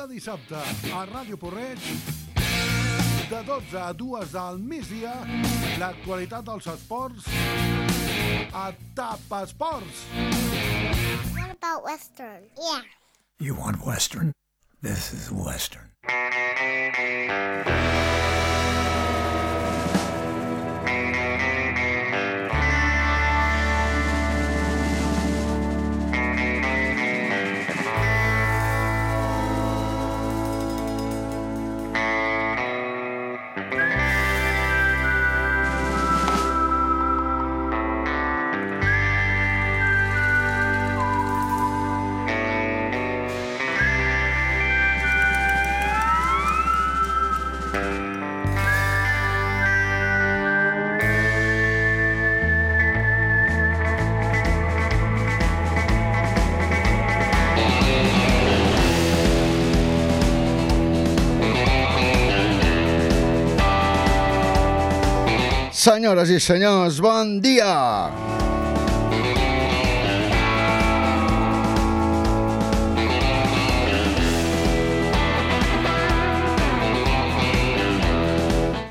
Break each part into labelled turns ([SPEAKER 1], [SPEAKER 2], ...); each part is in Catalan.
[SPEAKER 1] Cada dissabte a Ràdio Porreig de 12 a 2 del migdia l'actualitat dels esports a TAP Esports.
[SPEAKER 2] What about Western? Yeah.
[SPEAKER 3] You want Western? This is Western.
[SPEAKER 4] Senyores i senyors, bon dia!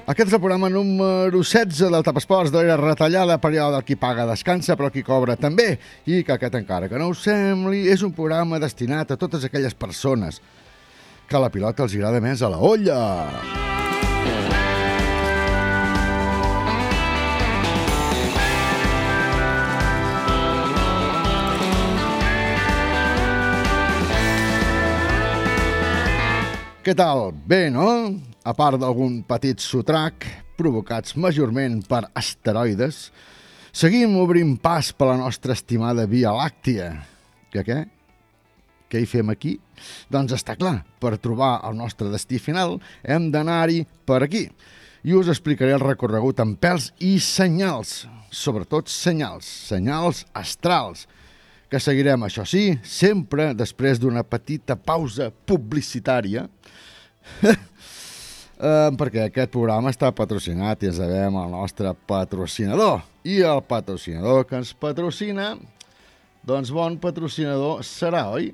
[SPEAKER 4] Aquest és el programa número 16 del Tap Esports de l'era retallada, període del qui paga descansa, però qui cobra també. I que aquest, encara que no us sembli, és un programa destinat a totes aquelles persones que la pilota els agrada més a la olla. Què tal? Bé, no? A part d'algun petit sotrac provocats majorment per asteroides, seguim obrint pas per la nostra estimada Via Làctia. Que què? Què hi fem aquí? Doncs està clar, per trobar el nostre destí final hem d'anar-hi per aquí. I us explicaré el recorregut amb pèls i senyals, sobretot senyals, senyals astrals, que seguirem, això sí, sempre després d'una petita pausa publicitària, eh, perquè aquest programa està patrocinat i ens devem al nostre patrocinador. I el patrocinador que ens patrocina, doncs bon patrocinador serà, oi?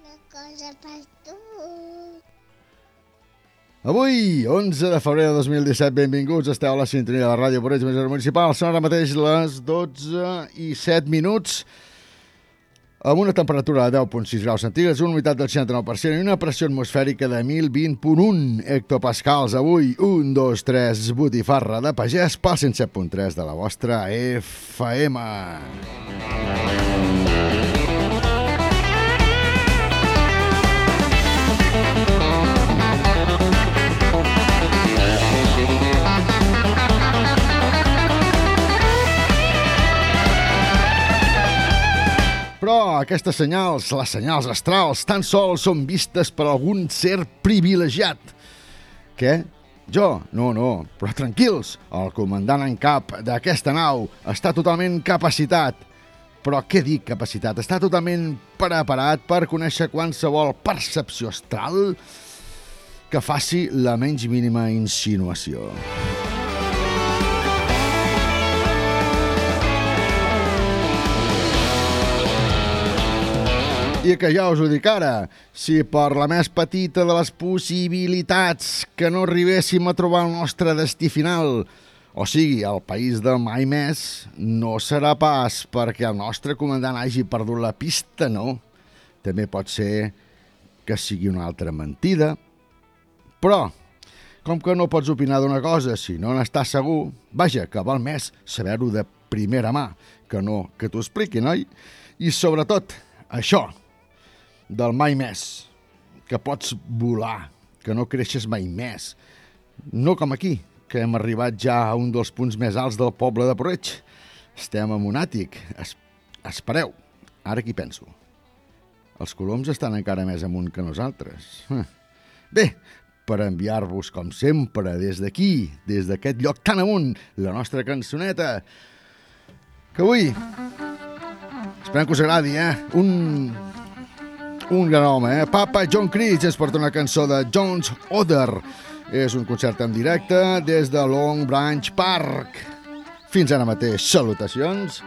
[SPEAKER 2] Una cosa per.
[SPEAKER 4] Avui, 11 de febrer de 2017, benvinguts, esteu a la sintonia de la Ràdio Porreig Major Municipal. Són ara mateix les 12 i 7 minuts, amb una temperatura de 10.6 graus centígrads, una humitat del 69% i una pressió atmosfèrica de 1020.1 hectopascals. Avui, 1, 2, 3, botifarra de pagès pel 107.3 de la vostra FM. Però aquestes senyals, les senyals astrals, tan sols són vistes per algun ser privilegiat. Què? Jo? No, no, però tranquils, el comandant en cap d'aquesta nau està totalment capacitat. Però què dic capacitat? Està totalment preparat per conèixer qualsevol percepció astral que faci la menys mínima insinuació. I que ja us ho dic ara, si per la més petita de les possibilitats que no arribéssim a trobar el nostre destí final, o sigui, el país de mai més, no serà pas perquè el nostre comandant hagi perdut la pista, no. També pot ser que sigui una altra mentida. Però, com que no pots opinar d'una cosa si no n'estàs segur, vaja, que val més saber-ho de primera mà que no que t'ho expliquin, oi? I sobretot, això, del mai més, que pots volar, que no creixes mai més. No com aquí, que hem arribat ja a un dels punts més alts del poble de Porreig. Estem en un àtic. Es, espereu, ara aquí penso. Els coloms estan encara més amunt que nosaltres. Hm. Bé, per enviar-vos, com sempre, des d'aquí, des d'aquest lloc tan amunt, la nostra cançoneta, que avui... Esperem que us agradi, eh? Un, un gran home, eh? Papa John Creech ens porta una cançó de Jones Oder. És un concert en directe des de Long Branch Park. Fins ara mateix, salutacions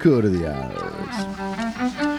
[SPEAKER 4] cordials.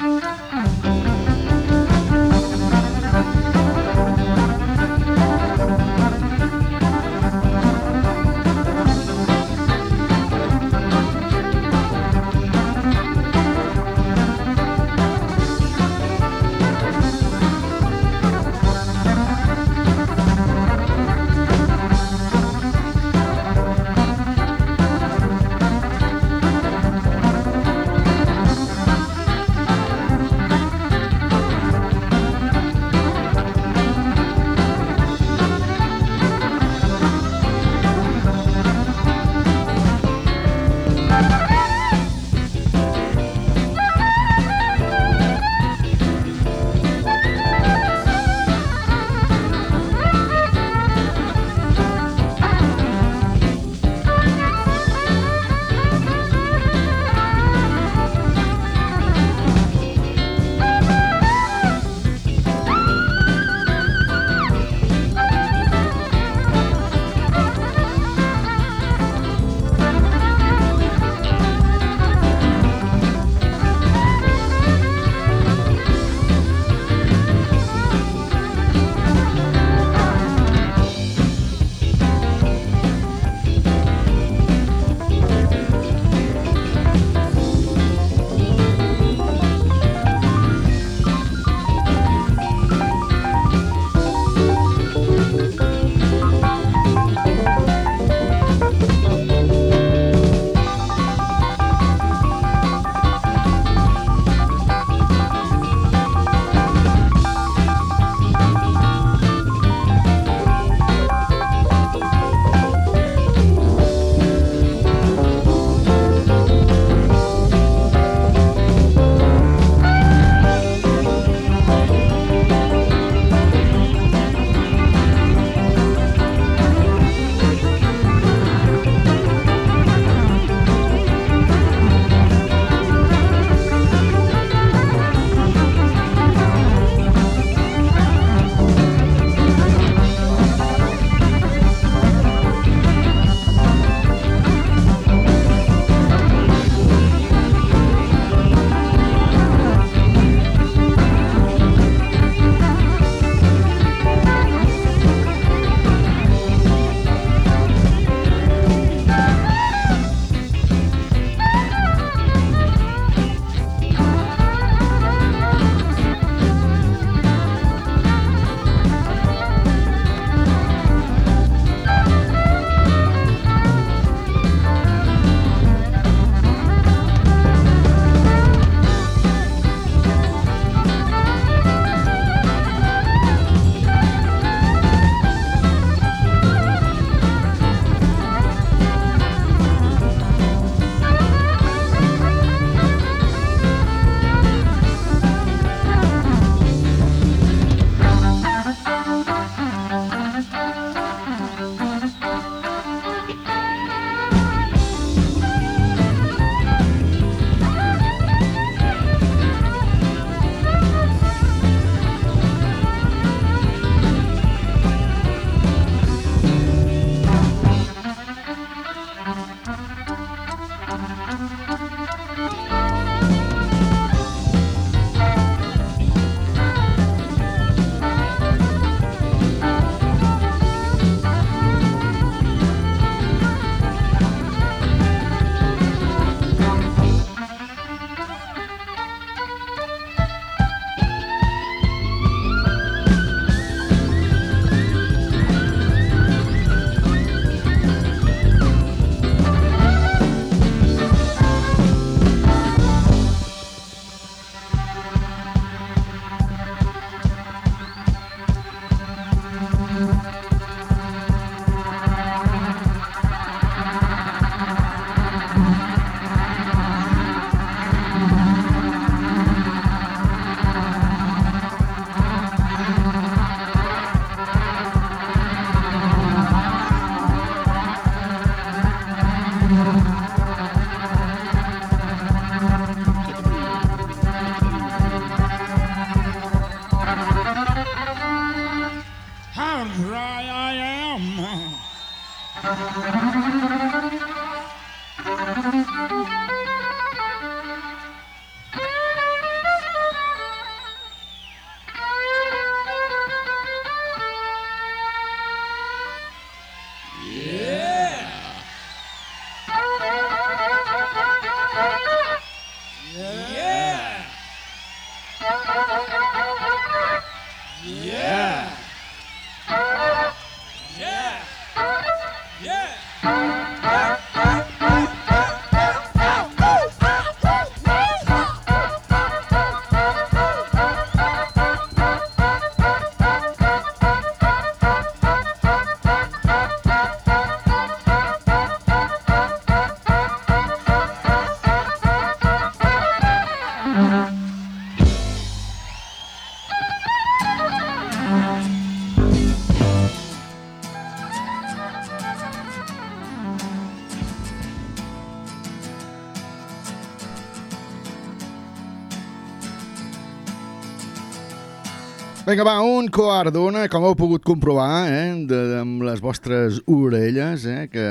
[SPEAKER 4] Vinga, va, un quart d'una, com heu pogut comprovar, eh, de, amb les vostres orelles, eh, que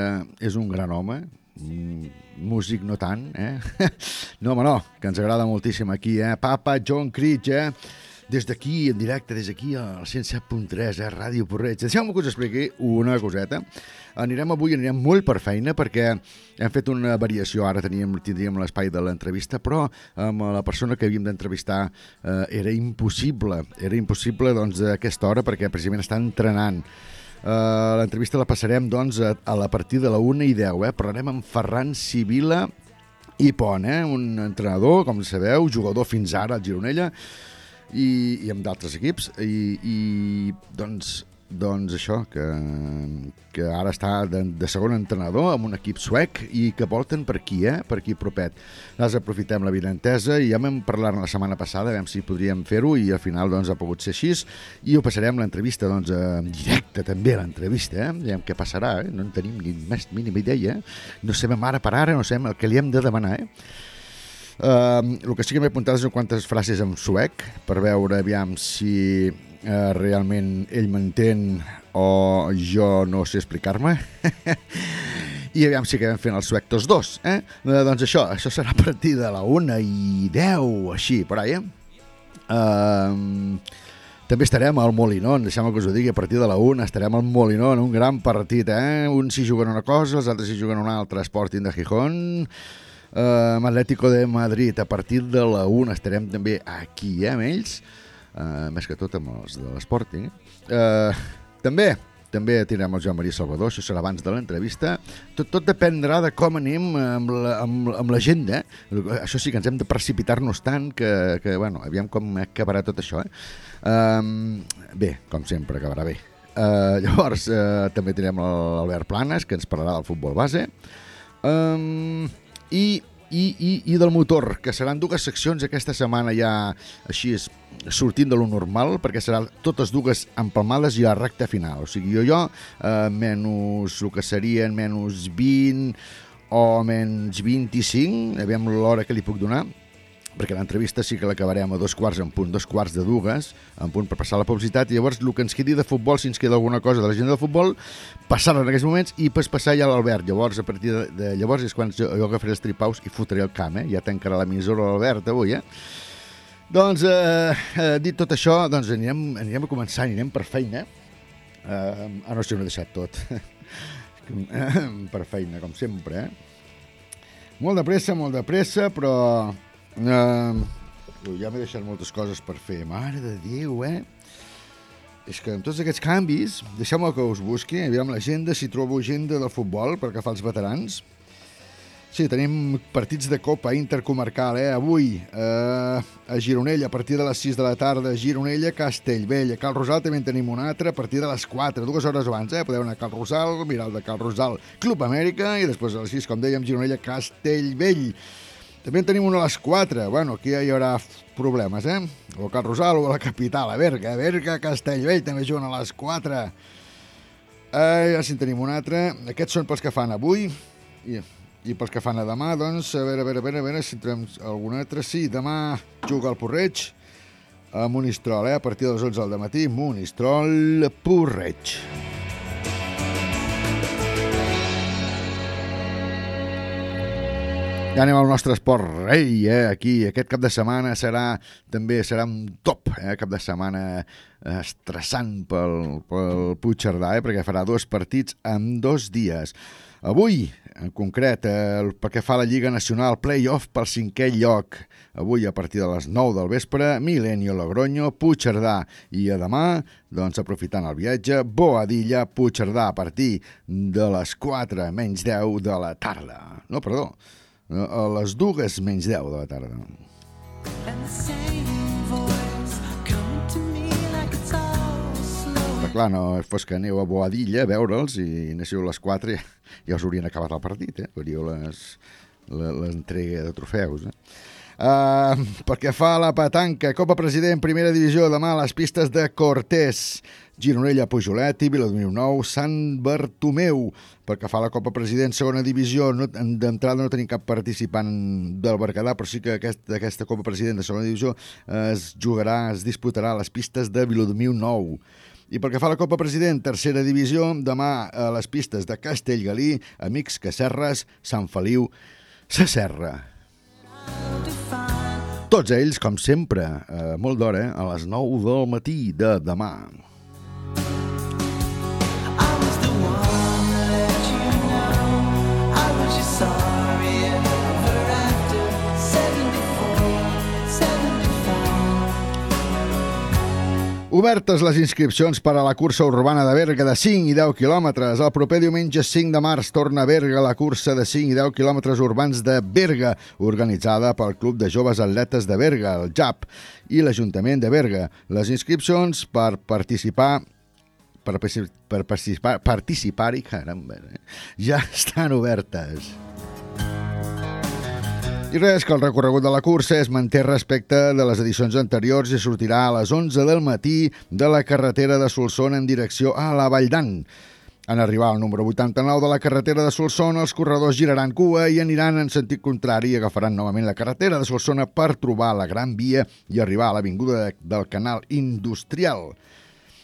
[SPEAKER 4] és un gran home, mm, músic no tant, eh? No, home, no, que ens agrada moltíssim aquí, eh? Papa John Creech, eh? Des d'aquí, en directe, des d'aquí al 107.3, eh? Ràdio Porreig. Deixeu-me que us expliqui una coseta. Anirem avui, anirem molt per feina, perquè hem fet una variació. Ara teníem, tindríem l'espai de l'entrevista, però amb la persona que havíem d'entrevistar eh, era impossible. Era impossible, doncs, a aquesta hora, perquè precisament està entrenant. Uh, L'entrevista la passarem doncs, a, a la partir de la 1 i 10. Eh? Parlarem amb Ferran Sibila i Pont, eh? un entrenador, com sabeu, jugador fins ara al Gironella i, i amb d'altres equips. I, i doncs, doncs això, que, que ara està de, de segon entrenador amb un equip suec i que volten per aquí, eh? per aquí propet. Nosaltres aprofitem la videntesa i ja vam parlar la setmana passada, veiem si podríem fer-ho i al final doncs, ha pogut ser així i ho passarem l'entrevista doncs, en directe també, l'entrevista, eh? veiem què passarà, eh? no en tenim ni més mínima idea, eh? no sabem ara per ara, no sabem el que li hem de demanar, eh? Uh, el que sí que m'he apuntat és quantes frases en suec per veure aviam si uh, realment ell m'entén o jo no sé explicar-me i aviam si acabem fent el suec tots dos eh? Uh, doncs això, això serà a partir de la 1 i 10 així, per ahí eh? Uh, també estarem al Molinón, deixem que us ho digui, a partir de la 1 estarem al Molinón, un gran partit, eh? Uns si juguen una cosa, els altres si juguen una altra, Sporting de Gijón, uh, amb Atlético de Madrid, a partir de la 1 estarem també aquí, eh, amb ells, uh, més que tot amb els de l'Sporting. Uh, també també tindrem el Joan Maria Salvador, això serà abans de l'entrevista. Tot, tot dependrà de com anem amb la, amb, amb l'agenda. Això sí que ens hem de precipitar-nos tant que, que, bueno, aviam com acabarà tot això. Eh? Um, bé, com sempre, acabarà bé. Uh, llavors, uh, també tindrem l'Albert Planes, que ens parlarà del futbol base. Um, i i, i, i del motor, que seran dues seccions aquesta setmana ja així és, sortint de lo normal, perquè seran totes dues empalmades i a la recta final. O sigui, jo, jo, eh, menys el que serien menys 20 o menys 25, aviam l'hora que li puc donar, perquè l'entrevista sí que l'acabarem a dos quarts en punt, dos quarts de dues, en punt per passar la publicitat, i llavors el que ens quedi de futbol, si ens queda alguna cosa de la gent del futbol, passar-la en aquests moments i pues, passar ja l'Albert. Llavors, a partir de, de llavors és quan jo, jo agafaré els tripaus i fotré el camp, eh? Ja tancarà l'emissora l'Albert avui, eh? Doncs, eh, eh, dit tot això, doncs anirem, anirem a començar, anirem per feina. Eh, ah, no sé, no he deixat tot. per feina, com sempre, eh? Molt de pressa, molt de pressa, però Uh, ja m'he deixat moltes coses per fer. Mare de Déu, eh? És que amb tots aquests canvis, deixeu-me que us busqui, aviam l'agenda, si trobo agenda del futbol per fa els veterans. Sí, tenim partits de Copa Intercomarcal, eh? Avui, eh, a Gironella, a partir de les 6 de la tarda, Gironella, Castellvell. A Cal Rosal també en tenim un altre, a partir de les 4, dues hores abans, eh? Podeu anar a Cal Rosal, mirar el de Cal Rosal, Club Amèrica, i després a les 6, com dèiem, Gironella, Castellvell. També en tenim una a les 4. Bueno, aquí ja hi haurà problemes, eh? O a Rosal o a la capital, a Berga. A Berga, Castellvell també juguen a les 4. Eh, ja si en tenim un altre. Aquests són pels que fan avui. I, i pels que fan a demà, doncs, a veure, a veure, a veure, a veure si trobem algun altre. Sí, demà juga al Porreig a Monistrol, eh? A partir de les 11 del matí, Monistrol, Porreig. Ja anem al nostre esport rei, eh? Aquí, aquest cap de setmana serà també serà un top, eh? Cap de setmana estressant pel, pel Puigcerdà, eh? Perquè farà dos partits en dos dies. Avui, en concret, eh, pel que fa a la Lliga Nacional Playoff pel cinquè lloc. Avui, a partir de les 9 del vespre, Milenio Logroño, Puigcerdà. I a demà, doncs, aprofitant el viatge, Boadilla, Puigcerdà, a partir de les 4 menys 10 de la tarda. No, perdó, a les dues menys 10 de la tarda. Però clar, no fos que aneu a Boadilla a veure'ls i anéssiu a les 4 i ja us haurien acabat el partit, eh? Veuríeu l'entrega de trofeus, eh? Uh, perquè fa la petanca, Copa President, primera divisió, demà a les pistes de Cortés. Gironella, Pujolet i Nou, Sant Bartomeu. Pel que fa a la Copa President, segona divisió, no, d'entrada no tenim cap participant del Berguedà, però sí que aquest, aquesta Copa President de segona divisió es jugarà, es disputarà a les pistes de Nou. I pel que fa a la Copa President, tercera divisió, demà a les pistes de Castellgalí, Amics Cacerres, Sant Feliu, Sa Serra. Tots ells, com sempre, eh, molt d'hora, a les 9 del matí de demà. Obertes les inscripcions per a la cursa urbana de Berga de 5 i 10 quilòmetres. El proper diumenge 5 de març torna a Berga la cursa de 5 i 10 quilòmetres urbans de Berga, organitzada pel Club de Joves Atletes de Berga, el JAP, i l'Ajuntament de Berga. Les inscripcions per participar per, per participar, participar-hi, caramba, eh? ja estan obertes. I res, que el recorregut de la cursa es manté respecte de les edicions anteriors i sortirà a les 11 del matí de la carretera de Solsona en direcció a la Vall d'An. En arribar al número 89 de la carretera de Solsona, els corredors giraran cua i aniran en sentit contrari i agafaran novament la carretera de Solsona per trobar la Gran Via i arribar a l'avinguda del Canal Industrial.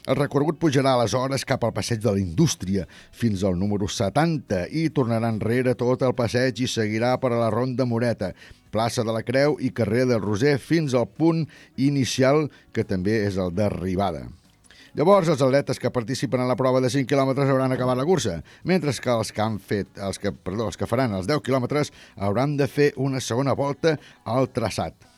[SPEAKER 4] El recorregut pujarà aleshores cap al passeig de la Indústria fins al número 70 i tornarà enrere tot el passeig i seguirà per a la Ronda Moreta, plaça de la Creu i carrer del Roser fins al punt inicial que també és el d'arribada. Llavors, els atletes que participen en la prova de 5 quilòmetres hauran acabat la cursa, mentre que els que han fet, els que, perdó, els que faran els 10 quilòmetres hauran de fer una segona volta al traçat.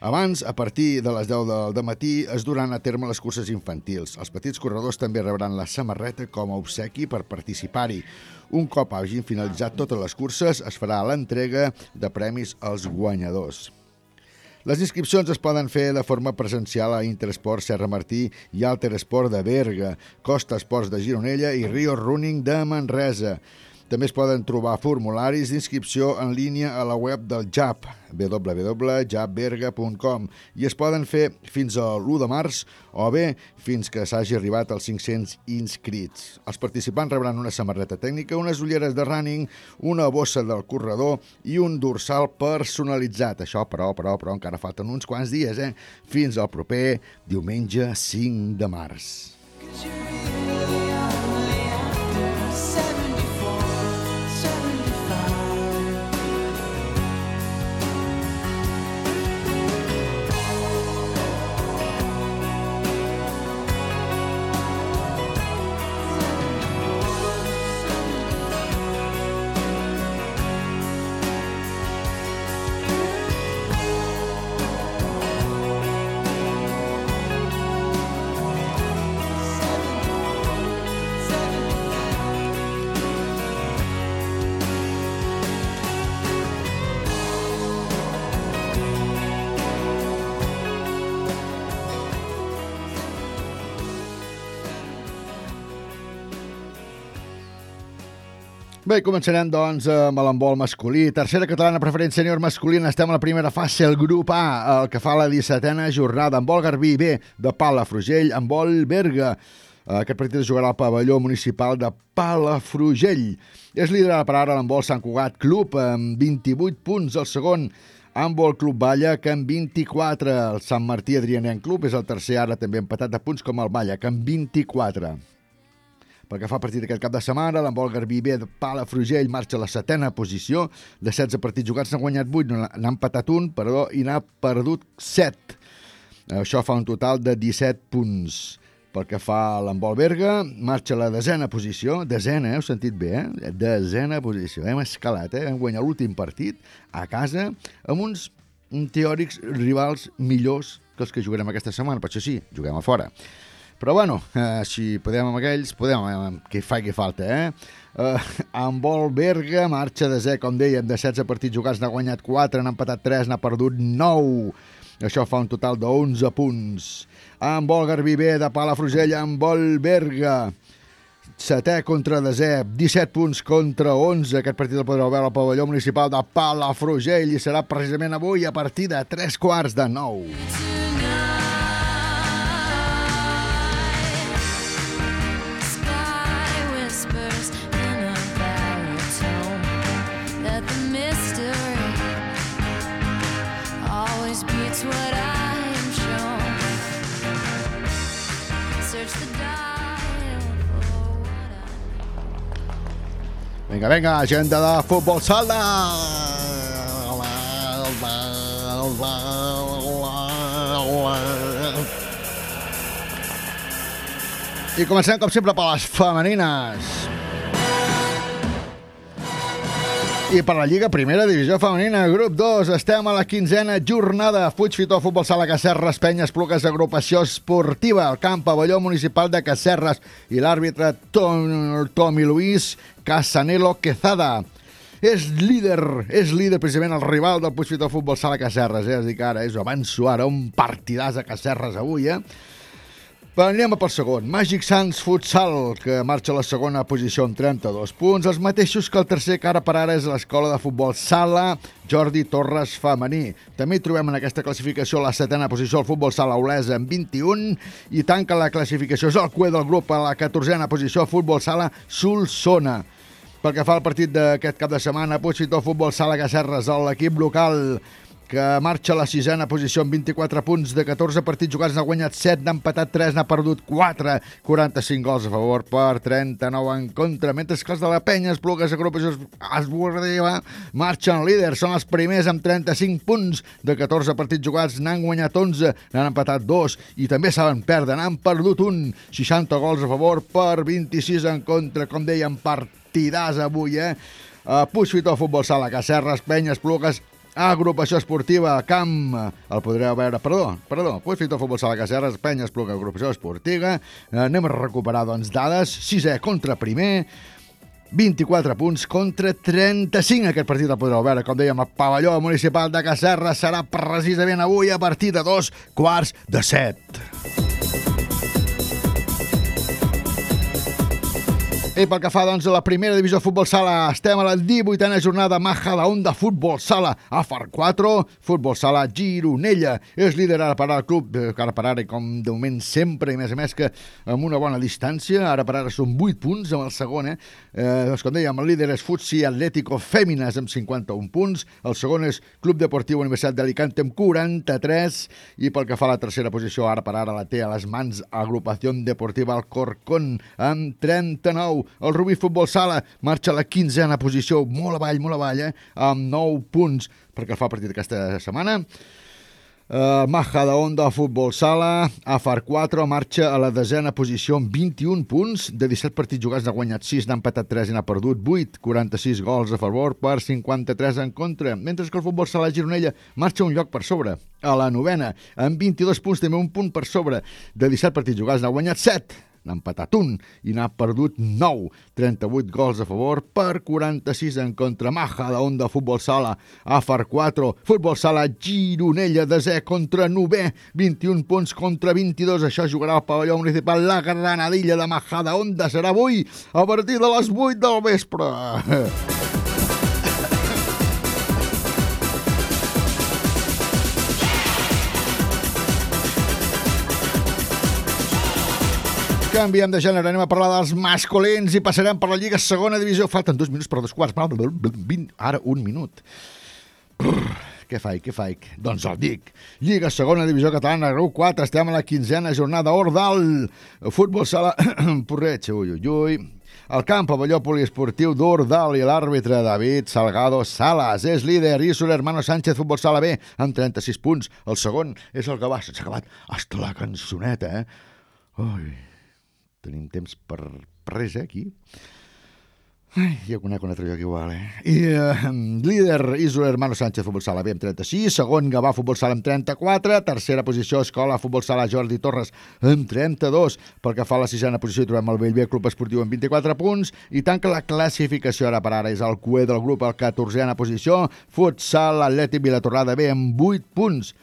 [SPEAKER 4] Abans, a partir de les 10 del matí, es duran a terme les curses infantils. Els petits corredors també rebran la samarreta com a obsequi per participar-hi. Un cop hagin finalitzat totes les curses, es farà l'entrega de premis als guanyadors. Les inscripcions es poden fer de forma presencial a Interesport Serra Martí i Alteresport de Berga, Costa Esports de Gironella i Rio Running de Manresa. També es poden trobar formularis d'inscripció en línia a la web del JAP, www.japberga.com, i es poden fer fins a l'1 de març o bé fins que s'hagi arribat als 500 inscrits. Els participants rebran una samarreta tècnica, unes ulleres de running, una bossa del corredor i un dorsal personalitzat. Això, però, però, però, encara falten uns quants dies, eh? Fins al proper diumenge 5 de març. Bé, començarem, doncs, amb l'embol masculí. Tercera catalana preferent sènior masculina. Estem a la primera fase, el grup A, el que fa la 17a jornada. Amb vol Garbí B, de Palafrugell, amb vol Berga. Aquest partit es jugarà al pavelló municipal de Palafrugell. És liderat per ara l'embol Sant Cugat Club, amb 28 punts. El segon, Handball Club Valla, que amb 24. El Sant Martí Adrianenc Club és el tercer, ara també empatat de punts com el Valla, que amb 24. Pel que fa a partir d'aquest cap de setmana, l'embol Garbí B de Palafrugell marxa a la setena posició. De 16 partits jugats n'ha guanyat 8, n'ha empatat un, perdó, i n'ha perdut 7. Això fa un total de 17 punts. Pel que fa a l'embol Berga, marxa a la desena posició. Desena, eh? heu sentit bé, eh? Desena posició. Hem escalat, eh? Hem guanyat l'últim partit a casa amb uns teòrics rivals millors que els que jugarem aquesta setmana. Per això sí, juguem a fora. Però bueno, eh, si podem amb aquells, podem amb que fa que falta, eh? Eh, amb vol Berga, marxa de Z, com dèiem, de 16 partits jugats n'ha guanyat 4, n'ha empatat 3, n'ha perdut 9. Això fa un total de 11 punts. Amb vol Garbí B de Palafrugell, amb vol Berga. Setè contra desè, 17 punts contra 11. Aquest partit el podreu veure al pavelló municipal de Palafrugell i serà precisament avui a partir de 3 quarts de 9. Vinga, vinga, agenda de futbol sala! I comencem, com sempre, per les femenines. I per la Lliga Primera Divisió Femenina, grup 2, estem a la quinzena jornada. Fuig Fitó, Futbol Sala Cacerres, Penyes, Plugues, Agrupació Esportiva, el camp pavelló municipal de Cacerres i l'àrbitre Tom, Tomi Luis Casanelo Quezada. És líder, és líder precisament el rival del Puig Fitó Futbol Sala Cacerres, eh? És a dir que ara és avanço ara, un partidàs a Cacerres avui, eh? Anem a per segon. Magic Sans Futsal, que marxa a la segona posició amb 32 punts, els mateixos que el tercer, que ara per ara és l'escola de futbol Sala Jordi Torres Femení. També trobem en aquesta classificació la setena posició el futbol Sala Olesa amb 21 i tanca la classificació, és el cue del grup a la catorzena posició futbol Sala Solsona. Pel que fa al partit d'aquest cap de setmana, Puigfitó Futbol Sala Cacerres, l'equip local que marxa a la sisena posició amb 24 punts de 14 partits jugats, n'ha guanyat 7, n'ha empatat 3, n'ha perdut 4, 45 gols a favor per 39 en contra, mentre que els de la penya, Esplugues, Agrupació Esbordeva, marxen líders, són els primers amb 35 punts de 14 partits jugats, n'han guanyat 11, n'han empatat 2 i també saben perdre, n'han perdut un, 60 gols a favor per 26 en contra, com dèiem, partidàs avui, eh? Uh, Puig Fitó Futbol Sala Cacerres, Penyes, Plugues, Agrupació esportiva Camp, el podreu veure, perdó, perdó, pues Fito Futbol Sala Cacerres, Penya Espluga, Agrupació esportiva, eh, anem a recuperar, doncs, dades, sisè contra primer, 24 punts contra 35. Aquest partit el podreu veure, com dèiem, al pavelló municipal de Cacerres serà precisament avui a partir de dos quarts de set. I pel que fa doncs, a la primera divisió de futbol sala, estem a la 18a jornada Maja Onda Futbol Sala, AFAR 4, Futbol Sala Gironella. És líder ara per el club, eh, ara per ara, com de moment sempre, i més a més que amb una bona distància, ara per ara són 8 punts amb el segon, eh? eh doncs com dèiem, el líder és Futsi Atlético Fèmines amb 51 punts, el segon és Club Deportiu Universitat d'Alicante amb 43, i pel que fa a la tercera posició, ara per ara la té a les mans Agrupació Deportiva Alcorcón amb 39. El Rubí Futbol Sala marxa a la quinzena posició, molt avall, molt avall, eh? amb 9 punts, perquè fa a partir d'aquesta setmana. Uh, Majada Onda Futbol Sala, AFAR 4, marxa a la desena posició amb 21 punts. De 17 partits jugats n'ha guanyat 6, n'ha empatat 3 i n'ha perdut 8. 46 gols a favor per 53 en contra. Mentre que el Futbol Sala Gironella marxa un lloc per sobre. A la novena, amb 22 punts, també un punt per sobre. De 17 partits jugats n'ha guanyat 7 n'ha empatat un i n'ha perdut 9. 38 gols a favor per 46 en contra. Maja de Onda Futbol Sala, AFAR 4, Futbol Sala Gironella, desè contra novè, 21 punts contra 22. Això jugarà al pavelló municipal La Granadilla de Maja de Onda. Serà avui a partir de les 8 del vespre. Canviem de gènere, anem a parlar dels masculins i passarem per la Lliga Segona Divisió. Falten dos minuts per dos quarts. 20, ara un minut. Brr, què faig, què faig? Doncs el dic. Lliga segona divisió catalana, grup 4, estem a la quinzena jornada, Ordal, futbol sala, Porreig, ui, ui, ui. El camp, pavelló poliesportiu d'Ordal i l'àrbitre David Salgado Salas. És líder i el hermano Sánchez, futbol sala B, amb 36 punts. El segon és el Gavà, s'ha acabat hasta la cançoneta, eh? Ui, tenim temps per, per res, eh, aquí? Ai, jo conec un altre lloc igual, eh? I eh, líder, Iso Hermano Sánchez, futbol sala B amb 36, segon, Gavà, futbol sala amb 34, tercera posició, Escola, futbol sala, Jordi Torres amb 32. Pel que fa a la sisena posició, trobem el Bellver Club Esportiu amb 24 punts i tanca la classificació ara per ara. És el cué del grup, el 14a posició, futsal, Atlètic Vilatorrada B amb 8 punts.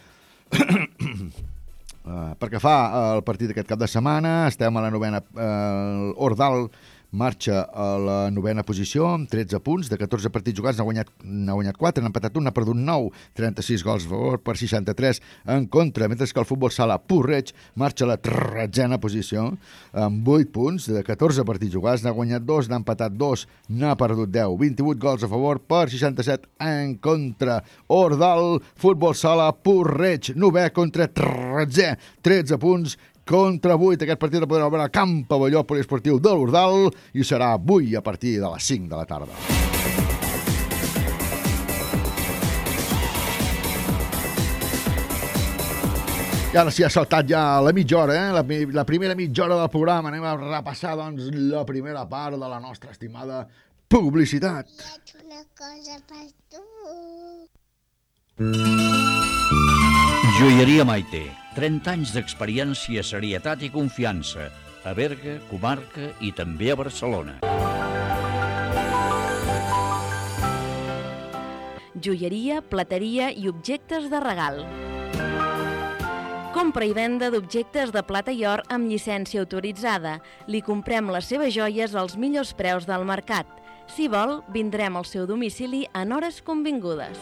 [SPEAKER 4] Uh, perquè fa el partit d'aquest cap de setmana, estem a la novena, uh, Ordal marxa a la novena posició amb 13 punts, de 14 partits jugats n'ha guanyat, guanyat 4, n'ha empatat un, n'ha perdut 9, 36 gols a favor per 63 en contra, mentre que el futbol sala Porreig marxa a la tretzena posició amb 8 punts, de 14 partits jugats n'ha guanyat 2, n'ha empatat 2, n'ha perdut 10, 28 gols a favor per 67 en contra. Ordal, futbol sala Porreig, novè contra 13, 13 punts contra 8. Aquest partit el podrem veure al camp pavelló poliesportiu de l'Ordal i serà avui a partir de les 5 de la tarda. I ara sí, ha saltat ja la mitja hora, eh? la, la primera mitja hora del programa. Anem a repassar, doncs, la primera part de la nostra estimada publicitat.
[SPEAKER 2] Una cosa per tu.
[SPEAKER 5] Joieria Maite. 30 anys d'experiència, serietat i confiança. A Berga, comarca i també a Barcelona.
[SPEAKER 6] joieria, plateria i objectes de regal. Compra i venda d'objectes de plata i or amb llicència autoritzada. Li comprem les seves joies als millors preus del mercat. Si vol, vindrem al seu domicili en hores convingudes.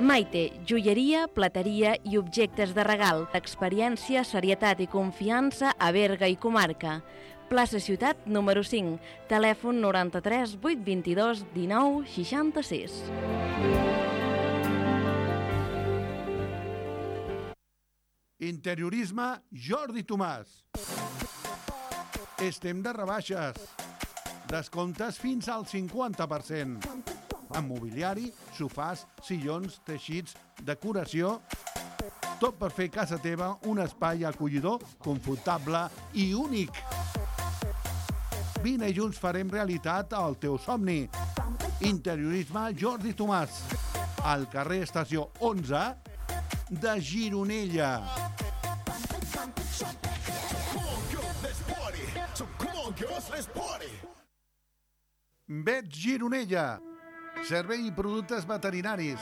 [SPEAKER 6] Maite, joieria, plateria i objectes de regal, experiència, serietat i confiança a Berga i comarca. Plaça Ciutat, número 5, telèfon 93 822 19 66.
[SPEAKER 1] Interiorisme Jordi Tomàs. Estem de rebaixes. Descomptes fins al 50%. En mobiliari, sofàs, sillons, teixits, decoració... Tot per fer casa teva un espai acollidor, confortable i únic. Vine i junts farem realitat el teu somni. Interiorisme Jordi Tomàs. Al carrer Estació 11 de Gironella. Vets Gironella. Servei i productes veterinaris.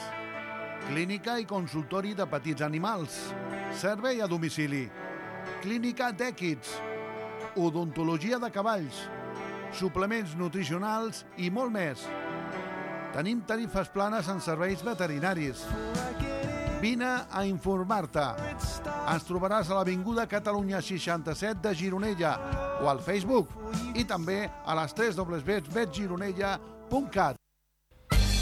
[SPEAKER 1] Clínica i consultori de petits animals. Servei a domicili. Clínica d'èquids. Odontologia de cavalls. Suplements nutricionals i molt més. Tenim tarifes planes en serveis veterinaris. Vine a informar-te. Ens trobaràs a l'Avinguda Catalunya 67 de Gironella o al Facebook i també a les 3 www.vetgironella.cat.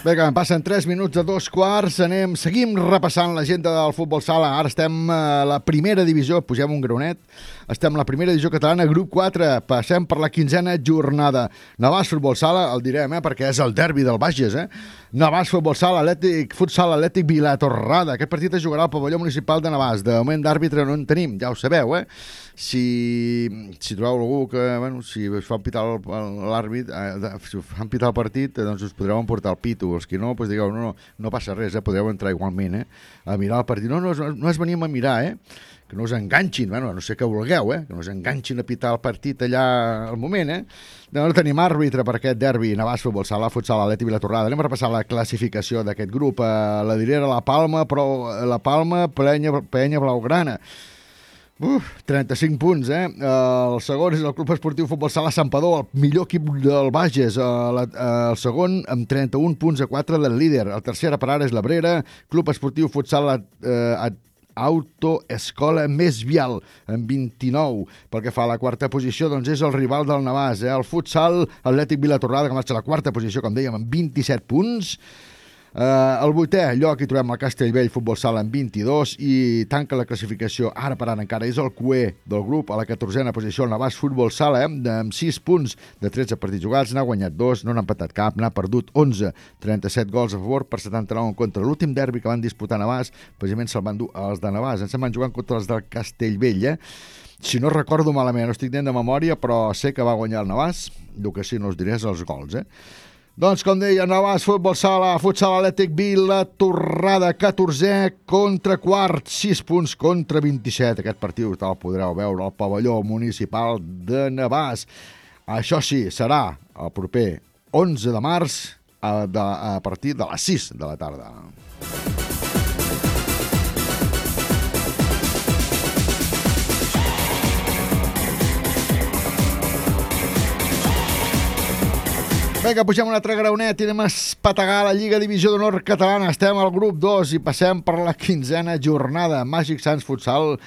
[SPEAKER 4] Vinga, em passen 3 minuts de dos quarts, anem, seguim repassant l'agenda del futbol sala. Ara estem a la primera divisió, pugem un graonet. Estem a la primera divisió catalana, grup 4. Passem per la quinzena jornada. Navàs Futbol Sala, el direm, eh, perquè és el derbi del Bages, eh? Navàs Futbol Sala, Atlètic, Futsal Atlètic Vilatorrada. Aquest partit es jugarà al pavelló municipal de Navàs. De moment d'àrbitre no en tenim, ja ho sabeu, eh? Si, si trobeu algú que, bueno, si us fan pitar l'àrbit, eh, si us fan pitar el partit, eh, doncs us podreu emportar el pito. Els que no, doncs digueu, no, no, no passa res, eh? podreu entrar igualment, eh? A mirar el partit. No, no, no es venim a mirar, eh? Que no us enganxin, bueno, no sé què vulgueu, eh? que no us enganxin a pitar el partit allà al moment, eh? No, no tenim àrbitre per aquest derbi, Navàs, Futbol Sala, Futsal, Atleti, Vilatorrada. Anem a repassar la classificació d'aquest grup. Eh, la direra La Palma, però La Palma, Penya, Penya Blaugrana. Uf, 35 punts, eh? El segon és el Club Esportiu Futbol Sala Sampador, el millor equip del Bages. Uh, la, uh, el segon amb 31 punts a 4 del líder. El tercer a parar és l'Abrera, Club Esportiu Futsal uh, Autoescola Més Vial, amb 29. Pel que fa a la quarta posició, doncs és el rival del Navàs, eh? el futsal Atlètic Vilatorrada, que marxa a la quarta posició, com dèiem, amb 27 punts. Uh, el vuitè lloc hi trobem el Castellvell Futbol Sala amb 22 i tanca la classificació ara per ara encara és el cué del grup a la 14a posició el Navàs Futbol Sala eh, amb 6 punts de 13 partits jugats n'ha guanyat 2, no n'ha empatat cap n'ha perdut 11, 37 gols a favor per 79 en contra. L'últim derbi que van disputar Navàs precisament se'l van dur els de Navàs ens en van jugant contra els del Castellvell eh? si no recordo malament, no estic dient de memòria però sé que va guanyar el Navàs el que sí no us diré és els gols eh? Doncs, com deia, Navàs, Futbol Sala, Futsal Atlètic Vila, Torrada, 14è contra quart, 6 punts contra 27. Aquest partit el podreu veure al pavelló municipal de Navàs. Això sí, serà el proper 11 de març a, de, a partir de les 6 de la tarda. Vinga, pugem un altre graonet i anem a espategar la Lliga Divisió d'Honor Catalana. Estem al grup 2 i passem per la quinzena jornada. Màgic Sants Futsal,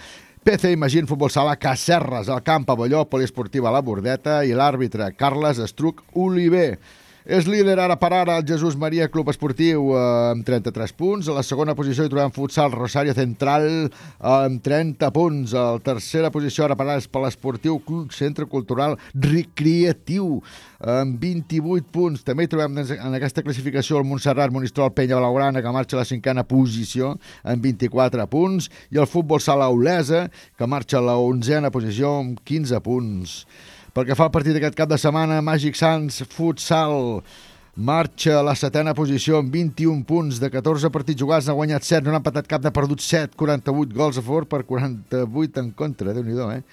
[SPEAKER 4] PC Imagín Futbol Sala, Cacerres, el camp Pavelló, Poliesportiva La Bordeta i l'àrbitre Carles Estruc Oliver. És líder ara per ara el Jesús Maria Club Esportiu eh, amb 33 punts. A la segona posició hi trobem Futsal Rosario Central eh, amb 30 punts. A la tercera posició ara per ara és per l'Esportiu Centre Cultural Recreatiu amb 28 punts. També trobem en aquesta classificació el Montserrat Monistrol Penya Blaugrana, que marxa a la cinquena posició amb 24 punts, i el Futbol Sala Olesa, que marxa a la onzena posició amb 15 punts. Pel que fa al partit d'aquest cap de setmana, Màgic Sants Futsal marxa a la setena posició amb 21 punts de 14 partits jugats, n'ha guanyat 7, no n'ha empatat cap, n'ha perdut 7, 48 gols a favor per 48 en contra, déu nhi eh?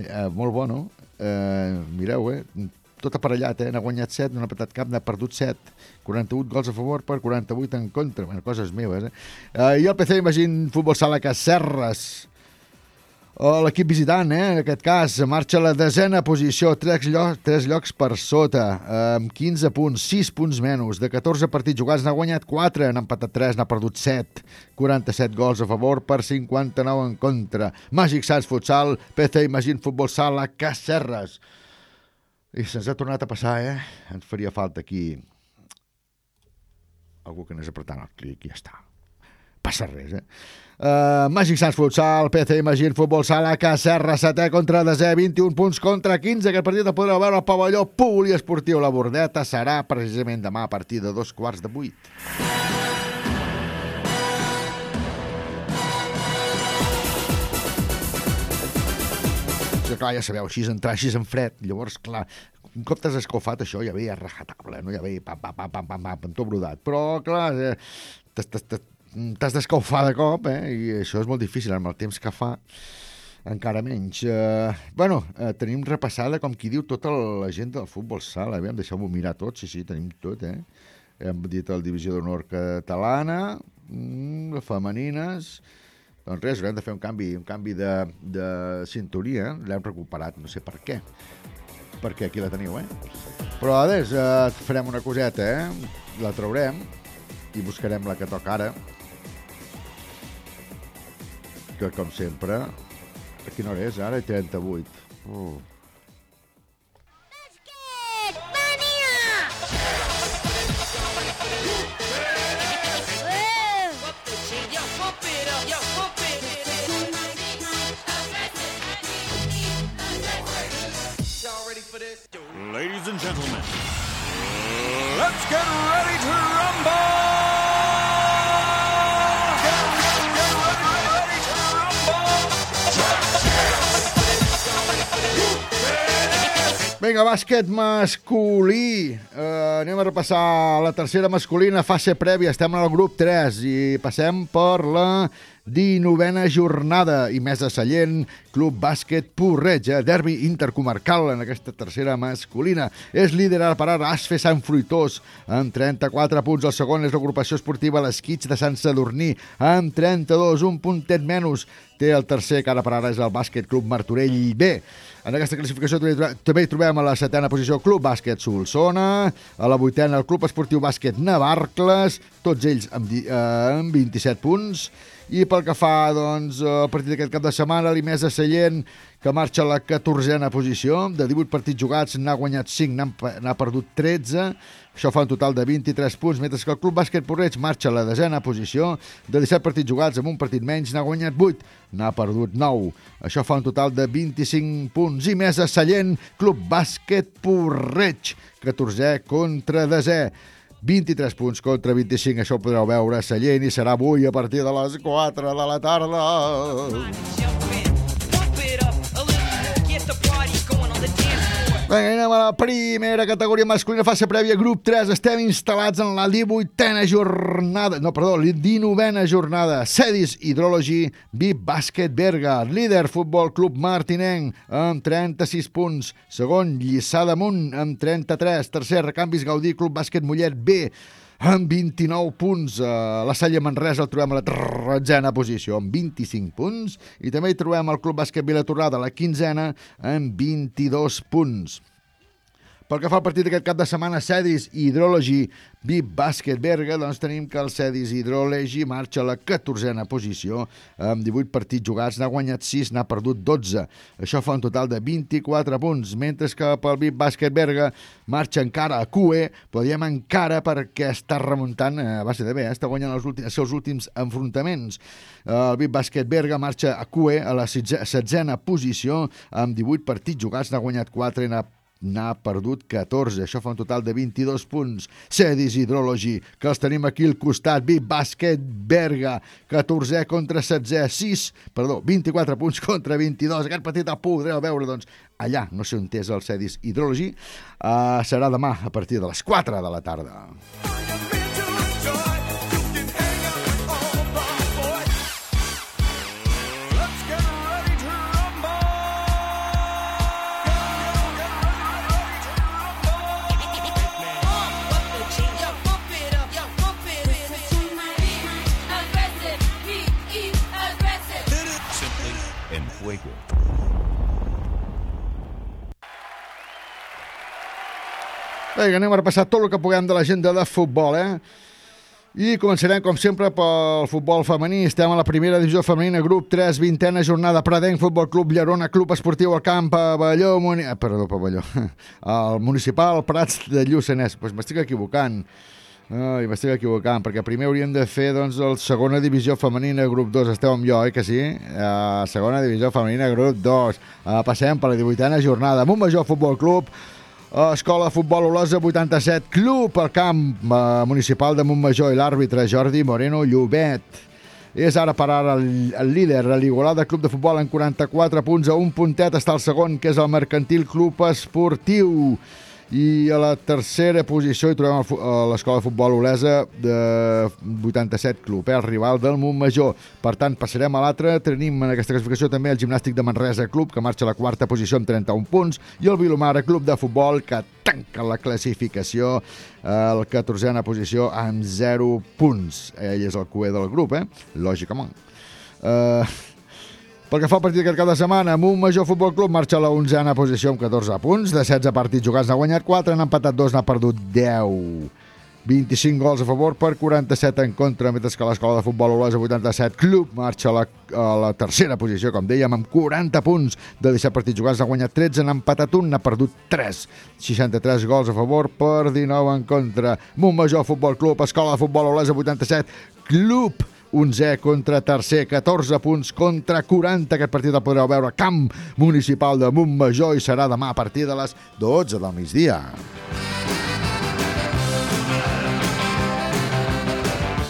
[SPEAKER 4] eh? Molt bo, no? Eh, mireu, eh? Tot aparellat, eh? N'ha guanyat 7, no n'ha empatat cap, n'ha perdut 7, 48 gols a favor per 48 en contra, bueno, coses meves, eh? eh I el PC, imagín, Futbol Sala Cacerres, o l'equip visitant, eh, en aquest cas, marxa a la desena posició, tres, llocs, tres llocs per sota, amb 15 punts, 6 punts menys, de 14 partits jugats n'ha guanyat 4, n'ha empatat 3, n'ha perdut 7, 47 gols a favor per 59 en contra. Màgic Sants Futsal, PC Imagín Futbol Sala, Cacerres. I se'ns ha tornat a passar, eh? Ens faria falta aquí algú que anés apretant el clic i ja està passa res, eh? Uh, Màgic Sants Futsal, PC Imagín Futbol Sala, Cacerra, setè contra desè, 21 punts contra 15. Aquest partit el podreu veure al pavelló poliesportiu La Bordeta. Serà precisament demà a partir de dos quarts de vuit. Sí, clar, ja sabeu, així entrar, així en fred. Llavors, clar, un cop t'has escalfat això ja ve rajatable, no? Ja ve pam, pam, pam, pam, pam, pam, tot brodat. Però, clar, eh, t'has- d'escalfar de cop, eh? I això és molt difícil, amb el temps que fa encara menys. Uh, bueno, uh, tenim repassada, com qui diu, tota la gent del futbol sala. Aviam, deixeu-m'ho mirar tot, sí, sí, tenim tot, eh? Hem dit el Divisió d'Honor Catalana, mm, femenines... Doncs res, haurem de fer un canvi, un canvi de, de sintonia. L'hem recuperat, no sé per què. Perquè aquí la teniu, eh? Però, adés, eh, farem una coseta, eh? La traurem i buscarem la que toca ara música, com sempre. A quina hora és? Ara 38. Mm. Uh.
[SPEAKER 7] Ladies and gentlemen, let's get ready to rumble!
[SPEAKER 4] Vinga, bàsquet masculí. Uh, anem a repassar la tercera masculina, fase prèvia. Estem en el grup 3 i passem per la 19a jornada i més a Sallent, Club Bàsquet Porreig, eh? derbi intercomarcal en aquesta tercera masculina. És líder ara per ara Asfe Sant Fruitós amb 34 punts. El segon és l'agrupació esportiva Les Quits de Sant Sadurní amb 32, un puntet menys. Té el tercer, que ara per ara és el Bàsquet Club Martorell B. En aquesta classificació també hi trobem a la setena posició Club Bàsquet Solsona, a la vuitena el Club Esportiu Bàsquet Navarcles, tots ells amb, eh, amb 27 punts, i pel que fa doncs, al partit d'aquest cap de setmana, l'Imesa Sallent, que marxa a la 14a posició, de 18 partits jugats n'ha guanyat 5, n'ha pe- n'ha perdut 13, això fa un total de 23 punts, mentre que el Club Bàsquet Porreig marxa a la desena posició, de 17 partits jugats amb un partit menys, n'ha guanyat 8, n'ha perdut 9. Això fa un total de 25 punts. I més a Sallent, Club Bàsquet Porreig, 14è contra 10è. 23 punts contra 25, això ho podreu veure a Sallent i serà avui a partir de les 4 de la tarda. Anem a la primera categoria masculina, fase prèvia, grup 3. Estem instal·lats en la 18a jornada, no, perdó, la 19a jornada. Cedis Hidrology, VIP Bàsquet Berga, líder Futbol Club Martinenc, amb 36 punts. Segon, Lliçà d'Amunt, amb 33. Tercer, Recanvis Gaudí, Club Bàsquet Mollet B, amb 29 punts. Uh, la Salle Manresa el trobem a la tretzena posició amb 25 punts i també hi trobem el Club Bàsquet Vilatorrada a la quinzena amb 22 punts. Pel que fa al partit d'aquest cap de setmana, Cedis i Hidrology VIP Bàsquet Berga, doncs tenim que el Cedis Hidrology marxa a la 14a posició amb 18 partits jugats, n'ha guanyat 6, n'ha perdut 12. Això fa un total de 24 punts, mentre que pel VIP Bàsquet Berga marxa encara a QE, diem encara perquè està remuntant eh, a base de bé, eh? està guanyant els, últims, els seus últims enfrontaments. El VIP Bàsquet Berga marxa a QE a la setze- setzena posició amb 18 partits jugats, n'ha guanyat 4 i n'ha n'ha perdut 14. Això fa un total de 22 punts. Cedis Hidrology, que els tenim aquí al costat. VIP Bàsquet Berga, 14è contra 16è, 6, perdó, 24 punts contra 22. Aquest partit el podreu veure, doncs, allà, no sé on és el Cedis Hidrology. Uh, serà demà a partir de les 4 de la tarda.
[SPEAKER 7] Let's
[SPEAKER 4] Vinga, anem a repassar tot el que puguem de l'agenda de futbol, eh? I començarem, com sempre, pel futbol femení. Estem a la primera divisió femenina, grup 3, vintena jornada, Pradenc, Futbol Club Llerona, Club Esportiu al Camp, Pavelló, Muni... eh, perdó, Pavelló, el Municipal Prats de Lluçanès. Doncs m'estic equivocant. Ai, m'estic equivocant, perquè primer hauríem de fer doncs, el segona divisió femenina, grup 2. Esteu amb jo, eh, que sí? Uh, segona divisió femenina, grup 2. Uh, passem per la 18a jornada. Montmajor Futbol Club, Escola de Futbol Olesa 87, Club al camp eh, municipal de Montmajor i l'àrbitre Jordi Moreno Llobet. És ara per ara el, el líder, l'Igualada Club de Futbol en 44 punts, a un puntet està el segon, que és el Mercantil Club Esportiu. I a la tercera posició hi trobem l'Escola de Futbol Olesa de 87 Club, eh, el rival del Montmajor. Per tant, passarem a l'altre. Tenim en aquesta classificació també el Gimnàstic de Manresa Club, que marxa a la quarta posició amb 31 punts, i el Vilomara Club de Futbol, que tanca la classificació a la 14a posició amb 0 punts. Ell és el cué del grup, eh? Lògicament. Uh, pel que fa al partit d'aquest cap de setmana, Montmajor Futbol Club marxa a la 11a posició amb 14 punts. De 16 partits jugats n'ha guanyat 4, n'ha empatat 2, n'ha perdut 10. 25 gols a favor per 47 en contra, mentre que l'escola de futbol Olesa 87 Club marxa a la, a la tercera posició, com dèiem, amb 40 punts de 17 partits jugats, n'ha guanyat 13, n'ha empatat 1, n'ha perdut 3. 63 gols a favor per 19 en contra. Montmajor Futbol Club, escola de futbol Olesa 87 Club 11è contra tercer, 14 punts contra 40. Aquest partit el podreu veure a Camp Municipal de Montmajor i serà demà a partir de les 12 del migdia.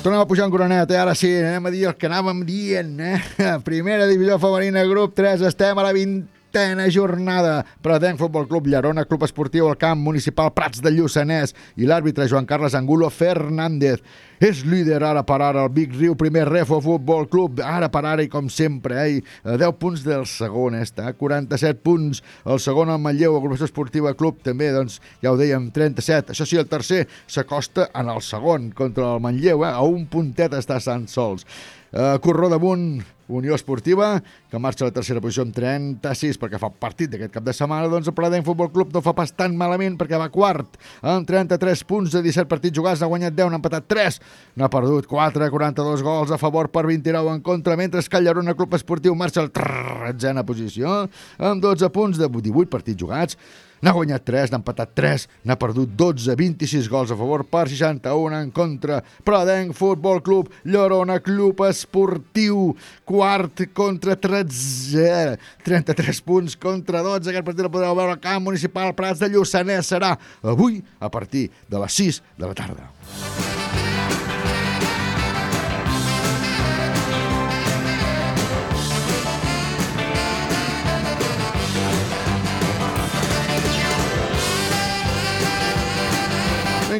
[SPEAKER 4] Tornem a pujar en coronet, eh? ara sí, anem a dir el que anàvem dient. Eh? Primera divisió femenina, grup 3, estem a la 20 jornada. Pretenc Futbol Club Llerona, Club Esportiu al Camp Municipal Prats de Lluçanès i l'àrbitre Joan Carles Angulo Fernández. És líder ara per ara el Big Riu, primer Refo Futbol Club, ara per ara i com sempre, eh? a 10 punts del segon, eh? està a 47 punts, el segon el Manlleu, Agrupació Esportiva Club, també, doncs, ja ho dèiem, 37. Això sí, el tercer s'acosta en el segon contra el Manlleu, eh? a un puntet està Sant Sols. Uh, corró damunt Unió Esportiva, que marxa a la tercera posició amb 36 perquè fa partit d'aquest cap de setmana, doncs el Pradent Futbol Club no fa pas tan malament perquè va quart amb 33 punts de 17 partits jugats, n'ha guanyat 10, n'ha empatat 3, n'ha perdut 4, 42 gols a favor per 29 en contra, mentre que el Llerona Club Esportiu marxa al 13a posició amb 12 punts de 18 partits jugats, n'ha guanyat 3, n'ha empatat 3, n'ha perdut 12, 26 gols a favor per 61 en contra. Pradenc Futbol Club, Llorona Club Esportiu, quart contra 13, 33 punts contra 12. Aquest partit el podreu veure al camp municipal Prats de Lluçanès. Serà avui a partir de les 6 de la tarda.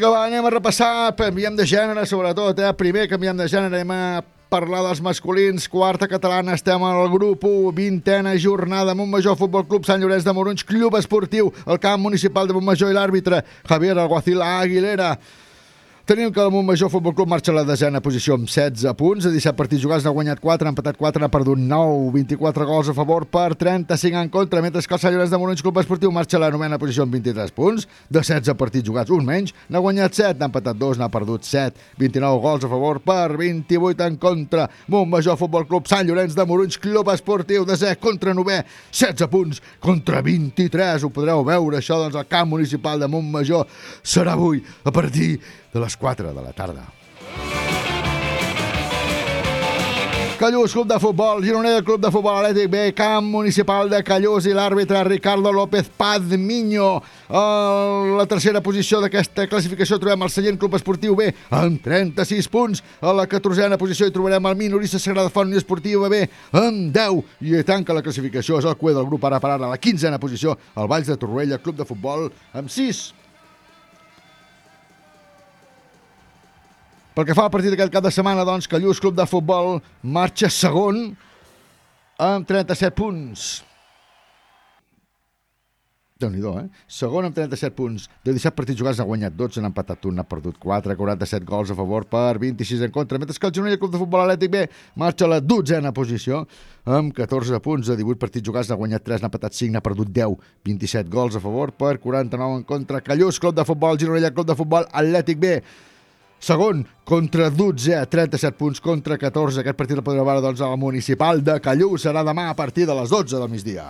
[SPEAKER 4] Vinga, va, anem a repassar, canviem de gènere, sobretot, eh? Primer canviem de gènere, anem a parlar dels masculins. Quarta catalana, estem al grup 1, vintena jornada, Montmajor Futbol Club Sant Llorenç de Morunys, Club Esportiu, el camp municipal de Montmajor i l'àrbitre Javier Alguacil Aguilera. Tenim que el Montmajor Futbol Club marxa a la desena posició amb 16 punts, de 17 partits jugats, n'ha guanyat 4, n'ha empatat 4, n'ha perdut 9, 24 gols a favor per 35 en contra, mentre que el Sant Llorenç de Morons Club Esportiu marxa a la novena posició amb 23 punts, de 16 partits jugats, un menys, n'ha guanyat 7, n'ha empatat 2, n'ha perdut 7, 29 gols a favor per 28 en contra, Montmajor Futbol Club Sant Llorenç de Morons Club Esportiu, de 10 contra 9, 16 punts contra 23, ho podreu veure això doncs al camp municipal de Montmajor, serà avui a partir de les 4 de la tarda. Callús, Club de Futbol, Gironella, Club de Futbol Atlètic B, Camp Municipal de Callús i l'àrbitre Ricardo López Padmiño. A la tercera posició d'aquesta classificació trobem el Sallent Club Esportiu B amb 36 punts. A la catorzena posició hi trobarem el Minorista Sagrada Font i Esportiva B amb 10. I tanca la classificació, és el cue del grup ara per ara. A la quinzena posició, el Valls de Torroella, Club de Futbol amb 6. Pel que fa al partit d'aquest cap de setmana, doncs, Callús Club de Futbol marxa segon amb 37 punts. déu nhi eh? Segon amb 37 punts. De 17 partits jugats ha guanyat 12, n'ha empatat un, n'ha perdut 4, 47 gols a favor per 26 en contra. Mentre que el Gironella Club de Futbol Atlètic B marxa a la dotzena posició amb 14 punts de 18 partits jugats, n'ha guanyat 3, n'ha empatat 5, n'ha perdut 10, 27 gols a favor per 49 en contra. Callús Club de Futbol, Gironella Club de Futbol Atlètic B Segon, contra 12, 37 punts contra 14. Aquest partit el podreu veure doncs, a la municipal de Callús. Serà demà a partir de les 12 del migdia.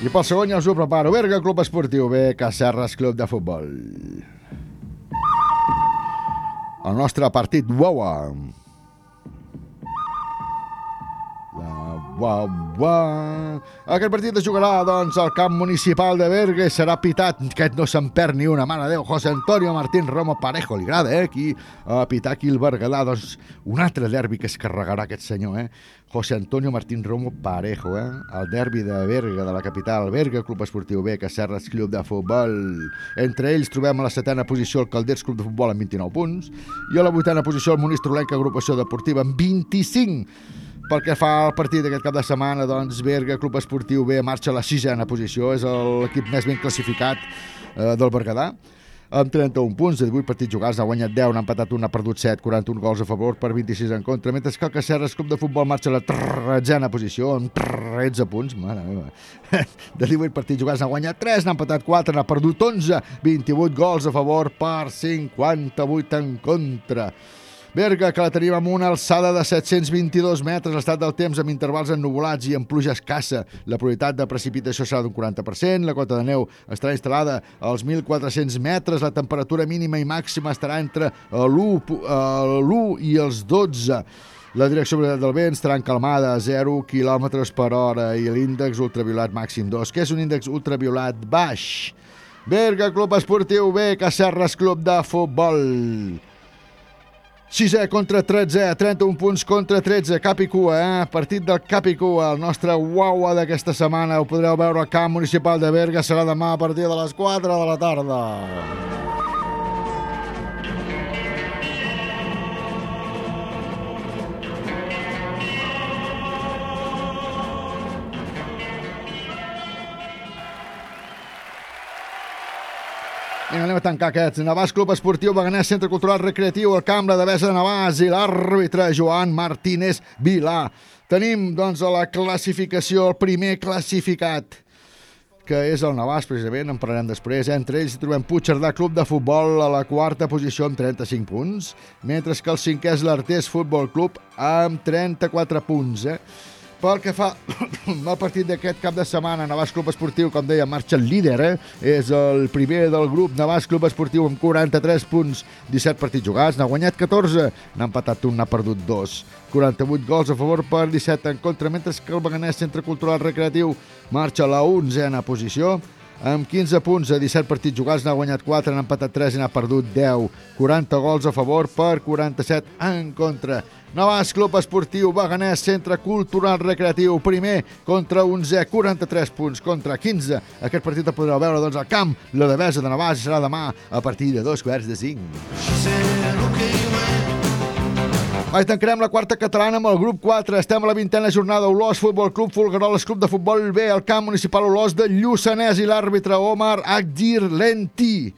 [SPEAKER 4] I pel segon ja us ho preparo. Berga Club Esportiu B, Cacerres Club de Futbol. El nostre partit Wawa. Uau, uau. Aquest partit es jugarà doncs, al camp municipal de Berga i serà pitat. Aquest no se'n perd ni una, mare Déu. José Antonio Martín Romo Parejo. Li agrada, eh? Aquí a pitar aquí el Berguedà. Doncs un altre derbi que es carregarà aquest senyor, eh? José Antonio Martín Romo Parejo, eh? El derbi de Berga, de la capital. Berga, Club Esportiu B, Cacerres, Club de Futbol. Entre ells trobem a la setena posició el Calders Club de Futbol amb 29 punts i a la vuitena posició el Monistrolenca Agrupació Deportiva amb 25 pel que fa al partit d'aquest cap de setmana, doncs Berga, Club Esportiu B, marxa a la sisena posició, és l'equip més ben classificat eh, del Berguedà, amb 31 punts, de 18 partits jugats, ha guanyat 10, n'ha empatat un, ha perdut 7, 41 gols a favor per 26 en contra, mentre que el Cacerres Club de Futbol marxa a la tretzena posició, amb 13 punts, mare meva. De 18 partits jugats, n'ha guanyat 3, n'ha empatat 4, n'ha perdut 11, 28 gols a favor per 58 en contra. Berga, que la tenim amb una alçada de 722 metres, l'estat del temps amb intervals ennuvolats i amb pluja escassa. La probabilitat de precipitació serà d'un 40%, la cota de neu estarà instal·lada als 1.400 metres, la temperatura mínima i màxima estarà entre l'1 eh, l'1 i els 12. La direcció del vent estarà calmada a 0 km per hora i l'índex ultraviolat màxim 2, que és un índex ultraviolat baix. Berga, Club Esportiu B, Cacerres, Club de Futbol. 6è contra 13è, 31 punts contra 13, cap i cua, eh? Partit del cap i cua, el nostre uaua d'aquesta setmana. Ho podreu veure al camp municipal de Berga, serà demà a partir de les 4 de la tarda. Vinga, anem a tancar aquests. Navàs Club Esportiu Beganès, Centre Cultural Recreatiu, el camp, la devesa de Navàs i l'àrbitre Joan Martínez Vilà. Tenim, doncs, a la classificació el primer classificat que és el Navàs, precisament, en parlarem després. Entre ells trobem Puigcerdà Club de Futbol a la quarta posició amb 35 punts, mentre que el cinquè és l'Artés Futbol Club amb 34 punts. Eh? Pel que fa al partit d'aquest cap de setmana, Navàs Club Esportiu, com deia, marxa el líder, eh? és el primer del grup, Navàs Club Esportiu amb 43 punts, 17 partits jugats, n'ha guanyat 14, n'ha empatat un, n'ha perdut dos. 48 gols a favor per 17 en contra, mentre que el Beganès Centre Cultural Recreatiu marxa a la 11a posició, amb 15 punts a 17 partits jugats, n'ha guanyat 4, n'ha empatat 3 i n'ha perdut 10. 40 gols a favor per 47 en contra. Navàs Club Esportiu Beganès Centre Cultural Recreatiu primer contra 11, 43 punts contra 15. Aquest partit el podreu veure doncs, al camp, la devesa de Navàs serà demà a partir de dos quarts de cinc. Ai, tancarem la quarta catalana amb el grup 4. Estem a la vintena jornada. Olós Futbol Club, Fulgaroles Club de Futbol B, el camp municipal Olós de Lluçanès i l'àrbitre Omar Agdir Lenti.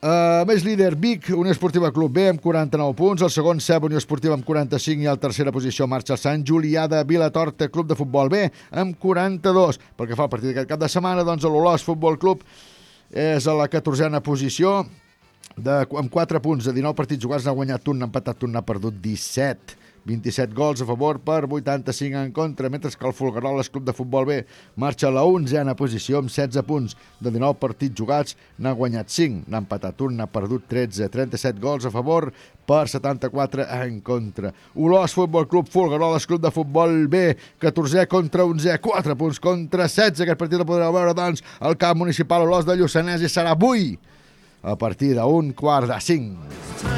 [SPEAKER 4] Uh, més líder, Vic, Unió Esportiva Club B amb 49 punts, el segon Ceb, Unió Esportiva amb 45 i la tercera posició marxa el Sant Julià de Vilatorta Club de Futbol B amb 42. Pel que fa al partit d'aquest cap de setmana, doncs l'Olós Futbol Club és a la 14a posició de, amb 4 punts de 19 partits jugats, n'ha guanyat un, n'ha empatat un, n'ha perdut 17. 27 gols a favor per 85 en contra, mentre que el Folgueroles Club de Futbol B marxa a la 11a posició amb 16 punts de 19 partits jugats, n'ha guanyat 5, n'ha empatat un, n'ha perdut 13, 37 gols a favor per 74 en contra. Olós Futbol Club, Folgueroles Club de Futbol B, 14 contra 11, 4 punts contra 16. Aquest partit el podreu veure, doncs, al camp municipal Olós de Lluçanès i serà avui a partir d'un quart de cinc.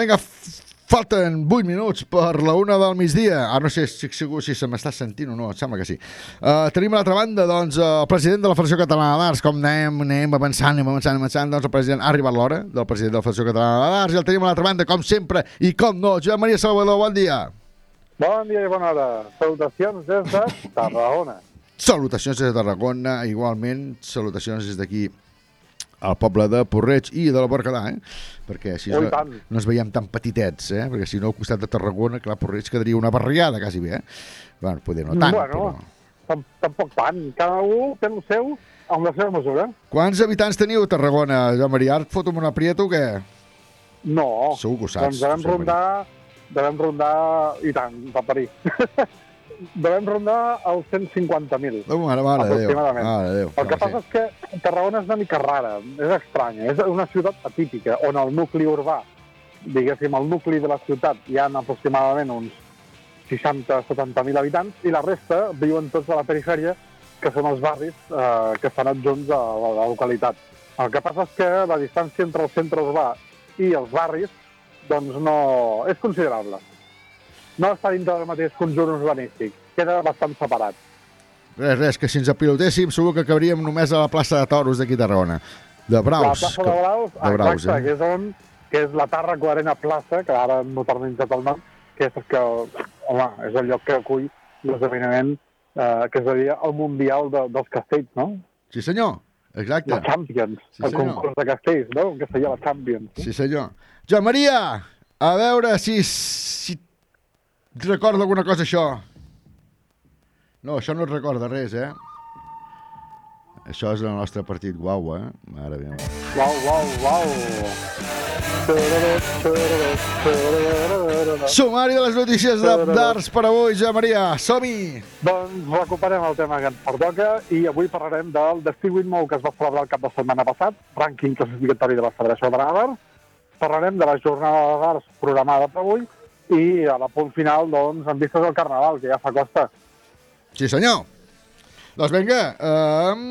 [SPEAKER 4] Vinga, falten 8 minuts per la una del migdia. Ara no sé si, segur si se m'està sentint o no, em sembla que sí. Uh, tenim a l'altra banda doncs, el president de la Federació Catalana d'Arts. Com anem, anem avançant, anem avançant, avançant, doncs el president ha arribat l'hora del president de la Federació Catalana d'Arts i el tenim a l'altra banda, com sempre, i com no, Joan Maria Salvador, bon dia.
[SPEAKER 8] Bon dia i bona hora. Salutacions des de Tarragona.
[SPEAKER 4] Salutacions des de Tarragona, igualment, salutacions des d'aquí al poble de Porreig i de la Berguedà, eh? perquè així no, no ens veiem tan petitets, eh? perquè si no al costat de Tarragona, clar, Porreig quedaria una barriada quasi bé, eh? Bueno, poder no tant,
[SPEAKER 8] bueno,
[SPEAKER 4] però...
[SPEAKER 8] tam tampoc tant. Cada un té el seu amb la seva mesura.
[SPEAKER 4] Quants habitants teniu a Tarragona, Joan Maria? Ara et foto un aprieto o què?
[SPEAKER 8] No.
[SPEAKER 4] Segur que ho saps.
[SPEAKER 8] Doncs devem rondar, devem rondar, i tant, va parir. devem rondar els 150.000.
[SPEAKER 4] Oh, mare, mare Déu. Mare Déu.
[SPEAKER 8] El que passa és que Tarragona és una mica rara, és estranya, és una ciutat atípica, on el nucli urbà diguéssim, al nucli de la ciutat hi ha aproximadament uns 60-70.000 habitants i la resta viuen tots a la perifèria, que són els barris eh, que estan adjunts a la, a la localitat. El que passa és que la distància entre el centre urbà i els barris doncs no és considerable. No està dintre del mateix conjunt urbanístic, queda bastant separat.
[SPEAKER 4] Res, res, que si ens apilotéssim segur que cabríem només a la plaça de Toros d'aquí a Tarragona. De Braus.
[SPEAKER 8] La plaça de Braus,
[SPEAKER 4] de Braus,
[SPEAKER 8] exacte,
[SPEAKER 4] eh?
[SPEAKER 8] que és on que és la Tàrraco Arena Plaça, que ara no terminitzat el nom, que és el que, home, és el lloc que acull l'esdeveniment eh, que seria el Mundial de, dels Castells, no?
[SPEAKER 4] Sí, senyor. Exacte.
[SPEAKER 8] La Champions,
[SPEAKER 4] Sí,
[SPEAKER 8] el
[SPEAKER 4] senyor.
[SPEAKER 8] concurs de Castells, no? Que seria la Champions.
[SPEAKER 4] Sí, senyor. Joan Maria, a veure si, si et recorda alguna cosa això. No, això no et recorda res, eh? Això és el nostre partit guau, eh? Mare meva.
[SPEAKER 8] Uau, uau, uau.
[SPEAKER 4] Sumari de les notícies d'Arts per avui, Joan Maria. Som-hi!
[SPEAKER 8] Doncs recuperem el tema que ens pertoca i avui parlarem del Destí Winmou que es va celebrar el cap de setmana passat, rànquing classificatori de la Federació de d'Arts. Parlarem de la jornada de d'Arts programada per avui i a la punt final, doncs, en vistes al Carnaval, que ja s'acosta.
[SPEAKER 4] Sí, senyor. Doncs vinga, um,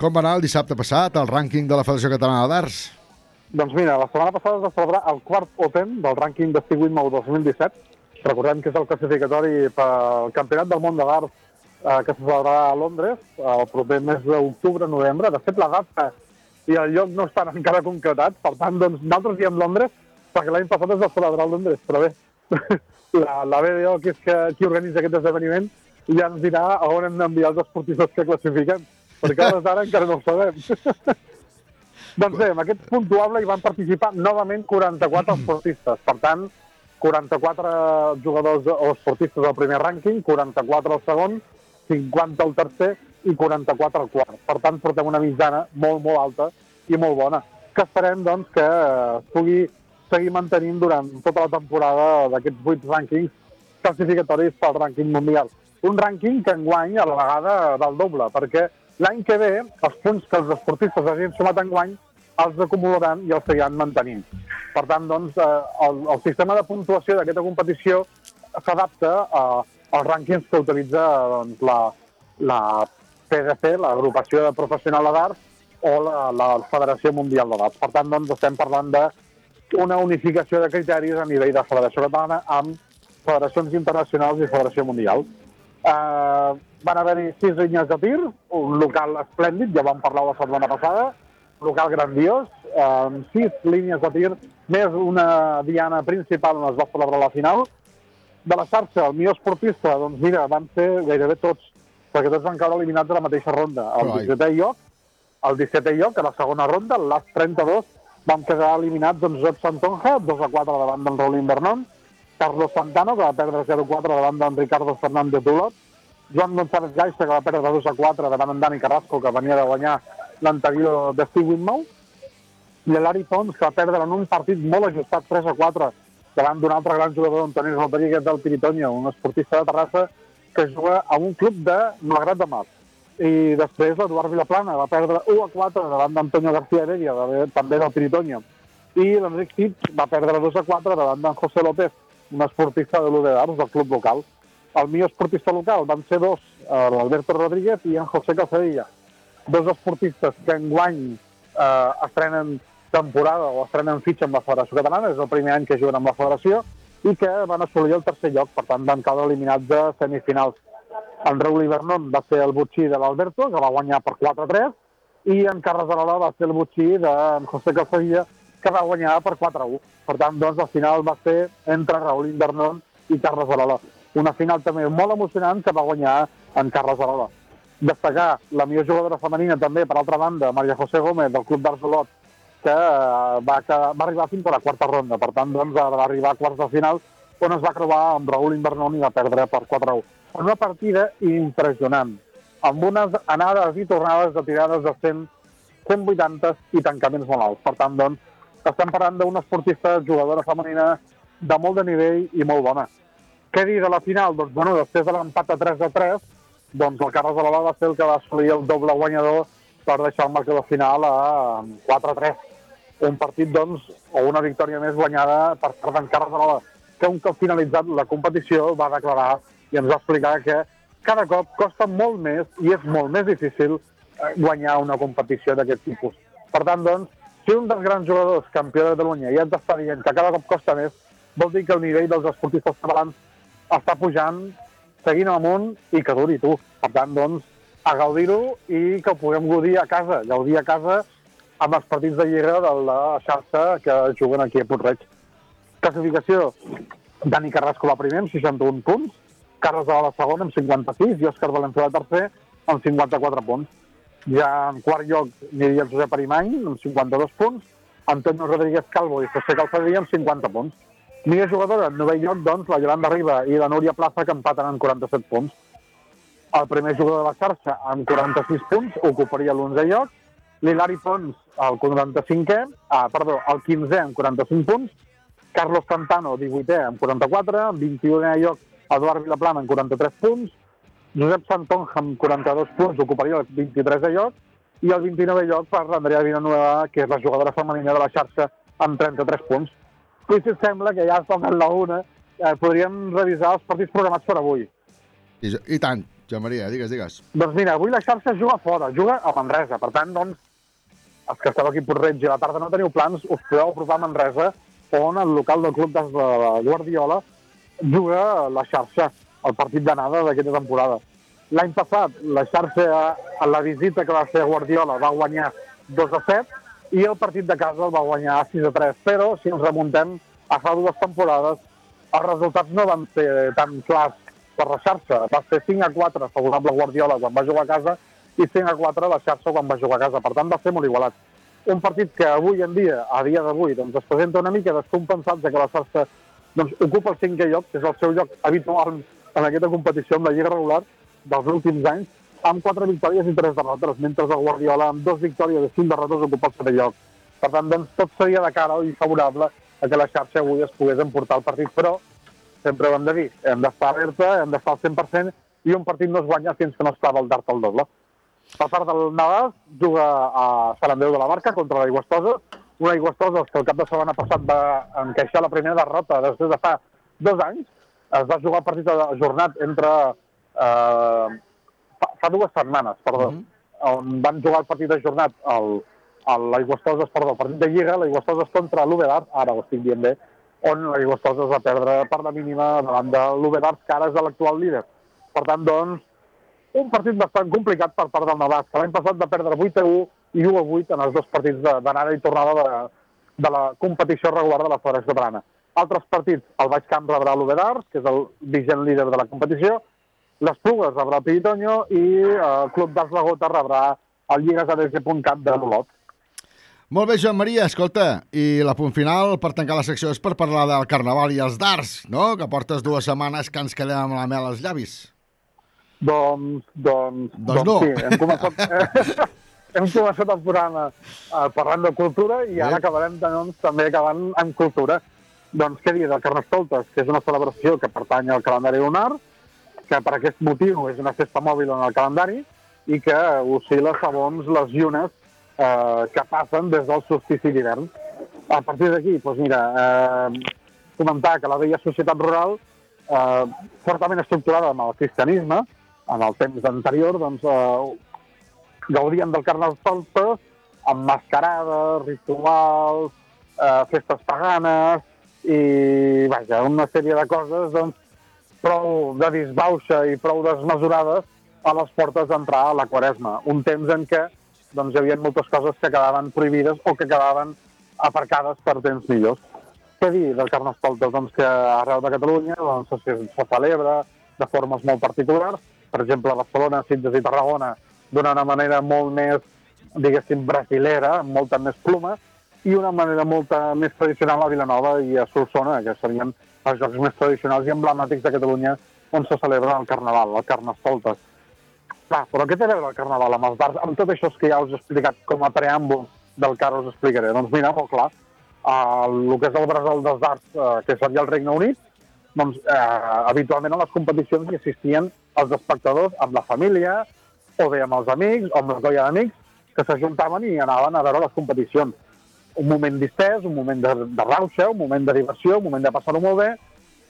[SPEAKER 4] com va anar el dissabte passat el rànquing de la Federació Catalana d'Arts?
[SPEAKER 8] Doncs mira, la setmana passada es va celebrar el quart Open del rànquing Destí Winmou 2017. Recordem que és el classificatori pel Campionat del Món de l'Art eh, que se celebrarà a Londres el proper mes d'octubre-novembre. De fet, la data i el lloc no estan encara concretats, per tant, doncs, nosaltres diem Londres perquè l'any passat es va celebrar a Londres, però bé, la, la BDO, que és que, qui organitza aquest esdeveniment, ja ens dirà a on hem d'enviar els esportistes que classifiquen, perquè a hores d'ara encara no ho sabem. doncs bé, en aquest puntuable hi van participar novament 44 esportistes, per tant, 44 jugadors o esportistes al primer rànquing, 44 al segon, 50 al tercer i 44 al quart. Per tant, portem una mitjana molt, molt alta i molt bona, que esperem doncs, que eh, pugui seguir mantenint durant tota la temporada d'aquests vuit rànquings classificatoris pel rànquing mundial. Un rànquing que enguany a la vegada del doble, perquè l'any que ve els punts que els esportistes hagin sumat enguany els acumularan i els seguiran mantenint. Per tant, doncs, eh, el, el sistema de puntuació d'aquesta competició s'adapta a- als rànquings que utilitza doncs, la, la PDC, l'agrupació professional de d'art, o la, la Federació Mundial de d'Art. Per tant, doncs, estem parlant de una unificació de criteris a nivell de Federació Catalana amb federacions internacionals i Federació Mundial. Eh, van haver-hi sis línies de tir, un local esplèndid, ja vam parlar la setmana passada, local grandiós, amb eh, sis línies de tir, més una diana principal on es va celebrar la final. De la xarxa, el millor esportista, doncs mira, van ser gairebé tots, perquè tots van caure eliminats de la mateixa ronda. El 17è lloc, el 17è lloc, a la segona ronda, l'AS32, van quedar eliminats doncs, Josep Santonja, 2 a 4 davant d'en Raúl Invernon, Carlos Santano, que va perdre 0 a 4 davant d'en Ricardo Fernández Dulot, Joan González Gaixa, que va perdre 2 a 4 davant d'en Dani Carrasco, que venia de guanyar l'anterior de Steve Whitmore, i l'Ari Pons, que va perdre en un partit molt ajustat, 3 a 4, davant d'un altre gran jugador, Antonio Rodríguez del Piritonia, un esportista de Terrassa, que juga a un club de Malgrat de Mar. I després l'Eduard Vilaplana va perdre 1 a 4 davant d'Antonio García Heredia, també del Piritoño. I l'Enric Sitz va perdre 2 a 4 davant d'en José López, un esportista de l'UD d'Arts, del club local. El millor esportista local van ser dos, eh, l'Alberto Rodríguez i en José Calzadilla. Dos esportistes que enguany eh, estrenen temporada o estrenen fitxa amb la Federació Catalana, és el primer any que juguen amb la Federació, i que van assolir el tercer lloc, per tant van caure eliminats de semifinals. En Raúl Ibernon va ser el butxí de l'Alberto, que va guanyar per 4-3, i en Carles Arola va ser el butxí d'en José Calzadilla, que va guanyar per 4-1. Per tant, doncs, al final va ser entre Raúl Invernon i Carles Arola. Una final també molt emocionant que va guanyar en Carles Arola. Destacar la millor jugadora femenina també, per altra banda, Maria José Gómez, del Club d'Arsolot, que eh, va, que va arribar fins a la quarta ronda. Per tant, doncs, va arribar a quarts de final, on es va creuar amb Raúl Invernon i va perdre per 4-1. Una partida impressionant, amb unes anades i tornades de tirades de 100, 180 i tancaments molt alts. Per tant, doncs, estem parlant d'una esportista jugadora femenina de molt de nivell i molt bona. Què dir de la final? Doncs, bueno, després de l'empat a 3 a 3, doncs el Carles Alaba va ser el que va assolir el doble guanyador per deixar el marcador final a 4 a 3. un partit, doncs, o una victòria més guanyada per part d'en Carles Arola, que un cop finalitzat la competició va declarar i ens va explicar que cada cop costa molt més i és molt més difícil eh, guanyar una competició d'aquest tipus. Per tant, doncs, si un dels grans jugadors campió de Catalunya ja ens està dient que cada cop costa més, vol dir que el nivell dels esportistes catalans està pujant, seguint amunt i que duri tu. Per tant, doncs, a gaudir-ho i que ho puguem gaudir a casa, gaudir a casa amb els partits de lliga de la xarxa que juguen aquí a Puig-reig. Classificació, Dani Carrasco va primer amb 61 punts, Carles de la segona amb 56 i Òscar Valenzuela tercer amb 54 punts. Ja en quart lloc aniria el Josep Arimany amb 52 punts, Antonio Rodríguez Calvo i José Calzadilla amb 50 punts. Millor jugadora, en novè lloc, doncs, la Yolanda Riba i la Núria Plaza, que empaten amb 47 punts. El primer jugador de la xarxa, amb 46 punts, ocuparia l'11è lloc. L'Hilari Pons, el 45è, ah, perdó, el 15è amb 45 punts. Carlos Santano, 18è, amb 44. En 21è lloc, Eduard Vilaplana, amb 43 punts. Josep Santonja, amb 42 punts, ocuparia el 23è lloc. I el 29è lloc per l'Andrea Villanueva, que és la jugadora femenina de la xarxa, amb 33 punts. I si sembla que ja es toquen la una, eh, podríem revisar els partits programats per avui.
[SPEAKER 4] I, i tant, Joan Maria, digues, digues.
[SPEAKER 8] Doncs mira, avui la xarxa juga fora, juga a Manresa. Per tant, doncs, els que esteu aquí a Portreig i a la tarda no teniu plans, us podeu apropar a Manresa, on el local del club de Guardiola juga la xarxa, el partit d'anada d'aquesta temporada. L'any passat, la xarxa, a la visita que va fer a Guardiola, va guanyar 2 a 7, i el partit de casa el va guanyar 6 a 3. Però, si ens remuntem a fa dues temporades, els resultats no van ser tan clars per la xarxa. Va ser 5 a 4 favorable a Guardiola quan va jugar a casa i 5 a 4 la xarxa quan va jugar a casa. Per tant, va ser molt igualat. Un partit que avui en dia, a dia d'avui, doncs es presenta una mica descompensat ja que la xarxa doncs, ocupa el cinquè lloc, que és el seu lloc habitual en aquesta competició, amb la lliga regular dels últims anys, amb 4 victòries i 3 derrotes, mentre el Guardiola amb 2 victòries i 5 derrotes ocupa el setè lloc. Per tant, doncs, tot seria de cara i favorable a que la xarxa avui es pogués emportar el partit, però sempre ho hem de dir, hem d'estar alerta, hem d'estar al 100% i un partit no es guanya fins que no es clava el dart al doble. Per part del Navàs, juga a Sant Andreu de la Barca contra l'Aigüestosa, un Aigüestosa que el cap de setmana passat va encaixar la primera derrota després de fa dos anys. Es va jugar el partit ajornat entre... Eh, fa, fa dues setmanes, perdó, mm -hmm. on van jugar el partit ajornat el, l'Aigüestoses, perdó, el partit de Lliga, l'Aigüestoses contra l'Uvedar, ara ho estic dient bé, on l'Aigüestoses va perdre per la mínima davant de l'Uvedar, que ara és l'actual líder. Per tant, doncs, un partit bastant complicat per part del Navàs, que l'any passat va perdre 8 a 1 i 1 a 8 en els dos partits de- d'anada i tornada de, de la competició regular de la Federació Catalana. Altres partits, el Baix Camp rebrà l'Uvedar, que és el vigent líder de la competició, les Pugues rebrà el Piritoño i eh, el Club d'Arts la Gota rebrà el Lligues ADC.cat de l'Olot.
[SPEAKER 4] Molt bé, Joan Maria, escolta, i la punt final per tancar la secció és per parlar del Carnaval i els darts, no? Que portes dues setmanes que ens quedem amb la mel als llavis.
[SPEAKER 8] Doncs, doncs,
[SPEAKER 4] Doncs no.
[SPEAKER 8] sí, hem començat, hem començat el programa eh, parlant de cultura i ara acabarem doncs, també acabant amb cultura. Doncs què dir del Carnestoltes, que és una celebració que pertany al calendari lunar, que per aquest motiu és una festa mòbil en el calendari i que oscil·la segons les llunes eh, que passen des del solstici d'hivern. A partir d'aquí, doncs mira, eh, comentar que la vella societat rural, eh, fortament estructurada amb el cristianisme, en el temps anterior, doncs, eh, gaudien del carnestoltes amb mascarades, rituals, eh, festes paganes i, vaja, una sèrie de coses, doncs, prou de disbauxa i prou desmesurades a les portes d'entrar a la Quaresma. Un temps en què doncs, hi havia moltes coses que quedaven prohibides o que quedaven aparcades per temps millors. Què dir del Carnestoltes? Doncs que arreu de Catalunya doncs, se, celebra de formes molt particulars. Per exemple, a Barcelona, Sitges i Tarragona d'una manera molt més, diguéssim, brasilera, amb molta més pluma, i una manera molt més tradicional a Vilanova i a Solsona, que serien els jocs més tradicionals i emblemàtics de Catalunya on se celebra el Carnaval, el Carnestoltes. Clar, però què té a veure el Carnaval amb els darts? Amb tot això que ja us he explicat com a preàmbul del que ara us explicaré. Doncs mira, molt clar, el, el que és el Brasil dels darts, eh, que seria el Regne Unit, doncs eh, habitualment a les competicions hi assistien els espectadors amb la família, o bé amb els amics, o amb la colla d'amics, que s'ajuntaven i anaven a veure les competicions. un moment distès, un moment de, de rauxa, un moment de diversió, un moment de passar-ho molt bé,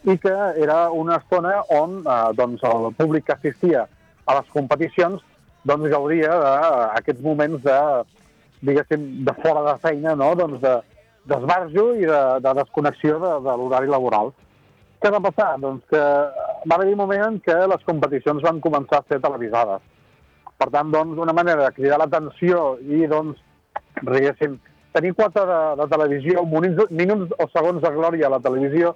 [SPEAKER 8] i que era una estona on eh, doncs, el públic que assistia a les competicions doncs, gaudia d'aquests moments de, diguéssim, de fora de feina, no? doncs de, d'esbarjo i de, de desconnexió de, de l'horari laboral. Què va passar? Doncs que va haver-hi un moment en què les competicions van començar a ser televisades. Per tant, doncs, una manera de cridar l'atenció i, doncs, diguéssim, tenir quota de, de televisió, minuts, minuts o segons de glòria a la televisió,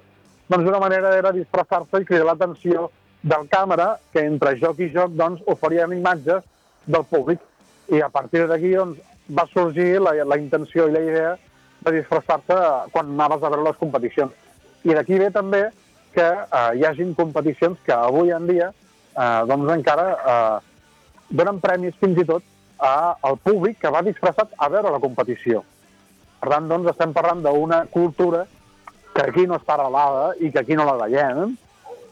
[SPEAKER 8] doncs una manera era disfressar-se i cridar l'atenció del càmera, que entre joc i joc doncs, oferien imatges del públic. I a partir d'aquí doncs, va sorgir la, la intenció i la idea de disfressar-se quan anaves a veure les competicions. I d'aquí ve també que eh, hi hagin competicions que avui en dia eh, doncs encara eh, donen premis fins i tot a, al públic que va disfressat a veure la competició. Per tant, doncs, estem parlant d'una cultura que aquí no està arrelada i que aquí no la veiem,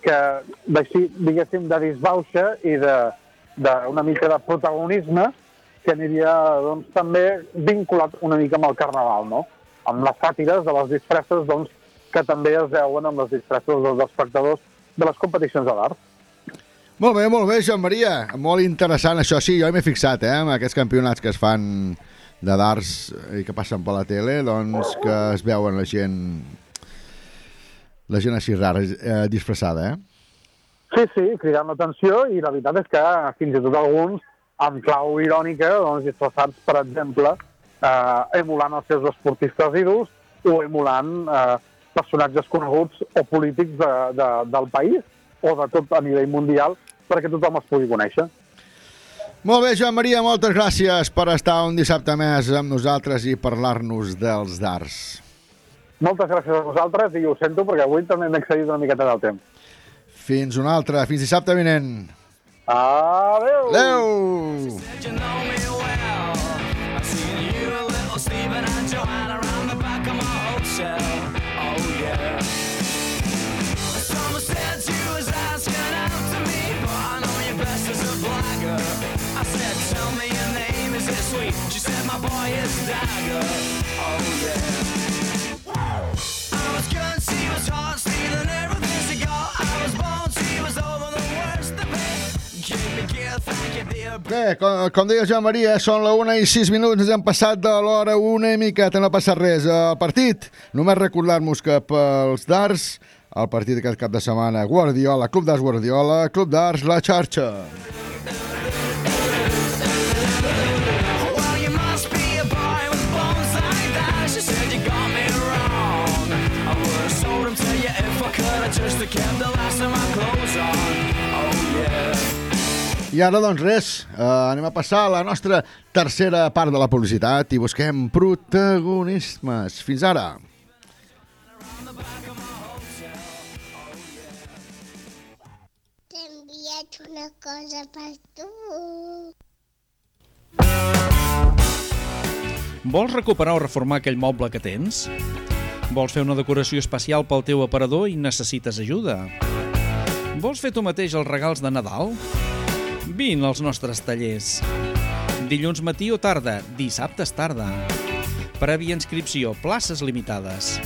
[SPEAKER 8] que diguéssim, de disbauxa i d'una mica de protagonisme que aniria doncs, també vinculat una mica amb el carnaval, no? amb les sàtires de les disfresses doncs, que també es veuen amb les disfresses dels espectadors de les competicions de l'art.
[SPEAKER 4] Molt bé, molt bé, Joan Maria. Molt interessant això. Sí, jo m'he fixat, eh, amb aquests campionats que es fan de darts i que passen per la tele, doncs que es veuen la gent la gent així rara, eh, disfressada, eh?
[SPEAKER 8] Sí, sí, cridant l'atenció i la veritat és que fins i tot alguns amb clau irònica, doncs disfressats, per exemple, eh, emulant els seus esportistes ídols o emulant eh, personatges coneguts o polítics de, de, del país o de tot a nivell mundial perquè tothom es pugui conèixer.
[SPEAKER 4] Molt bé, Joan Maria, moltes gràcies per estar un dissabte més amb nosaltres i parlar-nos dels darts.
[SPEAKER 8] Moltes gràcies a vosaltres i ho sento perquè avui també hem excedit una miqueta del temps.
[SPEAKER 4] Fins una altra, fins dissabte vinent.
[SPEAKER 8] Adéu!
[SPEAKER 4] Adéu!
[SPEAKER 9] She said my boy is Dagger. Oh yeah. I was good, she was hot, stealing everything she got. I was born, she was over the worst of it. Me.
[SPEAKER 4] Bé, com, com deia Joan Maria, són la 1 i 6 minuts, ens hem passat de l'hora una miqueta, no ha passat res. El partit, només recordar-nos que pels darts, el partit d'aquest cap de setmana, Guardiola, Club d'Arts Guardiola, Club d'Arts La Xarxa.
[SPEAKER 9] I
[SPEAKER 4] ara, doncs res, eh, anem a passar a la nostra tercera part de la publicitat i busquem protagonismes. Fins ara.
[SPEAKER 2] T'he enviat una cosa per tu.
[SPEAKER 5] Vols recuperar o reformar aquell moble que tens? Vols fer una decoració especial pel teu aparador i necessites ajuda? Vols fer tu mateix els regals de Nadal? Vine als nostres tallers. Dilluns matí o tarda, dissabtes tarda. Prèvia inscripció, places limitades.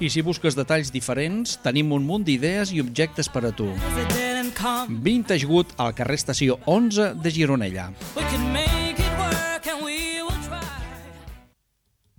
[SPEAKER 5] I si busques detalls diferents, tenim un munt d'idees i objectes per a tu. Vintage Good al carrer Estació 11 de Gironella.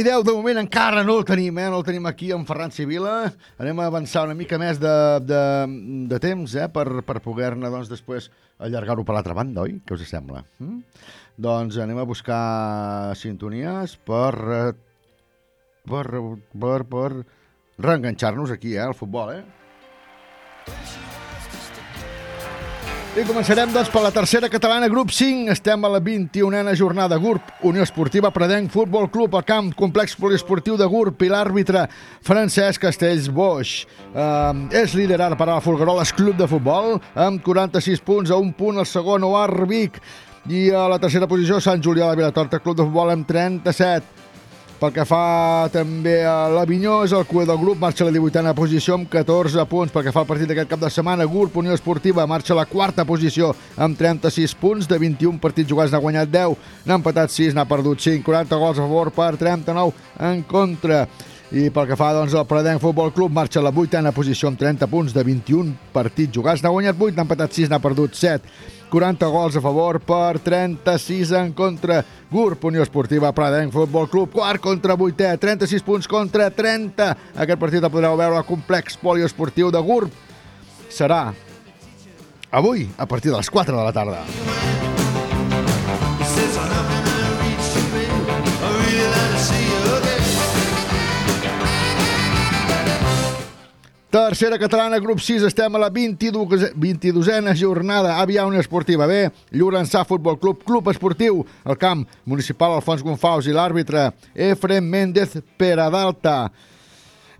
[SPEAKER 4] Una idea de moment encara no el tenim, eh? no el tenim aquí en Ferran Civila. Anem a avançar una mica més de, de, de temps eh? per, per poder-ne doncs, després allargar-ho per l'altra banda, oi? Què us sembla? Mm? Doncs anem a buscar sintonies per, per, per, per reenganxar-nos aquí, eh, al futbol, eh? I començarem, doncs, per la tercera catalana, grup 5. Estem a la 21a jornada. GURB, Unió Esportiva Predenc, Futbol Club, al camp, complex poliesportiu de GURB i l'àrbitre Francesc Castells Boix. Uh, és líder ara per a la Folgueroles Club de Futbol, amb 46 punts, a un punt el segon Oar Vic. I a la tercera posició, Sant Julià de Vilatorta Club de Futbol, amb 37. Pel que fa també a l'Avinyó, és el cué del grup, marxa a la 18a posició amb 14 punts. Pel que fa al partit d'aquest cap de setmana, GURB, Unió Esportiva, marxa a la quarta posició amb 36 punts. De 21 partits jugats n'ha guanyat 10, n'ha empatat 6, n'ha perdut 5. 40 gols a favor per 39 en contra. I pel que fa doncs, al Predenc Futbol Club, marxa a la vuitena posició amb 30 punts de 21 partits jugats. N'ha guanyat 8, n'ha empatat 6, n'ha perdut 7. 40 gols a favor per 36 en contra. GURB, Unió Esportiva, Pradenc, Futbol Club, quart contra vuitè, 36 punts contra 30. Aquest partit el podreu veure al complex poliesportiu de GURB. Serà avui, a partir de les 4 de la tarda. Tercera catalana, grup 6, estem a la 22, 22a jornada. Avià Unió Esportiva B, Llorençà Futbol Club, Club Esportiu, el camp municipal Alfons Gonfaus i l'àrbitre Efrem Méndez Peradalta.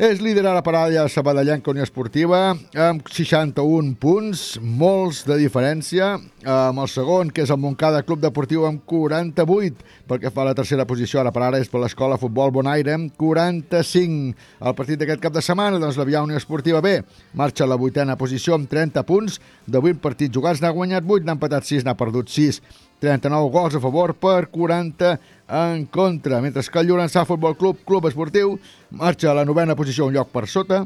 [SPEAKER 4] És líder a la parada Sabadellenca Unió Esportiva amb 61 punts, molts de diferència, amb el segon, que és el Montcada Club Deportiu, amb 48. Pel que fa a la tercera posició, ara per ara és per l'Escola Futbol Bonaire, amb 45. El partit d'aquest cap de setmana, doncs la Via Unió Esportiva B marxa a la vuitena posició amb 30 punts. De 8 partits jugats n'ha guanyat 8, n'ha empatat 6, n'ha perdut 6. 39 gols a favor per 40 en contra, mentre que el Llorençà Futbol Club, Club Esportiu, marxa a la novena posició un lloc per sota,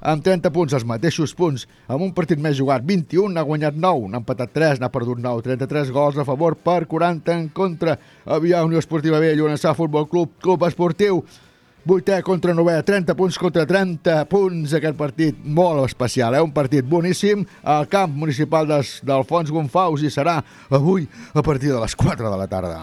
[SPEAKER 4] amb 30 punts, els mateixos punts, amb un partit més jugat, 21, n'ha guanyat 9, n'ha empatat 3, n'ha perdut 9, 33 gols a favor per 40 en contra. Havia Unió Esportiva B, Llorençà Futbol Club, Club Esportiu, 8è contra 9è, 30 punts contra 30 punts aquest partit molt especial, eh? un partit boníssim al camp municipal d'Alfons Gonfaus i serà avui a partir de les 4 de la tarda.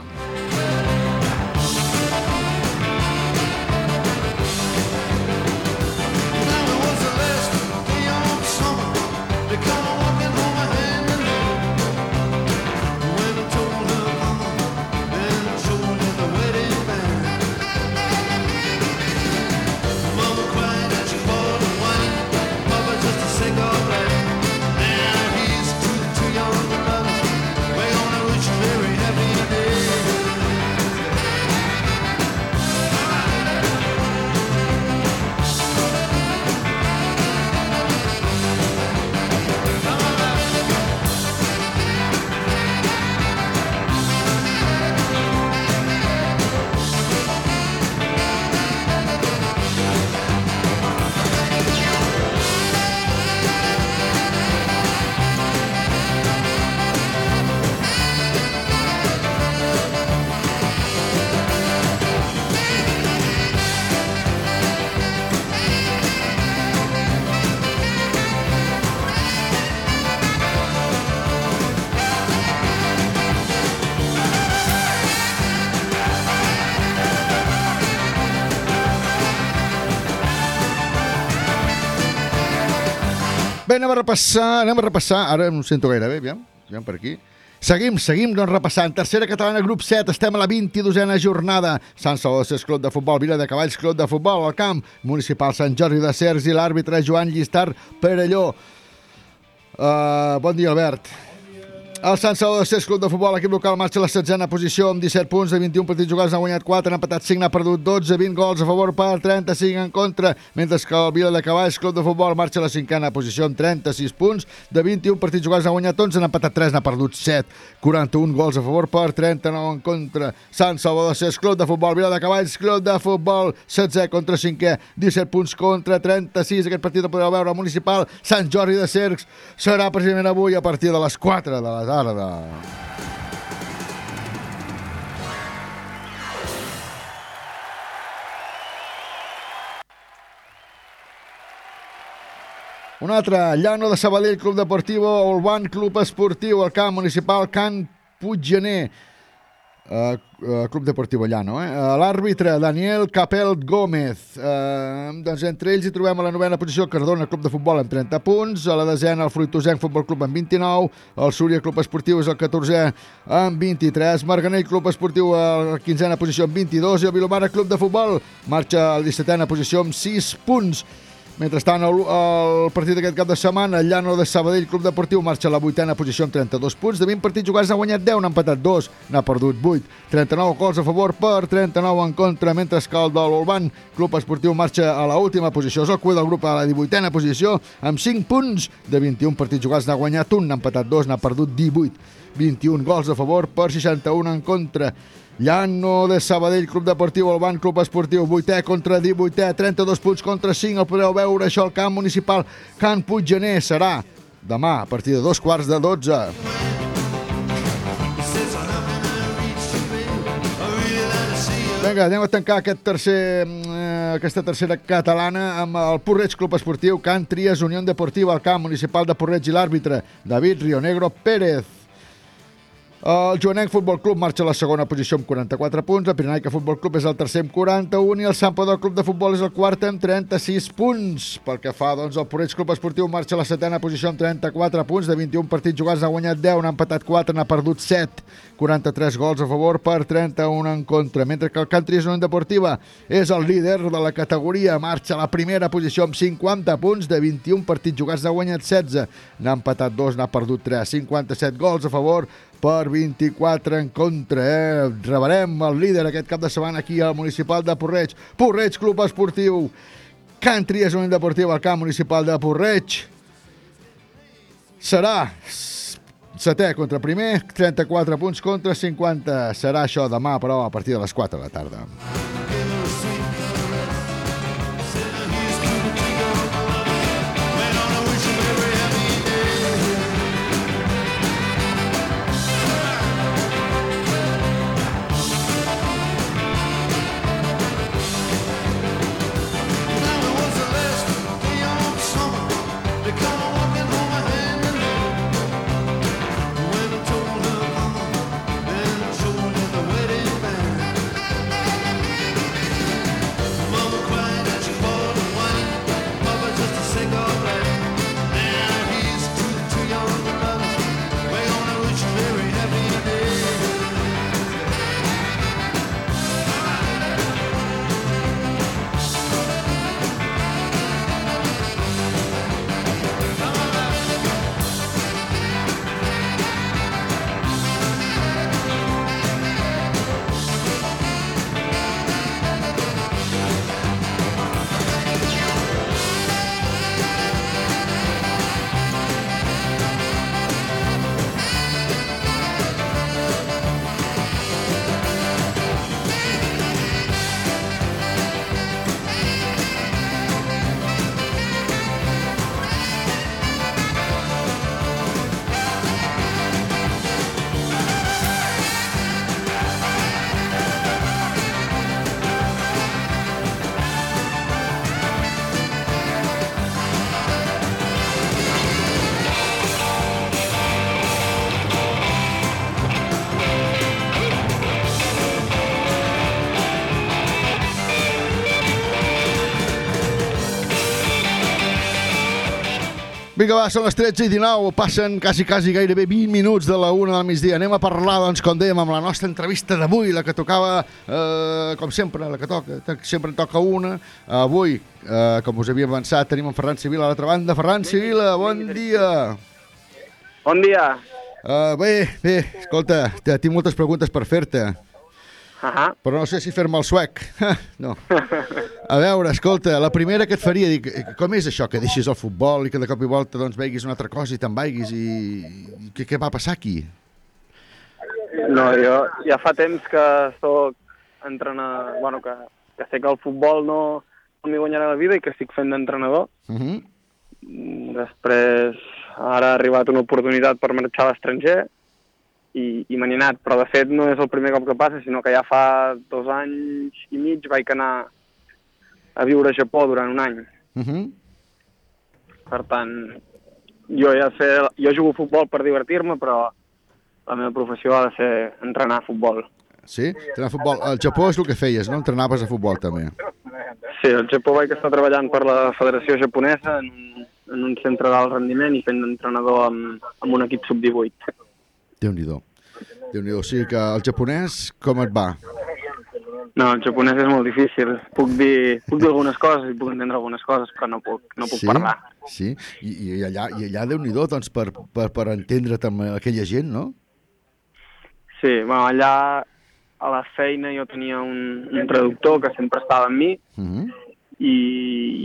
[SPEAKER 4] Bé, anem a repassar, anem a repassar, ara ho sento gaire bé, aviam, aviam per aquí. Seguim, seguim doncs repassant. Tercera catalana, grup 7, estem a la 22a jornada. Sant Cés Club de Futbol, Vila de Cavalls Club de Futbol, al camp municipal Sant Jordi de Cers i l'àrbitre Joan Llistar Perelló. Uh, bon dia, Albert. El Sant Salvador Cés Club de Futbol, equip local, marxa a la setzena posició amb 17 punts de 21 partits jugats, n'ha guanyat 4, n'ha empatat 5, n'ha perdut 12, 20 gols a favor per 35 en contra, mentre que el Vila de Cavalls Club de Futbol marxa a la cinquena posició amb 36 punts, de 21 partits jugats, n'ha guanyat 11, n'ha empatat 3, n'ha perdut 7, 41 gols a favor per 39 en contra. Sant Salvador Cés Club de Futbol, Vila de Cavalls Club de Futbol, 16 contra 5è, 17 punts contra 36, aquest partit el podreu veure al municipal Sant Jordi de Cercs, serà precisament avui a partir de les 4 de la tarda tarda. Un altre, Llano de Sabadell, Club Deportivo, Urban Club Esportiu, el camp municipal Can Puiggener. Uh, Club Deportiu Llano, eh? Uh, L'àrbitre, Daniel Capel Gómez. Uh, doncs entre ells hi trobem a la novena posició el Cardona Club de Futbol amb 30 punts, a la desena el Fruitosenc Futbol Club amb 29, el Súria Club Esportiu és el 14è amb 23, Marganell Club Esportiu a la quinzena posició amb 22 i el Vilomara Club de Futbol marxa a la 17a posició amb 6 punts. Mentrestant, el, el partit d'aquest cap de setmana, el Llano de Sabadell Club Deportiu marxa a la vuitena posició amb 32 punts. De 20 partits jugats n'ha guanyat 10, n'ha empatat 2, n'ha perdut 8. 39 gols a favor per 39 en contra, mentre que el de l'Olban Club Esportiu marxa a la última posició. És el cuir del grup a la 18a posició amb 5 punts. De 21 partits jugats n'ha guanyat 1, n'ha empatat 2, n'ha perdut 18. 21 gols a favor per 61 en contra. Llano de Sabadell, Club Deportiu, el Banc Club Esportiu, 8è contra 18è, 32 punts contra 5, el podeu veure això al camp municipal Can Puiggener, serà demà a partir de dos quarts de 12. Vinga, anem a tancar aquest tercer, eh, aquesta tercera catalana amb el Porreig Club Esportiu, Can Tries, Unió Deportiva, el camp municipal de Porreig i l'àrbitre David Rionegro Pérez. El Joanenc Futbol Club marxa a la segona posició amb 44 punts, el Pirinaica Futbol Club és el tercer amb 41 i el Sant Padó Club de Futbol és el quart amb 36 punts. Pel que fa, doncs, el Porreig Club Esportiu marxa a la setena posició amb 34 punts, de 21 partits jugats n'ha guanyat 10, n'ha empatat 4, n'ha perdut 7, 43 gols a favor per 31 en contra, mentre que el Country Unió Deportiva és el líder de la categoria, marxa a la primera posició amb 50 punts, de 21 partits jugats n'ha guanyat 16, n'ha empatat 2, n'ha perdut 3, 57 gols a favor per 24 en contra. Eh? Rebarem el líder aquest cap de setmana aquí al Municipal de Porreig. Porreig Club Esportiu. Country és un deportiu al camp municipal de Porreig. Serà setè contra primer, 34 punts contra 50. Serà això demà, però, a partir de les 4 de la tarda. Són les 13 i 19, passen quasi, quasi gairebé 20 minuts de la 1 del migdia. Anem a parlar, doncs, com dèiem, amb la nostra entrevista d'avui, la que tocava, eh, com sempre, la que toca, sempre en toca una. Avui, eh, com us havia avançat, tenim en Ferran Civil a l'altra banda. Ferran Civil, bon dia.
[SPEAKER 10] Bon dia.
[SPEAKER 4] Uh, bé, bé, escolta, tinc moltes preguntes per fer-te.
[SPEAKER 10] Uh -huh.
[SPEAKER 4] Però no sé si fer-me el suec. no. A veure, escolta, la primera que et faria, dic, com és això que deixis el futbol i que de cop i volta doncs, veguis una altra cosa i te'n vagis i, i què, què va passar aquí?
[SPEAKER 10] No, jo ja fa temps que sóc entrenador, bueno, que, que sé que el futbol no, no m'hi guanyarà la vida i que estic fent d'entrenador.
[SPEAKER 4] Uh -huh.
[SPEAKER 10] Després, ara ha arribat una oportunitat per marxar a l'estranger i, i me n'he anat, però de fet no és el primer cop que passa, sinó que ja fa dos anys i mig vaig anar a viure a Japó durant un any.
[SPEAKER 4] Uh -huh.
[SPEAKER 10] Per tant, jo ja sé... Jo jugo a futbol per divertir-me, però la meva professió ha de ser entrenar a futbol.
[SPEAKER 4] Sí? Entrenar a futbol. Al Japó és el que feies, no? Entrenaves a futbol també.
[SPEAKER 10] Sí, al Japó vaig estar treballant per la Federació Japonesa en en un centre d'alt rendiment i fent d'entrenador amb, amb un equip sub-18.
[SPEAKER 4] Déu-n'hi-do. Déu-n'hi-do. O sigui que el japonès, com et va?
[SPEAKER 10] No, el japonès és molt difícil. Puc dir, puc dir algunes coses i puc entendre algunes coses, però no puc, no puc
[SPEAKER 4] sí?
[SPEAKER 10] parlar.
[SPEAKER 4] Sí? I, i allà, i allà Déu-n'hi-do, doncs, per, per, per entendre't amb aquella gent, no?
[SPEAKER 10] Sí, bueno, allà a la feina jo tenia un, un traductor que sempre estava amb mi
[SPEAKER 4] Mm -hmm.
[SPEAKER 10] i,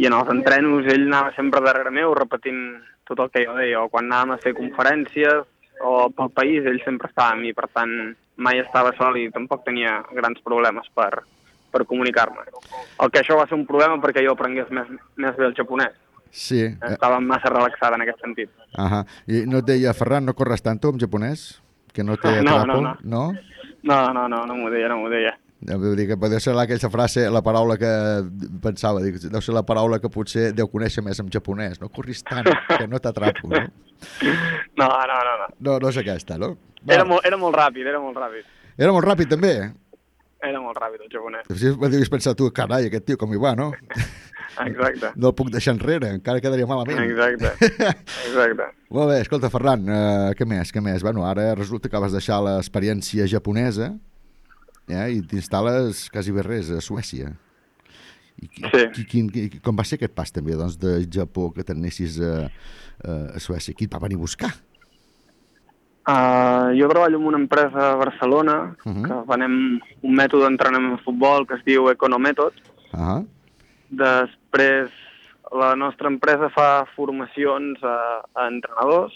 [SPEAKER 10] i en els entrenos ell anava sempre darrere meu repetint tot el que jo deia, o quan anàvem a fer conferències o pel país ell sempre estava amb mi, per tant mai estava sol i tampoc tenia grans problemes per, per comunicar-me. El que això va ser un problema perquè jo aprengués més, més bé el japonès.
[SPEAKER 4] Sí. Eh,
[SPEAKER 10] Estava massa relaxada en aquest sentit.
[SPEAKER 4] ahà. I no et deia, Ferran, no corres tanto en japonès? Que no te
[SPEAKER 10] No,
[SPEAKER 4] atrapo?
[SPEAKER 10] no, no.
[SPEAKER 4] no?
[SPEAKER 10] No, no, no, no m'ho deia, no m'ho deia.
[SPEAKER 4] Vull dir que podria ser aquella frase, la paraula que pensava, dic, deu ser la paraula que potser deu conèixer més en japonès. No corris tant, que no t'atrapo, no?
[SPEAKER 10] No, no, no, no.
[SPEAKER 4] No, no és aquesta, no?
[SPEAKER 10] Era molt, era molt ràpid, era molt ràpid.
[SPEAKER 4] Era molt ràpid, també.
[SPEAKER 10] Era molt ràpid, el japonès.
[SPEAKER 4] Si devies pensar tu, carai, aquest tio com hi va, no?
[SPEAKER 10] Exacte.
[SPEAKER 4] No el puc deixar enrere, encara quedaria malament.
[SPEAKER 10] Exacte. Exacte.
[SPEAKER 4] Molt bé, escolta, Ferran, uh, què més, què més? Bueno, ara resulta que vas deixar l'experiència japonesa eh, i t'instal·les quasi bé res a Suècia. I,
[SPEAKER 10] Sí.
[SPEAKER 4] qui, quin, qui, com va ser aquest pas també, doncs, de Japó que t'anessis a, a, Suècia? Qui et va venir a buscar?
[SPEAKER 10] Uh, jo treballo en una empresa a Barcelona
[SPEAKER 4] Uh -huh.
[SPEAKER 10] que venem un mètode d'entrenament de futbol que es diu Economètode.
[SPEAKER 4] Ah,
[SPEAKER 10] Després, la nostra empresa fa formacions a, a entrenadors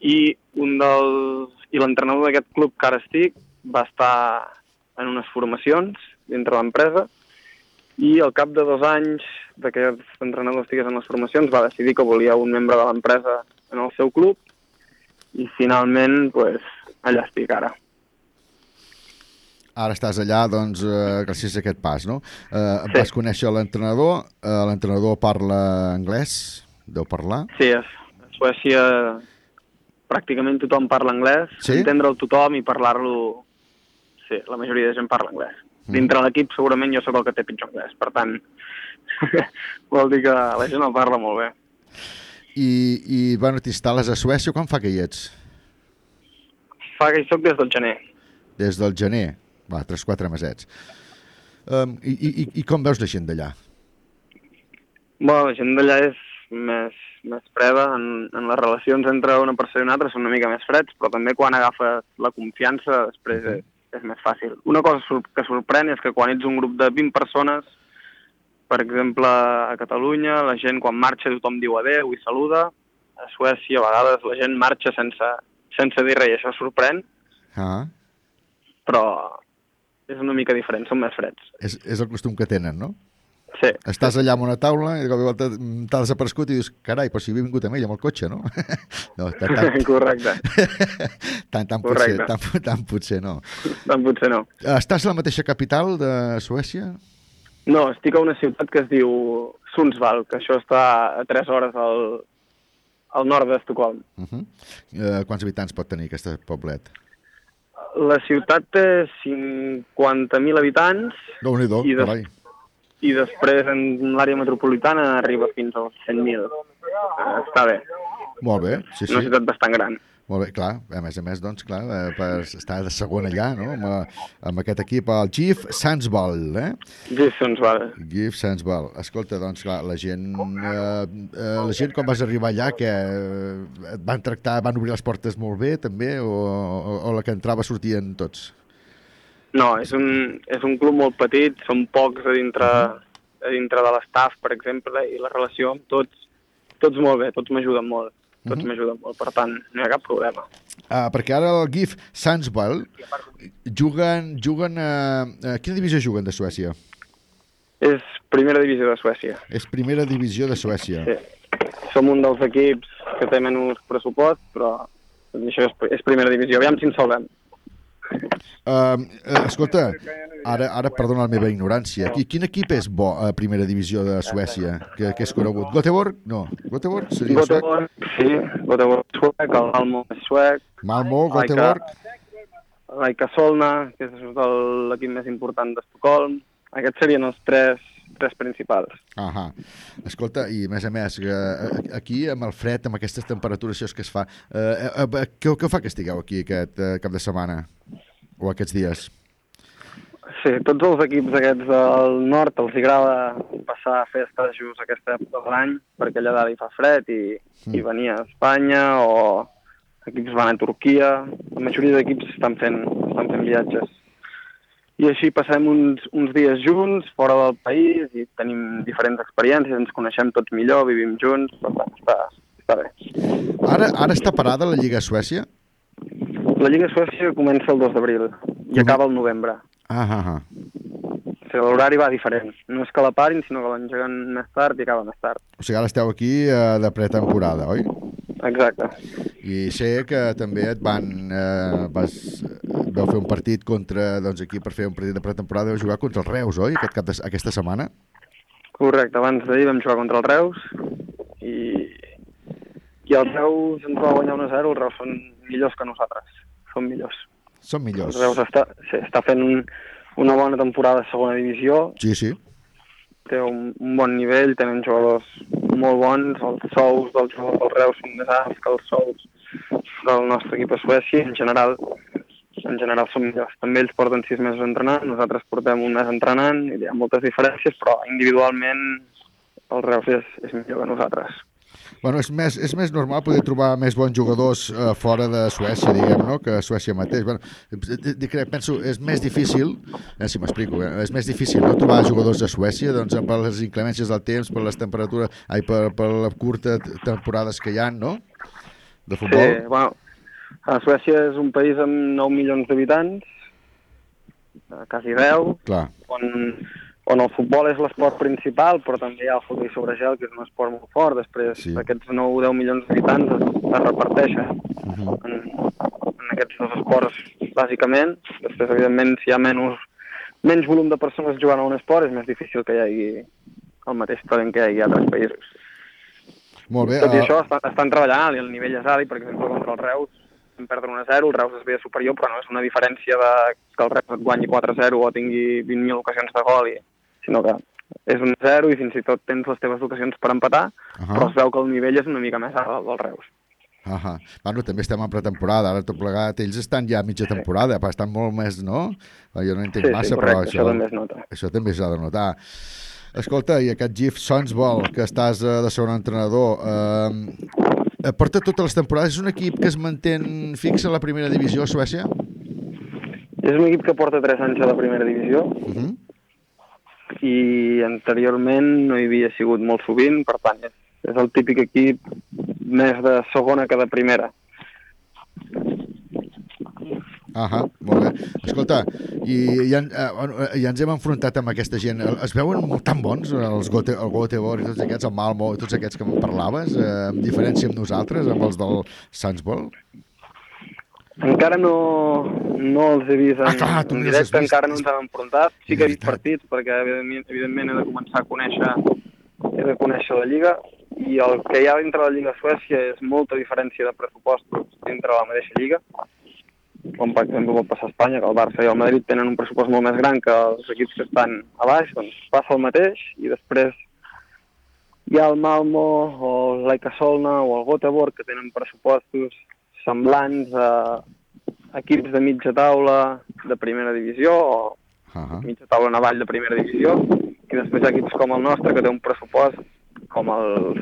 [SPEAKER 10] i un dels i l'entrenador d'aquest club que ara estic va estar en unes formacions dintre l'empresa i al cap de dos anys de que aquest entrenador estigués en les formacions va decidir que volia un membre de l'empresa en el seu club i finalment pues, allà estic ara.
[SPEAKER 4] ara estàs allà, doncs, eh, gràcies a aquest pas, no? Eh, sí. Vas conèixer l'entrenador, eh, l'entrenador parla anglès, deu parlar.
[SPEAKER 10] Sí, a Suècia pràcticament tothom parla anglès,
[SPEAKER 4] Sí?
[SPEAKER 10] entendre'l tothom i parlar-lo... Sí, la majoria de gent parla anglès.
[SPEAKER 4] Mm.
[SPEAKER 10] Dintre l'equip segurament jo sóc el que té pitjor anglès, per tant, vol dir que la gent el parla molt bé.
[SPEAKER 4] I, i bueno, t'instal·les a Suècia, quan fa que hi ets?
[SPEAKER 10] Fa que hi soc des del gener.
[SPEAKER 4] Des del gener, va, 3-4 mesets. Um, i, i, i- I com veus la gent d'allà?
[SPEAKER 10] Bueno, la gent d'allà és més, més freda, en, en les relacions entre una persona i una altra són una mica més freds, però també quan agafes la confiança després és, és més fàcil. Una cosa que sorprèn és que quan ets un grup de 20 persones, per exemple, a Catalunya, la gent quan marxa tothom diu adeu i saluda, a Suècia a vegades la gent marxa sense, sense dir res i això sorprèn,
[SPEAKER 4] Ah,
[SPEAKER 10] però és una mica diferent, són més freds.
[SPEAKER 4] és, és el costum que tenen, no?
[SPEAKER 10] Sí.
[SPEAKER 4] Estàs allà en una taula i de cop i volta mm, t'ha desaparegut i dius, carai, però si havia vingut amb ell, amb el cotxe, no? no tant, tant,
[SPEAKER 10] Correcte.
[SPEAKER 4] tant, tant, potser,
[SPEAKER 10] Correcte.
[SPEAKER 4] tant, tant potser no.
[SPEAKER 10] Doncs potser no.
[SPEAKER 4] Estàs a la mateixa capital de Suècia?
[SPEAKER 10] No, estic a una ciutat que es diu Sundsvall, que això està a 3 hores al, al nord d'Estocolm.
[SPEAKER 4] Uh -huh. uh, quants habitants pot tenir aquest poblet?
[SPEAKER 10] La ciutat té 50.000 habitants
[SPEAKER 4] Déu-n'hi-do,
[SPEAKER 10] I de-
[SPEAKER 4] carai.
[SPEAKER 10] I després en l'àrea metropolitana arriba fins als 100.000. Eh, està bé,
[SPEAKER 4] Molt bé, sí,
[SPEAKER 10] una
[SPEAKER 4] sí.
[SPEAKER 10] ciutat bastant gran.
[SPEAKER 4] Molt bé, clar, a més a més, doncs, clar, eh, per estar de segon allà, no?, amb, eh, amb aquest equip, el GIF Sandsball, eh?
[SPEAKER 10] Sí, Sundsvall.
[SPEAKER 4] GIF Sandsball. Escolta, doncs, clar, la gent, eh, eh, la gent quan vas arribar allà, que eh, et van tractar, van obrir les portes molt bé, també, o, o, o la que entrava sortien tots?
[SPEAKER 10] No, és un, és un club molt petit, són pocs a dintre, a dintre de l'estaf, per exemple, i la relació amb tots, tots molt bé, tots m'ajuden molt. Tots
[SPEAKER 4] Mhm.
[SPEAKER 10] m'ajuden molt, per tant, no hi ha cap problema.
[SPEAKER 4] Ah, perquè ara el GIF Sandsball juguen, juguen a, a... Quina divisió juguen de Suècia?
[SPEAKER 10] És primera divisió de Suècia.
[SPEAKER 4] És primera divisió de Suècia.
[SPEAKER 10] Sí. Som un dels equips que té menys pressupost, però això és, és primera divisió. Aviam si en salvem.
[SPEAKER 4] Uh, escolta, ara, ara perdona la meva ignorància. Qui, quin equip és bo a primera divisió de Suècia, que, que és conegut? Göteborg? No, Göteborg seria suec?
[SPEAKER 10] Göteborg, sí, Göteborg suec, el Malmo és suec.
[SPEAKER 4] Malmo, Göteborg?
[SPEAKER 10] Laika Solna, que és l'equip més important d'Estocolm. Aquests serien els tres, tres principals.
[SPEAKER 4] Ahà. Escolta, i a més a més, eh, aquí amb el fred, amb aquestes temperatures això és que es fa, eh, eh, eh, què, què fa que estigueu aquí aquest eh, cap de setmana? O aquests dies?
[SPEAKER 10] Sí, tots els equips aquests del nord els agrada passar festes just aquesta època de l'any, perquè allà dalt hi fa fred i, i venir a Espanya o equips van a Turquia. La majoria d'equips estan, fent, estan fent viatges. I així passem uns, uns dies junts, fora del país, i tenim diferents experiències, ens coneixem tots millor, vivim junts, per tant, està, està bé.
[SPEAKER 4] Ara, ara està parada la Lliga Suècia?
[SPEAKER 10] La Lliga Suècia comença el 2 d'abril i acaba el novembre.
[SPEAKER 4] Ah, ah, ah.
[SPEAKER 10] O sigui, l'horari va diferent. No és que la parin, sinó que l'engeguen més tard i acaba més tard.
[SPEAKER 4] O sigui, ara esteu aquí eh, de pretemporada, oi?
[SPEAKER 10] Exacte.
[SPEAKER 4] I sé que també et van... Eh, vas, vau fer un partit contra... Doncs aquí per fer un partit de pretemporada vau jugar contra els Reus, oi? Aquest cap de, aquesta setmana?
[SPEAKER 10] Correcte, abans d'ahir vam jugar contra el Reus i, i els Reus ens va guanyar 1-0, els Reus són millors que nosaltres, són millors.
[SPEAKER 4] Són millors.
[SPEAKER 10] Els Reus està, sí, està fent un, una bona temporada a segona divisió,
[SPEAKER 4] Sí, sí.
[SPEAKER 10] Té un, un bon nivell, tenen jugadors molt bons, els sous dels jugadors del Reus són més alts que els sous del nostre equip a Suècia, en general en general són millors. També ells porten sis mesos entrenant, nosaltres portem un mes entrenant, i hi ha moltes diferències, però individualment el Reus és, és millor que nosaltres.
[SPEAKER 4] Bueno, és més, és més normal poder trobar més bons jugadors eh, fora de Suècia, diguem, no?, que a Suècia mateix. Bueno, crec, penso, és més difícil, eh, si m'explico, eh, és més difícil no trobar jugadors a Suècia, doncs per les inclemències del temps, per les temperatures, ai, per, per la curta temporades que hi ha, no?, de futbol.
[SPEAKER 10] Sí, bueno, a Suècia és un país amb 9 milions d'habitants, eh, quasi 10,
[SPEAKER 4] Clar.
[SPEAKER 10] on, on el futbol és l'esport principal, però també hi ha el hockey sobre gel, que és un esport molt fort. Després, sí. aquests 9 o 10 milions d'habitants es, es reparteixen
[SPEAKER 4] Uh -huh.
[SPEAKER 10] en, en aquests dos esports, bàsicament. Després, evidentment, si hi ha menys, menys volum de persones jugant a un esport, és més difícil que hi hagi el mateix talent que hi hagi a altres països.
[SPEAKER 4] Molt bé.
[SPEAKER 10] Tot i
[SPEAKER 4] eh,
[SPEAKER 10] això, estan, estan treballant i el nivell és alt, i, per exemple, contra el Reus en perdre 1-0, el Reus es veia superior, però no és una diferència de que el Reus et guanyi 4-0 o tingui 20.000 ocasions de gol, i, sinó que és un 0 i fins i tot tens les teves ocasions per empatar,
[SPEAKER 4] Ahà.
[SPEAKER 10] però es veu que el nivell és una mica més alt del- Reus.
[SPEAKER 4] Ahà. Bueno, també estem en pretemporada, ara tot plegat, ells estan ja a mitja temporada, però estan molt més, no? Jo no entenc
[SPEAKER 10] Sí, sí,
[SPEAKER 4] massa,
[SPEAKER 10] correcte,
[SPEAKER 4] però
[SPEAKER 10] això també es nota.
[SPEAKER 4] Això també s'ha de notar. Escolta, i aquest GIF Sonsball, que estàs eh, de segon entrenador, eh, porta totes les temporades, és un equip que es manté fix a la primera divisió a Suècia?
[SPEAKER 10] És un equip que porta 3 anys a la primera divisió
[SPEAKER 4] Uh -huh.
[SPEAKER 10] I anteriorment no hi havia sigut molt sovint, per tant, és, el típic equip més de segona que de primera.
[SPEAKER 4] Ahà, molt bé. Escolta, i ja, eh, bueno, eh, ja ens hem enfrontat amb aquesta gent. Es veuen molt tan bons, els Gote, el Göteborg i tots aquests, el Malmo i tots aquests que em parlaves, eh, amb diferència amb nosaltres, amb els del Sandsball?
[SPEAKER 10] Encara no, no els he vist en,
[SPEAKER 4] Ah, clar,
[SPEAKER 10] en directe,
[SPEAKER 4] vist.
[SPEAKER 10] encara no ens hem enfrontat. Sí que he vist partits, perquè evidentment, evidentment he de començar a conèixer, he de conèixer la Lliga, i el que hi ha dintre la Lliga Suècia és molta diferència de pressupostos dintre la mateixa Lliga, com per exemple pot passar a Espanya, que el Barça i el Madrid tenen un pressupost molt més gran que els equips que estan a baix, doncs passa el mateix, i després hi ha el Malmo o l'Aika Solna o el Göteborg que tenen pressupostos semblants a equips de mitja taula de primera divisió o
[SPEAKER 4] uh
[SPEAKER 10] mitja taula navall de primera divisió i després hi ha equips com el nostre que té un pressupost com els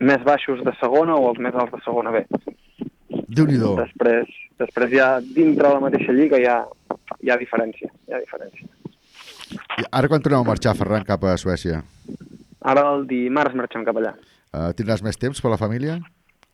[SPEAKER 10] més baixos de segona o els més alts de segona B.
[SPEAKER 4] Déu-n'hi-do.
[SPEAKER 10] Després, després hi ha, dintre la mateixa lliga hi ha, hi ha diferència. Hi ha diferència.
[SPEAKER 4] I Ara quan torneu a marxar, Ferran, cap a Suècia?
[SPEAKER 10] Ara el dimarts marxem cap allà.
[SPEAKER 4] Uh, tindràs més temps per la família?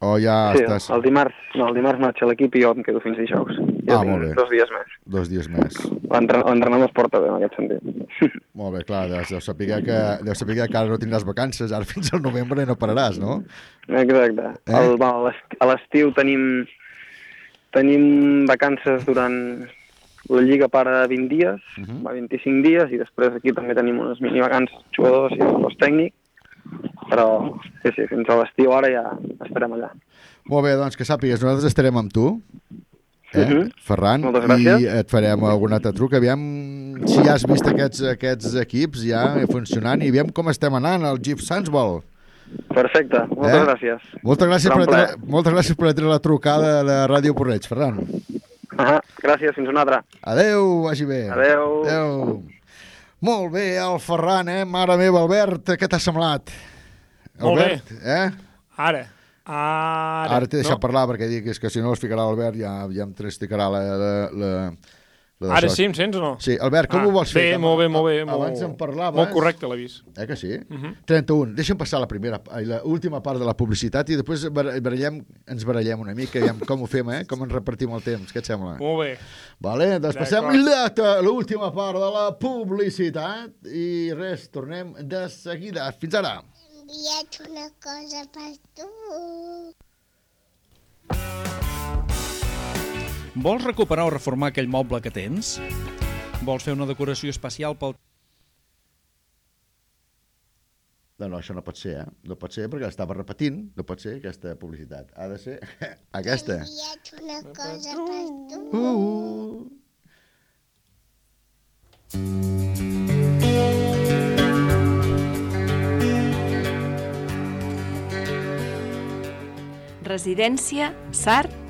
[SPEAKER 4] O ja
[SPEAKER 10] sí,
[SPEAKER 4] estàs...
[SPEAKER 10] el dimarts, no, el dimarts marxa l'equip i jo em quedo fins dijous. I
[SPEAKER 4] Ah, molt bé.
[SPEAKER 10] Dos dies més.
[SPEAKER 4] Dos dies més.
[SPEAKER 10] L'entre- L'entrenador es porta bé en aquest sentit.
[SPEAKER 4] Molt bé, clar, deus, deus, saber que, deus saber que ara no tindràs vacances, ara fins al novembre no pararàs, no?
[SPEAKER 10] Exacte.
[SPEAKER 4] Eh?
[SPEAKER 10] El, a l'est- a l'estiu tenim tenim vacances durant la lliga para 20 dies,
[SPEAKER 4] Mhm.
[SPEAKER 10] uh -huh. va 25 dies, i després aquí també tenim unes minivacances jugadors i el cos tècnic, però sí, sí, fins a l'estiu ara ja estarem allà.
[SPEAKER 4] Molt bé, doncs que sàpigues, nosaltres estarem amb tu, eh,
[SPEAKER 10] Mhm.
[SPEAKER 4] Ferran,
[SPEAKER 10] Moltes gràcies.
[SPEAKER 4] i et farem algun altre truc. Aviam si ja has vist aquests, aquests equips ja funcionant i aviam com estem anant al GIF Sandsball.
[SPEAKER 10] Perfecte, moltes
[SPEAKER 4] Eh?
[SPEAKER 10] gràcies.
[SPEAKER 4] Moltes gràcies, per atendre, moltes gràcies per atendre la trucada de Ràdio Porreig, Ferran.
[SPEAKER 10] Ah, gràcies, fins una altra.
[SPEAKER 4] Adeu, vagi bé.
[SPEAKER 10] Adeu.
[SPEAKER 4] Adeu. Molt bé, el Ferran, eh? Mare meva, Albert, què t'ha semblat?
[SPEAKER 11] Molt bé.
[SPEAKER 4] Albert, eh?
[SPEAKER 11] Ara. Ara.
[SPEAKER 4] Ara t'he deixat
[SPEAKER 11] no.
[SPEAKER 4] parlar perquè dic és que si no es ficarà l'Albert ja, ja em trasticarà la, la, la
[SPEAKER 11] Ara
[SPEAKER 4] d'això.
[SPEAKER 11] sí, em sents o no?
[SPEAKER 4] Sí, Albert, com
[SPEAKER 11] Ah,
[SPEAKER 4] ho vols fer?
[SPEAKER 11] bé, molt bé, molt bé, molt-
[SPEAKER 4] Abans em parlaves...
[SPEAKER 11] molt correcte l'avís.
[SPEAKER 4] Eh que sí?
[SPEAKER 11] Mhm.
[SPEAKER 4] 31. Deixa'm passar la primera, ai, la última part de la publicitat i després bar- barallem, ens barallem una mica, aviam com ho fem, eh? Com ens repartim el temps, què et sembla?
[SPEAKER 11] Molt bé.
[SPEAKER 4] Vale, doncs passem l'última part de la publicitat i res, tornem de seguida. Fins ara.
[SPEAKER 2] Enviat una cosa per tu.
[SPEAKER 12] Vols recuperar o reformar aquell moble que tens? Vols fer una decoració especial pel...
[SPEAKER 4] No, no, això no pot ser, eh? No pot ser perquè estava repetint, no pot ser aquesta publicitat. Ha de ser aquesta.
[SPEAKER 2] He enviat una cosa per tu.
[SPEAKER 4] Uh.
[SPEAKER 13] Residència Sart,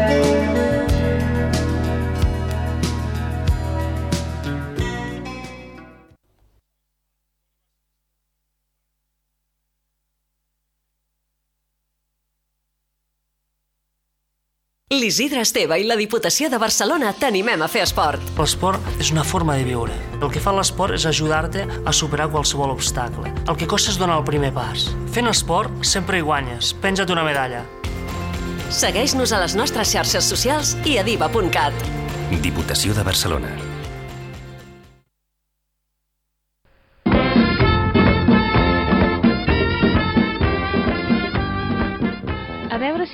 [SPEAKER 14] L'Isidre Esteve i la Diputació de Barcelona t'animem a fer esport.
[SPEAKER 15] L'esport és una forma de viure. El que fa l'esport és ajudar-te a superar qualsevol obstacle. El que costa és donar el primer pas. Fent esport sempre hi guanyes. Penja't una medalla.
[SPEAKER 14] Segueix-nos a les nostres xarxes socials i a diva.cat.
[SPEAKER 16] Diputació de Barcelona.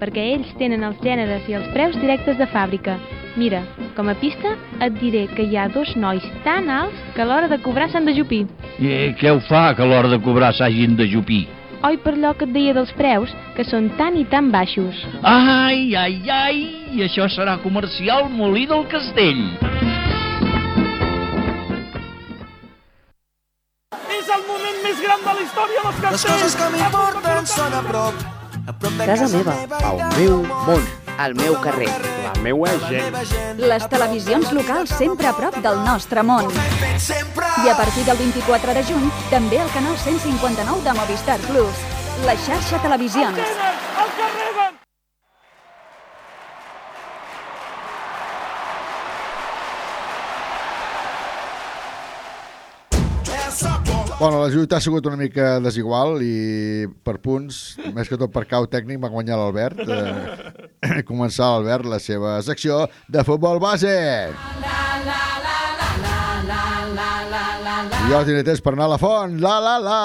[SPEAKER 17] perquè ells tenen els gèneres i els preus directes de fàbrica. Mira, com a pista et diré que hi ha dos nois tan alts que a l'hora de cobrar s'han de jupir.
[SPEAKER 18] I què ho fa que a l'hora de cobrar s'hagin de jupir?
[SPEAKER 17] Oi per allò que et deia dels preus, que són tan i tan baixos.
[SPEAKER 18] Ai, ai, ai, i això serà comercial Molí del Castell.
[SPEAKER 11] És el moment més gran de la història dels castells!
[SPEAKER 9] Les coses que m'importen són a prop. A prop de
[SPEAKER 19] Casa meva.
[SPEAKER 9] El meu món.
[SPEAKER 19] El meu carrer.
[SPEAKER 9] La meua gent.
[SPEAKER 19] Les televisions locals sempre a prop del nostre món. I a partir del 24 de juny, també el canal 159 de Movistar Plus. La xarxa Televisions.
[SPEAKER 4] Bueno, la lluita ha sigut una mica desigual i per punts, més que tot per cau tècnic, va guanyar l'Albert. Eh, començar l'Albert la seva secció de futbol base. I jo tindré temps per anar a la font. La, la, la.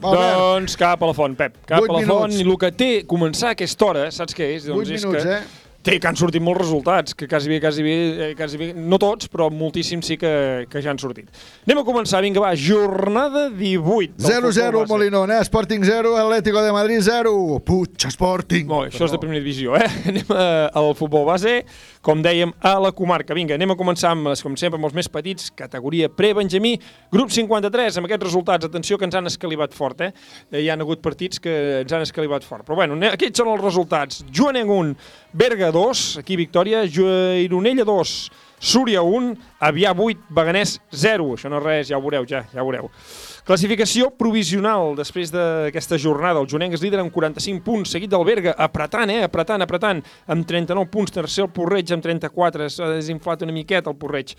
[SPEAKER 11] Doncs cap a la font, Pep. Cap
[SPEAKER 4] Vuit
[SPEAKER 11] a la font.
[SPEAKER 4] minuts.
[SPEAKER 11] I el que té començar a aquesta hora, saps què és? Doncs
[SPEAKER 4] Vuit
[SPEAKER 11] és
[SPEAKER 4] minuts,
[SPEAKER 11] que
[SPEAKER 4] eh?
[SPEAKER 11] Té que han sortit molts resultats, que quasi bé, quasi bé, eh, quasi bé, no tots, però moltíssims sí que, que ja han sortit. Anem a començar, vinga, va, jornada 18. del
[SPEAKER 4] 0-0
[SPEAKER 11] futbol base.
[SPEAKER 4] Molinón, eh? Sporting 0, Atlético de Madrid 0. Puig Sporting.
[SPEAKER 11] Bé, això és de primera divisió, eh? Anem a, al futbol base, com dèiem, a la comarca. Vinga, anem a començar amb, com sempre, amb els més petits, categoria pre-Benjamí, grup 53, amb aquests resultats, atenció que ens han escalivat fort, eh? Eh, Hi han hagut partits que ens han escalivat fort. Però bueno, aquests són els resultats. Joanenc 1, Berga 2, aquí victòria, Gironella 2, Súria 1, Avià 8, Beganès 0. Això no és res, ja ho veureu, ja, ja ho veureu. Classificació provisional després d'aquesta jornada. El Joanenc és líder amb 45 punts, seguit del Berga, apretant, eh? apretant, apretant, amb 39 punts, tercer el Porreig amb 34, s'ha desinflat una miqueta el Porreig.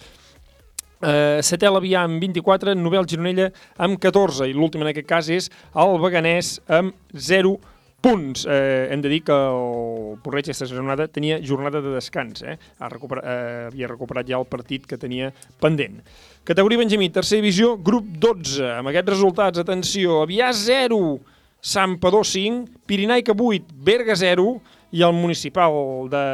[SPEAKER 11] Uh, setè l'Avià amb 24, novè el Gironella amb 14 i l'últim en aquest cas és el Beganès amb 0 punts. Eh, hem de dir que el Porreig aquesta jornada tenia jornada de descans, eh? Ha recuperat, eh, havia recuperat ja el partit que tenia pendent. Categoria Benjamí, tercera divisió, grup 12. Amb aquests resultats, atenció, Avià 0, Sampador 5, Pirinaica 8, Berga 0 i el municipal de,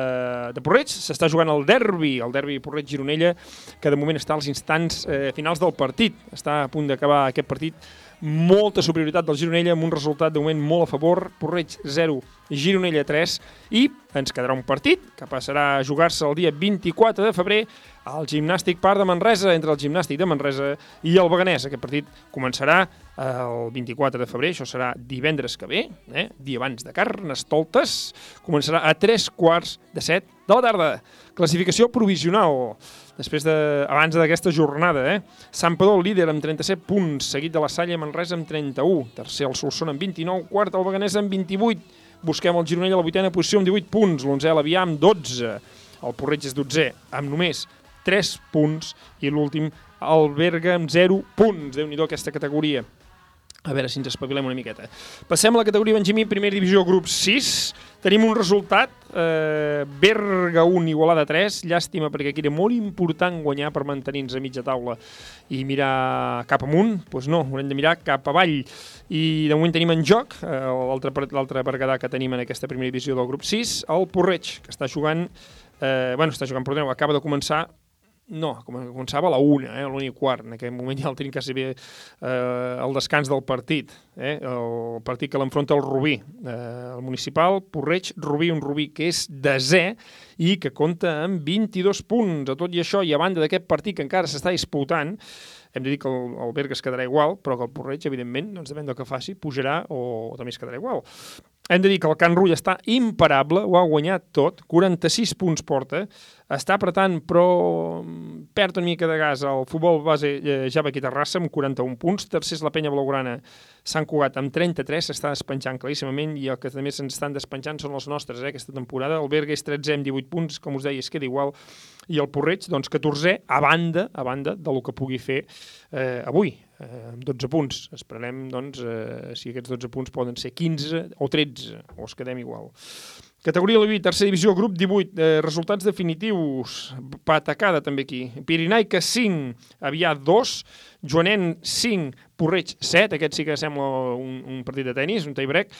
[SPEAKER 11] de Porreig s'està jugant el derbi, el derbi Porreig-Gironella, que de moment està als instants eh, finals del partit. Està a punt d'acabar aquest partit molta superioritat del Gironella amb un resultat de moment molt a favor, Porreig 0, Gironella 3 i ens quedarà un partit que passarà a jugar-se el dia 24 de febrer al Gimnàstic Parc de Manresa, entre el Gimnàstic de Manresa i el Beganès. Aquest partit començarà el 24 de febrer, això serà divendres que ve, eh? dia abans de Carnestoltes, començarà a 3 quarts de 7 de la tarda. Classificació provisional, després de, abans d'aquesta jornada. Eh? Sant Padó, líder amb 37 punts, seguit de la Salle Manresa amb 31, tercer el Solsona amb 29, quart el Beganès amb 28, busquem el Gironella a la vuitena posició amb 18 punts, l'onzè l'Avià amb 12, el Porreig és 12 amb només 3 punts i l'últim el Berga amb 0 punts. déu nhi aquesta categoria. A veure si ens espavilem una miqueta. Passem a la categoria Benjamí, primera divisió, grup 6. Tenim un resultat, eh, Berga 1, Igualada 3. Llàstima perquè aquí era molt important guanyar per mantenir-nos a mitja taula i mirar cap amunt. Doncs pues no, haurem de mirar cap avall. I de moment tenim en joc eh, l'altre Berguedà que tenim en aquesta primera divisió del grup 6, el Porreig, que està jugant, eh, bueno, està jugant, perdoneu, acaba de començar no, com- començava a la una, eh, a l'una i quart. En aquell moment ja el tenim quasi bé eh, el descans del partit. Eh, el partit que l'enfronta el Rubí. Eh, el municipal, Porreig, Rubí, un Rubí que és desè i que compta amb 22 punts. A tot i això, i a banda d'aquest partit que encara s'està disputant, hem de dir que el, el Berga es quedarà igual, però que el Porreig, evidentment, doncs depèn del que faci, pujarà o també es quedarà igual. Hem de dir que el Can Rull està imparable, ho ha guanyat tot, 46 punts porta, està apretant però mm, perd una mica de gas el futbol base eh, Java aquí Terrassa amb 41 punts, tercer és la penya blaugrana Sant Cugat amb 33, s'està despenjant claríssimament i el que també se'ns estan despenjant són els nostres eh, aquesta temporada, el Berga és 13 amb 18 punts, com us deia, es queda igual. I el Porreig, doncs 14 a banda, a banda del que pugui fer eh, avui, eh, amb 12 punts. Esperem, doncs, eh, si aquests 12 punts poden ser 15 o 13, o es quedem igual. Categoria Levi, tercera divisió, grup 18, eh, resultats definitius, patacada també aquí. Pirinaica 5, Avià 2, Joanen 5, Porreig 7, aquest sí que sembla un, un partit de tennis, un tie-break,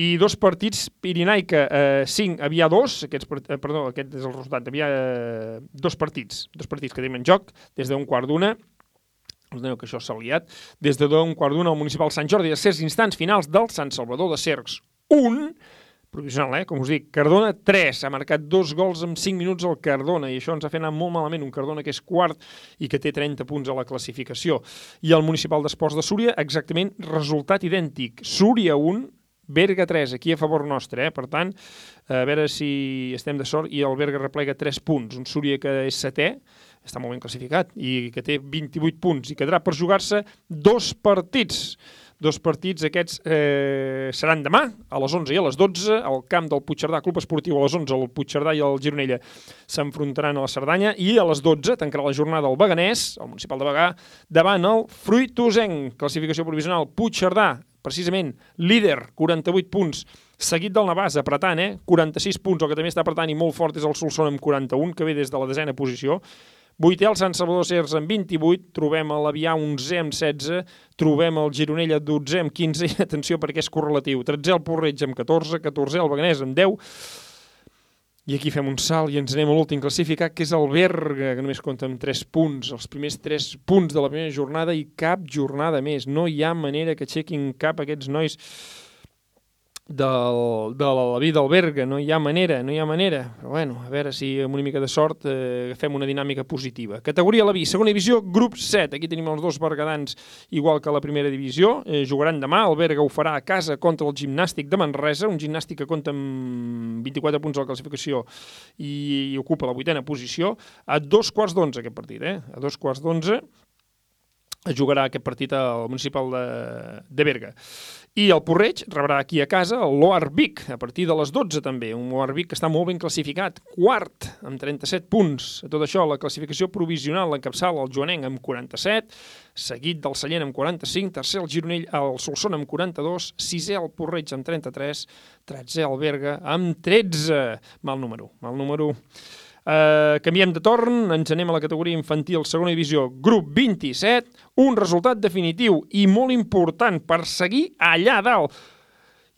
[SPEAKER 11] i dos partits, Pirinaica eh, 5, Avià 2, aquests, eh, perdó, aquest és el resultat, Avià eh, dos partits, dos partits que tenim en joc, des d'un quart d'una, us que això s'ha liat, des de d'un quart d'una al municipal Sant Jordi, a certs instants finals del Sant Salvador de Cercs 1, provisional, eh? com us dic, Cardona 3, ha marcat dos gols en 5 minuts al Cardona, i això ens ha fet anar molt malament, un Cardona que és quart i que té 30 punts a la classificació. I el Municipal d'Esports de Súria, exactament resultat idèntic, Súria 1, Berga 3, aquí a favor nostre, eh? per tant, a veure si estem de sort, i el Berga replega 3 punts, un Súria que és setè, està molt ben classificat, i que té 28 punts, i quedarà per jugar-se dos partits, dos partits aquests eh, seran demà a les 11 i a les 12 al camp del Puigcerdà Club Esportiu a les 11 el Puigcerdà i el Gironella s'enfrontaran a la Cerdanya i a les 12 tancarà la jornada el Beganès, el municipal de Bagà davant el Fruitosenc. Classificació provisional Puigcerdà precisament líder, 48 punts seguit del Navàs, apretant, eh? 46 punts, el que també està apretant i molt fort és el Solsona amb 41, que ve des de la desena posició Vuitè el Sant Salvador Cers amb 28, trobem a l'Avià 11 amb 16, trobem el Gironella 12 amb 15, i atenció perquè és correlatiu, 13 el Porreig amb 14, 14 el Beganès amb 10, I aquí fem un salt i ens anem a l'últim classificat, que és el Berga, que només compta amb 3 punts, els primers 3 punts de la primera jornada i cap jornada més. No hi ha manera que aixequin cap aquests nois del, de la vida del Berga, no hi ha manera, no hi ha manera, però bueno, a veure si amb una mica de sort eh, fem una dinàmica positiva. Categoria la B, segona divisió, grup 7, aquí tenim els dos bergadans igual que la primera divisió, eh, jugaran demà, el Berga ho farà a casa contra el gimnàstic de Manresa, un gimnàstic que compta amb 24 punts a la classificació i, i ocupa la vuitena posició, a dos quarts d'onze aquest partit, eh? a dos quarts d'onze jugarà aquest partit al municipal de, de Berga. I el Porreig rebrà aquí a casa el Loar Vic, a partir de les 12 també, un Loar Vic que està molt ben classificat, quart, amb 37 punts. A tot això, la classificació provisional l'encapçala el Joanenc amb 47, seguit del Sallent amb 45, tercer el Gironell, el Solsona amb 42, sisè el Porreig amb 33, tretzè el Berga amb 13. Mal número, mal número. Uh, canviem de torn, ens anem a la categoria infantil, segona divisió, grup 27, un resultat definitiu i molt important per seguir allà dalt.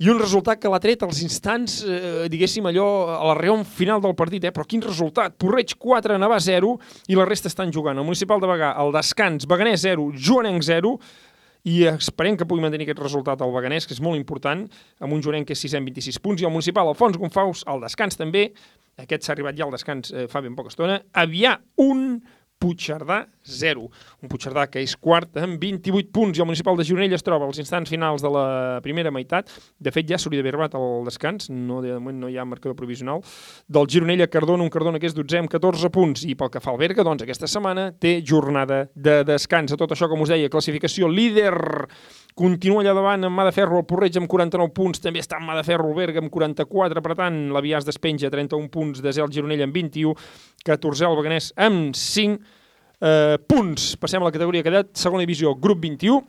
[SPEAKER 11] I un resultat que l'ha tret als instants, eh, diguéssim allò, a la reom final del partit, eh? però quin resultat? Porreig 4, Navà 0 i la resta estan jugant. El Municipal de Bagà, el Descans, Beganès 0, Joanenc 0, i esperem que pugui mantenir aquest resultat al Beganès, que és molt important, amb un Joanenc que és 6 26 punts, i el Municipal, Alfons Gonfaus, al Descans també, aquest s'ha arribat ja al descans eh, fa ben poca estona, Avià un, Puigcerdà 0. Un Puigcerdà que és quart amb 28 punts i el municipal de Gironell es troba als instants finals de la primera meitat. De fet, ja s'hauria d'haver arribat al descans, no, de moment no hi ha marcador provisional. Del Gironell a Cardona, un Cardona que és 12 amb 14 punts. I pel que fa al Berga, doncs aquesta setmana té jornada de descans. A tot això, com us deia, classificació líder Continua allà davant amb Mà de Ferro, el Porreig amb 49 punts, també està amb Mà de Ferro, el Berga amb 44, per tant, la Viàs despenja 31 punts, de el Gironell amb 21, 14 el Beganès amb 5 eh, punts. Passem a la categoria cadet, segona divisió, grup 21,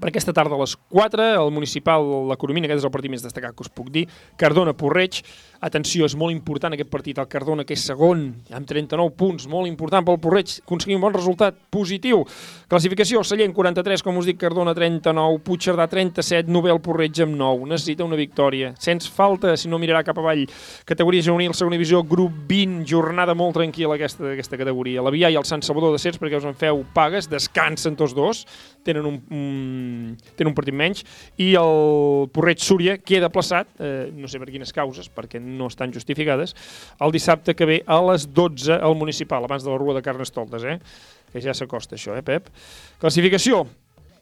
[SPEAKER 11] per aquesta tarda a les 4, el municipal, la Coromina, aquest és el partit més destacat que us puc dir, Cardona-Porreig, atenció, és molt important aquest partit, el Cardona que és segon, amb 39 punts, molt important pel Porreig, aconseguir un bon resultat positiu. Classificació, Sallent 43, com us dic, Cardona 39, Puigcerdà 37, Nobel Porreig amb 9, necessita una victòria, sens falta, si no mirarà cap avall. Categoria juvenil, segona divisió, grup 20, jornada molt tranquil·la aquesta, aquesta categoria. La Via i el Sant Salvador de Cers, perquè us en feu pagues, descansen tots dos, tenen un, un, tenen un partit menys, i el Porreig Súria queda plaçat, eh, no sé per quines causes, perquè no estan justificades, el dissabte que ve a les 12 al municipal, abans de la Rua de Carnestoltes, eh? que ja s'acosta això, eh, Pep? Classificació,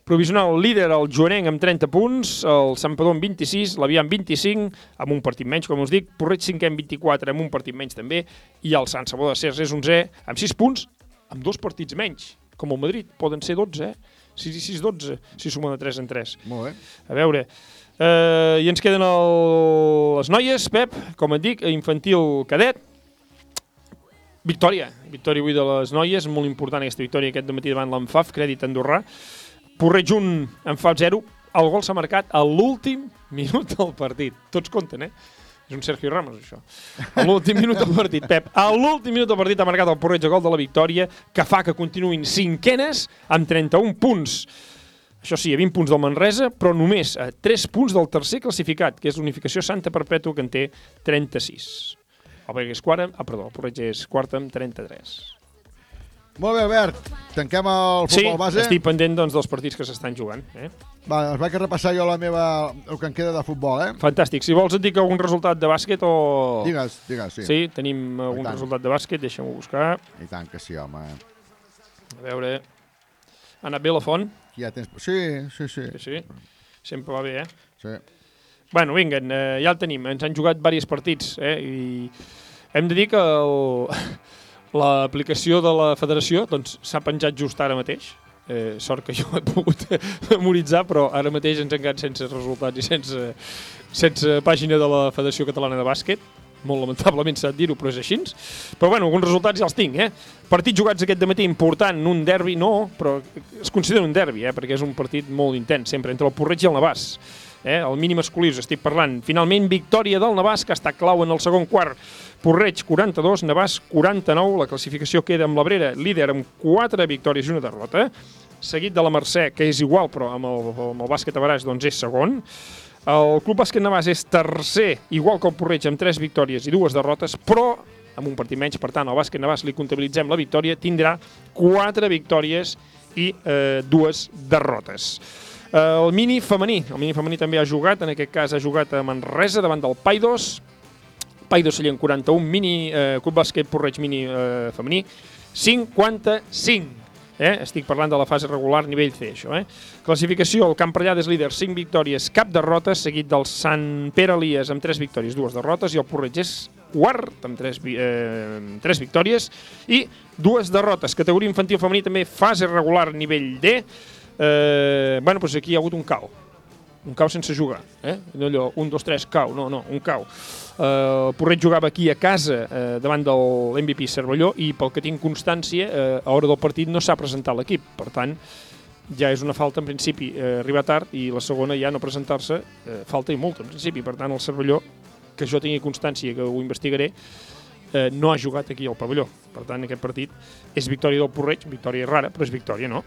[SPEAKER 11] provisional líder el Joanenc amb 30 punts, el Santpedor amb 26, l'Avià amb 25, amb un partit menys, com us dic, Porreig 5 amb 24, amb un partit menys també, i el Sant Sabó de Cers és 11 amb 6 punts, amb dos partits menys, com el Madrid, poden ser 12, eh? 6 i 6, 12, si sumen de 3 en 3.
[SPEAKER 4] Molt bé.
[SPEAKER 11] A veure, eh, i ens queden el, les noies, Pep, com et dic, infantil cadet, victòria, victòria avui de les noies, molt important aquesta victòria aquest matí davant l'Enfaf, crèdit andorrà, Porreig 1, Enfav 0, el gol s'ha marcat a l'últim minut del partit, tots compten, eh? És un Sergio Ramos, això. A l'últim minut del partit, Pep. A l'últim minut del partit ha marcat el Porreig a gol de la victòria, que fa que continuïn cinquenes amb 31 punts. Això sí, a 20 punts del Manresa, però només a 3 punts del tercer classificat, que és l'Unificació Santa Perpètua, que en té 36. El Berga és quart, ah, perdó, el Porreig és quart amb 33.
[SPEAKER 4] Molt bé, Albert. Tanquem el
[SPEAKER 11] Sí,
[SPEAKER 4] futbol base.
[SPEAKER 11] estic pendent doncs, dels partits que s'estan jugant. Eh?
[SPEAKER 4] Va, us vaig a repassar jo la meva, el que em queda de futbol, eh?
[SPEAKER 11] Fantàstic. Si vols et dic algun resultat de bàsquet o...
[SPEAKER 4] Digues, digues, sí.
[SPEAKER 11] Sí, tenim algun
[SPEAKER 4] tant.
[SPEAKER 11] resultat de bàsquet, deixa'm-ho buscar.
[SPEAKER 4] I tant que sí, home.
[SPEAKER 11] A veure... Ha anat bé la font?
[SPEAKER 4] Ja tens... Sí, sí, sí.
[SPEAKER 11] Sí, sí. Sempre va bé, eh?
[SPEAKER 4] Sí.
[SPEAKER 11] Bueno, vinga, eh, ja el tenim. Ens han jugat diversos partits, eh? I hem de dir que el... l'aplicació de la federació doncs, s'ha penjat just ara mateix. Eh, sort que jo he pogut memoritzar, però ara mateix ens han quedat sense resultats i sense, sense pàgina de la Federació Catalana de Bàsquet. Molt lamentablement s'ha de dir-ho, però és així. Però bueno, alguns resultats ja els tinc, eh? Partits jugats aquest matí important, un derbi, no, però es considera un derbi, eh? perquè és un partit molt intens, sempre, entre el Porreig i el Navàs. Eh? El mínim masculí us estic parlant. Finalment, victòria del Navàs, que està clau en el segon quart. Porreig 42, Navàs 49, la classificació queda amb l'Abrera líder amb 4 victòries i una derrota. seguit de la Mercè, que és igual, però amb el, amb el bàsquet a Baraix doncs és segon. El Club Bàsquet Navàs és tercer, igual que el Porreig, amb tres victòries i dues derrotes, però amb un partit menys, per tant, al bàsquet Navàs li comptabilitzem la victòria, tindrà quatre victòries i eh, dues derrotes. Eh, el mini femení, el mini femení també ha jugat, en aquest cas ha jugat a Manresa davant del Paidos, Paidos Sallent 41, mini, eh, Club Bàsquet Porreig mini eh, femení 55. Eh? Estic parlant de la fase regular nivell C, això. Eh? Classificació, el Camprellada és líder, 5 victòries, cap derrota, seguit del Sant Pere Elias amb 3 victòries, dues derrotes, i el Porreig és quart amb 3, eh, 3 victòries i dues derrotes. Categoria infantil femení també fase regular nivell D. Eh, bueno, doncs aquí hi ha hagut un cau. Un cau sense jugar. Eh? No allò, un, dos, tres, cau. No, no, un cau. Eh, Porret jugava aquí a casa eh, davant del MVP Cervelló i pel que tinc constància, eh, a hora del partit no s'ha presentat l'equip. Per tant, ja és una falta en principi eh, arribar tard i la segona ja no presentar-se, eh, falta i molta en principi. Per tant, el Cervelló, que jo tingui constància, que ho investigaré, eh, no ha jugat aquí al pavelló. Per tant, aquest partit és victòria del Porreig, victòria rara, però és victòria, no?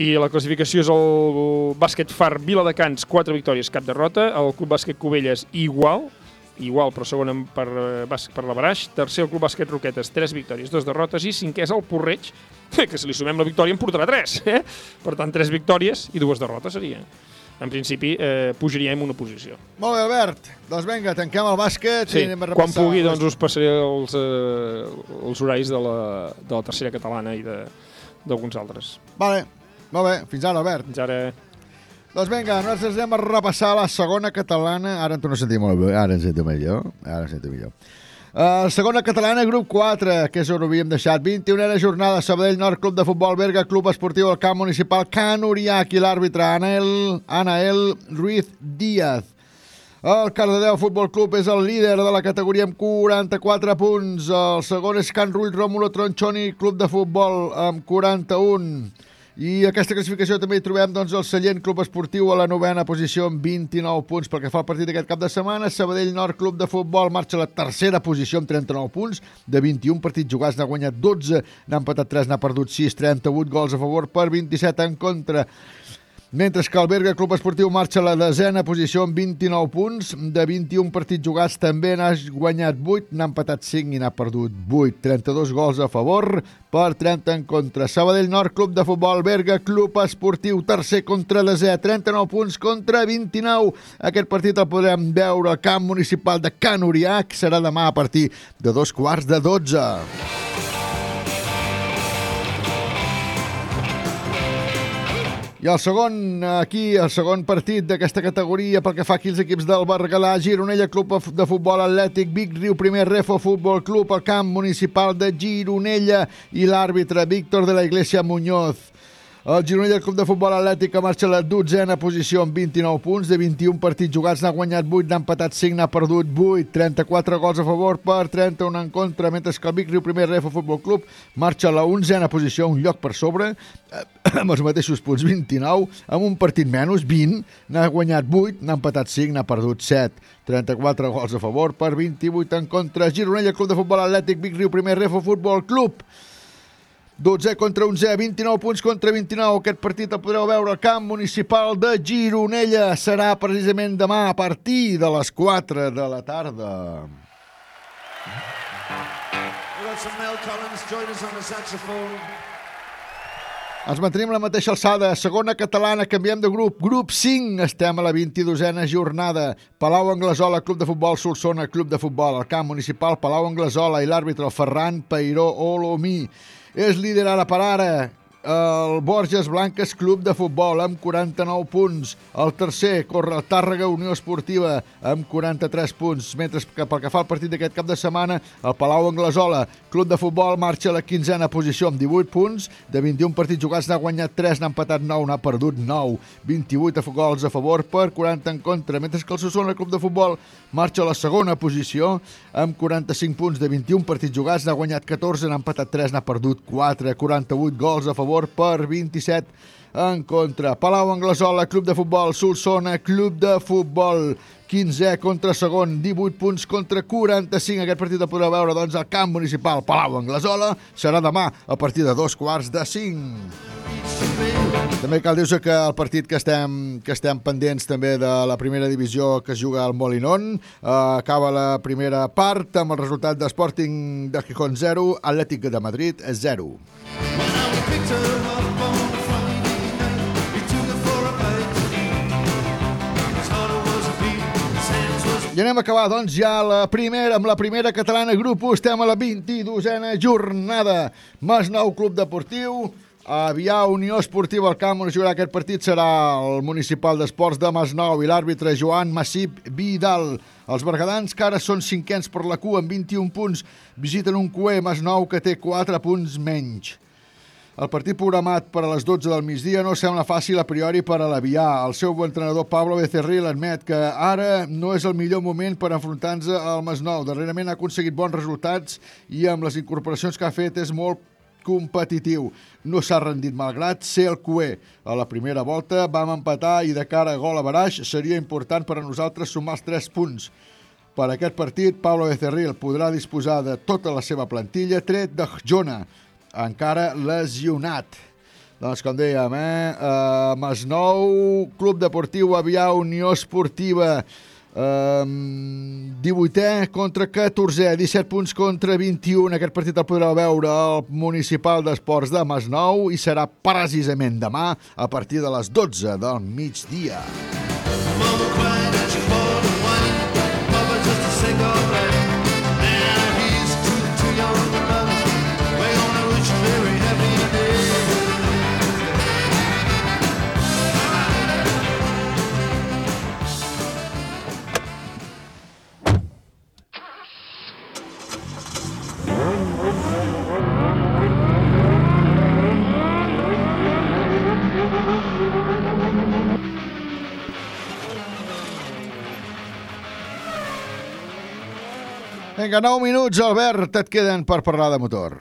[SPEAKER 11] I la classificació és el bàsquet Far Viladecans, 4 victòries, cap derrota. El Club Bàsquet Cubelles, igual, igual, però segon per, eh, per la Baraix. Tercer, el Club Bàsquet Roquetes, 3 victòries, 2 derrotes. I cinquè és el Porreig, que si li sumem la victòria en portarà 3. Eh? Per tant, 3 victòries i dues derrotes seria. En principi, eh, pujaríem una posició.
[SPEAKER 4] Molt bé, Albert. Doncs vinga, tanquem el bàsquet
[SPEAKER 11] Sí,
[SPEAKER 4] i anem a
[SPEAKER 11] quan
[SPEAKER 4] repassar.
[SPEAKER 11] pugui doncs, us passaré els, eh, els horaris de la, de la tercera catalana i de- d'alguns altres.
[SPEAKER 4] Vale, molt bé. Fins ara, Albert.
[SPEAKER 11] Fins ara.
[SPEAKER 4] Doncs vinga, nosaltres anem a repassar la segona catalana. Ara em torno a sentir molt bé. Ara em sento millor. Ara em sento millor. Uh, segona catalana, grup 4, que és on ho havíem deixat. 21a jornada, Sabadell Nord, Club de Futbol, Berga, Club Esportiu, el camp municipal, Can Uriac i l'àrbitre Anael, Anael Ruiz Díaz. El Cardedeu Futbol Club és el líder de la categoria amb 44 punts. El segon és Can Rull Rómulo Tronchoni, Club de Futbol, amb 41. I aquesta classificació també hi trobem doncs, el Sallent Club Esportiu a la novena posició amb 29 punts. Pel que fa al partit d'aquest cap de setmana, Sabadell Nord Club de Futbol marxa a la tercera posició amb 39 punts. De 21 partits jugats n'ha guanyat 12, n'ha empatat 3, n'ha perdut 6, 38 gols a favor per 27 en contra. Mentre que el Berga Club Esportiu marxa a la desena posició amb 29 punts. De 21 partits jugats també n'ha guanyat 8, n'ha empatat 5 i n'ha perdut 8. 32 gols a favor per 30 en contra. Sabadell Nord Club de Futbol, Berga Club Esportiu, tercer contra desè, 39 punts contra 29. Aquest partit el podrem veure al camp municipal de Can Uriac. Serà demà a partir de dos quarts de 12. I el segon, aquí, el segon partit d'aquesta categoria pel que fa aquí els equips del Berguedà, Gironella Club de Futbol Atlètic, Vic Riu Primer Refo Futbol Club, el camp municipal de Gironella i l'àrbitre Víctor de la Iglesia Muñoz. El Gironella Club de Futbol Atlètic que marxa a la dotzena posició amb 29 punts. De 21 partits jugats n'ha guanyat 8, n'ha empatat 5, n'ha perdut 8. 34 gols a favor per 31 en contra, mentre que el Vic Riu Primer Refo Futbol Club marxa a la onzena posició, un lloc per sobre, eh, amb els mateixos punts, 29, amb un partit menys, 20, n'ha guanyat 8, n'ha empatat 5, n'ha perdut 7. 34 gols a favor per 28 en contra. Gironella Club de Futbol Atlètic, Vic Riu Primer Refo Futbol Club. 12 contra 11, 29 punts contra 29. Aquest partit el podreu veure al camp municipal de Gironella. Serà precisament demà a partir de les 4 de la tarda. Ens mantenim la mateixa alçada. Segona catalana, canviem de grup. Grup 5, estem a la 22a jornada. Palau Anglesola, Club de Futbol Solsona, Club de Futbol. El camp municipal Palau Anglesola i l'àrbitre Ferran Peiró Olomí. És líder ara per ara el Borges Blanques Club de Futbol amb 49 punts. El tercer corre el Tàrrega Unió Esportiva amb 43 punts. Mentre que pel que fa al partit d'aquest cap de setmana, el Palau Anglesola Club de Futbol marxa a la quinzena posició amb 18 punts. De 21 partits jugats n'ha guanyat 3, n'ha empatat 9, n'ha perdut 9. 28 gols a favor per 40 en contra. Mentre que el Solsona Club de Futbol marxa a la segona posició amb 45 punts de 21 partits jugats, n'ha guanyat 14, n'ha empatat 3, n'ha perdut 4, 48 gols a favor per 27 en contra. Palau Anglesola, Club de Futbol, Solsona, Club de Futbol, 15è contra segon, 18 punts contra 45. Aquest partit el podreu veure doncs, al camp municipal Palau Anglesola. Serà demà a partir de dos quarts de 5. També cal dir que el partit que estem, que estem pendents també de la primera divisió que es juga al Molinón eh, acaba la primera part amb el resultat de Sporting de Gijón 0, Atlètic de Madrid 0. I anem a acabar, doncs, ja la primera, amb la primera catalana grup 1. Estem a la 22a jornada. Masnou Club Deportiu, Avià Unió Esportiva al camp on jugarà aquest partit serà el municipal d'esports de Masnou i l'àrbitre Joan Massip Vidal. Els bergadans, que ara són cinquens per la cua amb 21 punts, visiten un cué Masnou que té 4 punts menys. El partit programat per a les 12 del migdia no sembla fàcil a priori per a l'Avià. El seu entrenador Pablo Becerril admet que ara no és el millor moment per enfrontar-se al Masnou. Darrerament ha aconseguit bons resultats i amb les incorporacions que ha fet és molt competitiu. No s'ha rendit malgrat ser el cué. A la primera volta vam empatar i de cara a gol a Baraix seria important per a nosaltres sumar els 3 punts. Per aquest partit, Pablo Becerril podrà disposar de tota la seva plantilla, tret de Jona, encara lesionat. Doncs, com dèiem, eh? Uh, Masnou, Club Deportiu Avià, Unió Esportiva, um, 18è contra 14è, 17 punts contra 21. Aquest partit el podreu veure al Municipal d'Esports de Masnou i serà precisament demà a partir de les 12 del migdia. Vinga, 9 minuts, Albert, et queden per parlar de motor.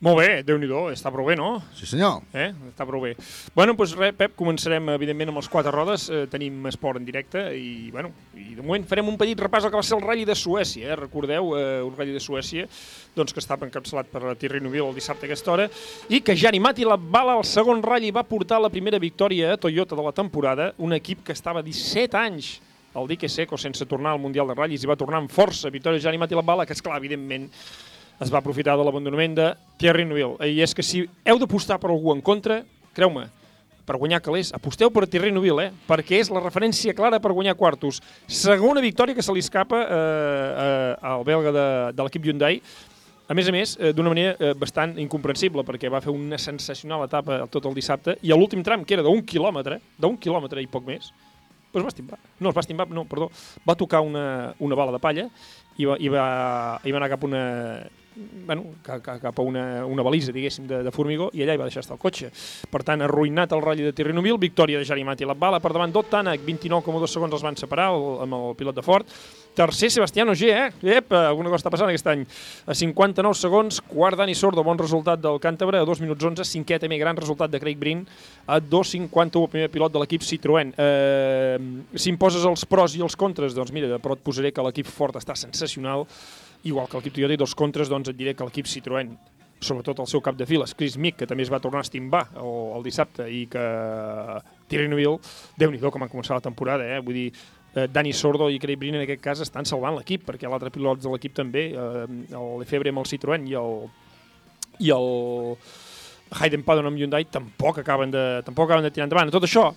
[SPEAKER 11] Molt bé, déu nhi està prou bé, no?
[SPEAKER 4] Sí, senyor.
[SPEAKER 11] Eh? Està prou bé. Bueno, doncs res, Pep, començarem, evidentment, amb els quatre rodes. Eh, tenim esport en directe i, bueno, i de moment farem un petit repàs al que va ser el Rally de Suècia, eh? Recordeu, eh, un Rally de Suècia doncs, que estava encapçalat per Thierry Neuville el dissabte a aquesta hora i que Jani Mati la bala al segon Rally va portar la primera victòria a Toyota de la temporada, un equip que estava 17 anys el Dique Seco sense tornar al Mundial de Ratllis i va tornar amb força, victòria Jani Mati la bala, que, esclar, evidentment, es va aprofitar de l'abandonament de Thierry Neuville. I és que si heu d'apostar per algú en contra, creu-me, per guanyar calés, aposteu per Thierry Neuville, eh? perquè és la referència clara per guanyar quartos. Segona victòria que se li escapa eh, eh, al belga de, de l'equip Hyundai, a més a més, eh, d'una manera eh, bastant incomprensible, perquè va fer una sensacional etapa tot el dissabte, i a l'últim tram, que era d'un quilòmetre, d'un quilòmetre i poc més, doncs va estimbar. No, es va estimbar, no, perdó. Va tocar una, una bala de palla i va, i va, i va anar cap a una bueno, cap, a una, una balisa, diguéssim, de, de formigó, i allà hi va deixar estar el cotxe. Per tant, arruïnat el ratll de Tirrenovil, victòria de Jari Mati Bala, per davant d'Ottanek, 29,2 segons els van separar el, amb el pilot de Ford. Tercer, Sebastián Ogier, eh? Ep, alguna cosa està passant aquest any. A 59 segons, quart Dani Sordo, bon resultat del Càntabre, a 2 minuts 11, cinquè també gran resultat de Craig Brin, a 2.51 el primer pilot de l'equip Citroën. Eh, si em poses els pros i els contres, doncs mira, però et posaré que l'equip Ford està sensacional, igual que l'equip Toyota i dos contres, doncs et diré que l'equip Citroën sobretot el seu cap de files, Chris Mick, que també es va tornar a estimbar el, el dissabte, i que Thierry Neuville, déu-n'hi-do com han començat la temporada, eh? vull dir, eh, Dani Sordo i Craig Brin en aquest cas estan salvant l'equip, perquè l'altre pilots de l'equip també, eh, Lefebvre amb el Citroën i el, i el Hayden Paddon amb Hyundai tampoc acaben de, tampoc acaben de tirar endavant. Tot això,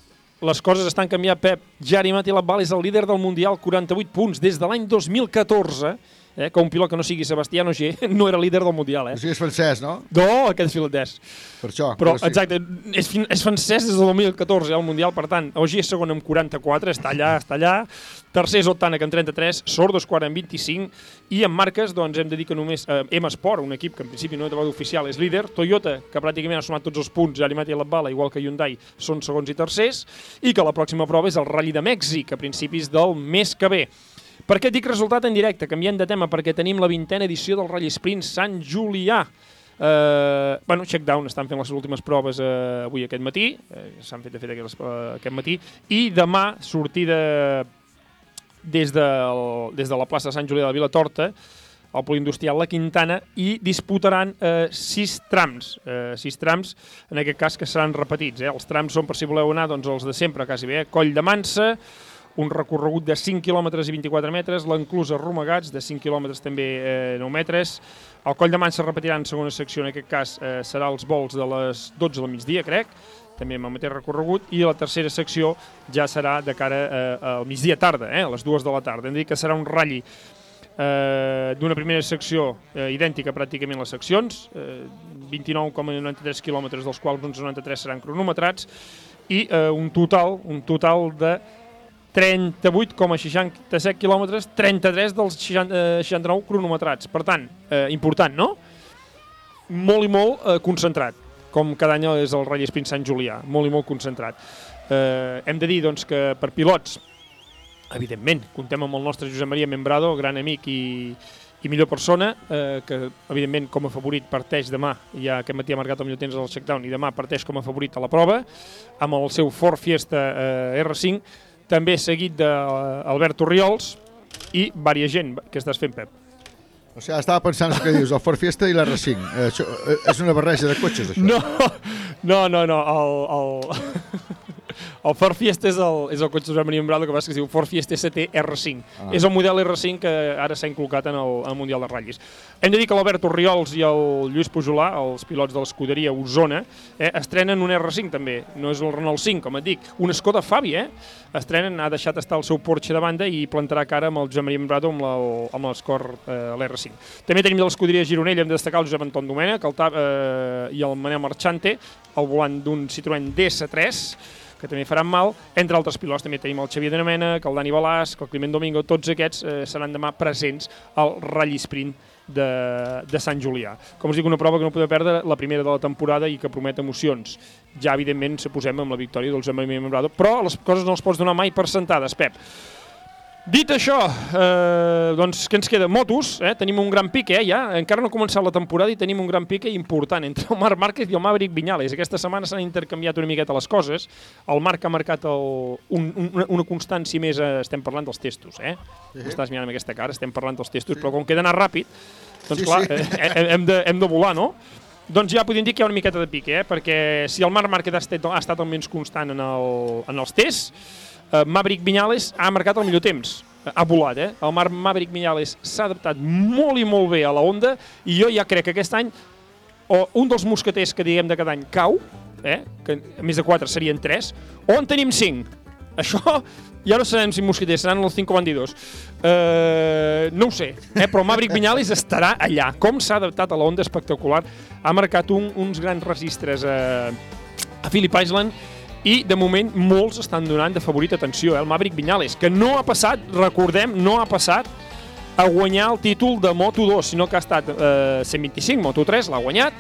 [SPEAKER 11] les coses estan canviant, Pep. Jari Mati Labbal és el líder del Mundial, 48 punts, des de l'any 2014, eh, que un pilot que no sigui Sebastián Ogier no era líder del Mundial. Eh?
[SPEAKER 4] O sigui, és francès, no?
[SPEAKER 11] No, aquest és finlandès.
[SPEAKER 4] Per això.
[SPEAKER 11] Però,
[SPEAKER 4] sí.
[SPEAKER 11] exacte, és, fin- és francès des del 2014 al Mundial, per tant, Ogier és segon amb 44, està allà, està allà. Tercer és Otanek amb 33, Sordo és quart amb 25, i en marques, doncs, hem de dir que només eh, M Sport, un equip que en principi no és oficial, és líder, Toyota, que pràcticament ha sumat tots els punts, ja li mati la bala, igual que Hyundai, són segons i tercers, i que la pròxima prova és el Rally de Mèxic, a principis del mes que ve. Per què dic resultat en directe? Canviem de tema, perquè tenim la vintena edició del Rally Sprint Sant Julià. Uh, bueno, Checkdown estan fent les últimes proves uh, avui aquest matí, uh, s'han fet de fet aquest, uh, aquest matí, i demà sortida des de, des de la plaça de Sant Julià de la Vila Torta, al Polindustrial La Quintana i disputaran eh, sis trams, eh, sis trams en aquest cas que seran repetits. Eh? Els trams són, per si voleu anar, doncs els de sempre, quasi bé, eh? Coll de Mansa, un recorregut de 5 km i 24 metres, l'enclusa Romagats, de 5 km també eh, 9 metres, el Coll de Mansa repetirà en segona secció, en aquest cas eh, serà els vols de les 12 del migdia, crec, també amb el mateix recorregut, i la tercera secció ja serà de cara eh, al migdia tarda, eh, a les dues de la tarda. Hem dit que serà un ratlli eh, d'una primera secció eh, idèntica pràcticament a les seccions, eh, 29,93 quilòmetres, dels quals uns 93 seran cronometrats, i eh, un total un total de 38,67 quilòmetres, 33 dels 60, eh, 69 cronometrats. Per tant, eh, important, no? Molt i molt eh, concentrat, com cada any és el Rally Sprint Sant Julià, molt i molt concentrat. Eh, hem de dir doncs, que per pilots, evidentment, contem amb el nostre Josep Maria Membrado, gran amic i, i millor persona, eh, que evidentment com a favorit parteix demà, ja aquest matí ha marcat el millor temps al checkdown, i demà parteix com a favorit a la prova, amb el seu Ford Fiesta eh, R5, també seguit d'Albert Oriols i varia gent. Què estàs fent, Pep?
[SPEAKER 4] O sigui, estava pensant el que dius, el Ford Fiesta i l'R5. Eh, això, eh, és una barreja de cotxes, això.
[SPEAKER 11] No, no, no, no. El, el, el Ford Fiesta és el, és el cotxe de Josep Maria Membrado, que passa que es diu Ford Fiesta ST R5.
[SPEAKER 4] Ah.
[SPEAKER 11] És el model R5 que ara s'ha inculcat en el, en el Mundial de Ratllis. Hem de dir que l'Albert Oriols i el Lluís Pujolà, els pilots de l'escuderia Osona, eh, estrenen un R5 també. No és el Renault 5, com et dic. Un Skoda Fabi, eh? Estrenen, ha deixat estar el seu Porsche de banda i plantarà cara amb el Josep Maria Membrado amb, la, amb l'Escor eh, l'R5. També tenim de l'escuderia Gironella, hem de destacar el Josep Anton Domènech el eh, i el Manel Marchante, al volant d'un Citroën DS3, que també faran mal. Entre altres pilots també tenim el Xavier de Nomena, el Dani Balàs, el Climent Domingo, tots aquests eh, seran demà presents al Rally Sprint de, de Sant Julià. Com us dic, una prova que no podeu perdre, la primera de la temporada i que promet emocions. Ja, evidentment, se posem amb la victòria del Josep Membrado, però les coses no les pots donar mai per sentades, Pep. Dit això, eh, doncs què ens queda? Motos, eh? tenim un gran pique, eh, ja. Encara no ha començat la temporada i tenim un gran pique important entre el Marc Márquez i el Maverick Viñales. Aquesta setmana s'han intercanviat una miqueta les coses. El Marc ha marcat el, un, una, una constància més, eh, estem parlant dels testos, eh?
[SPEAKER 4] Sí.
[SPEAKER 11] Estàs mirant amb aquesta cara, estem parlant dels testos, però com que he d'anar ràpid, doncs
[SPEAKER 4] Sí,
[SPEAKER 11] clar,
[SPEAKER 4] sí.
[SPEAKER 11] eh, hem, de, hem de volar, no? Doncs ja podríem dir que hi ha una miqueta de pique, eh? perquè si el Marc Márquez ha estat, ha estat almenys constant en, el, en els tests, eh, Maverick Viñales ha marcat el millor temps. Ha volat, eh? El Marc Maverick Viñales s'ha adaptat molt i molt bé a la onda i jo ja crec que aquest any o un dels mosqueters que diguem de cada any cau, eh? que a més de 4 serien 3, o en tenim 5. Això ja no sabem si mosqueters seran els 5 bandidors. Uh, no ho sé, eh? però Maverick Viñales estarà allà. Com s'ha adaptat a la onda espectacular. Ha marcat un, uns grans registres a, a Phillip Island i de moment molts estan donant de favorit atenció, eh? el Maverick Viñales, que no ha passat, recordem, no ha passat a guanyar el títol de Moto2, sinó que ha estat eh, 125, Moto3, l'ha guanyat,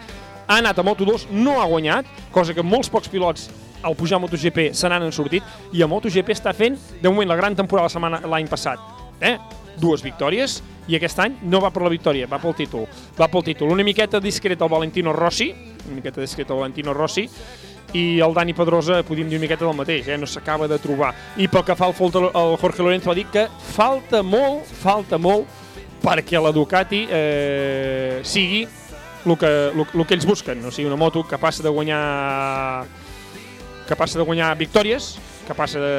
[SPEAKER 11] ha anat a Moto2, no ha guanyat, cosa que molts pocs pilots al pujar a MotoGP se n'han sortit, i a MotoGP està fent, de moment, la gran temporada la l'any passat. Eh? Dues victòries, i aquest any no va per la victòria, va pel títol. Va pel títol. Una miqueta discret el Valentino Rossi, una miqueta discret el Valentino Rossi, i el Dani Pedrosa podíem dir una miqueta del mateix, eh? no s'acaba de trobar. I pel que fa al Folta, el Jorge Lorenzo va dir que falta molt, falta molt perquè la Ducati eh, sigui el que, el, el que ells busquen, o sigui, una moto capaç de guanyar capaç de guanyar victòries, capaç de,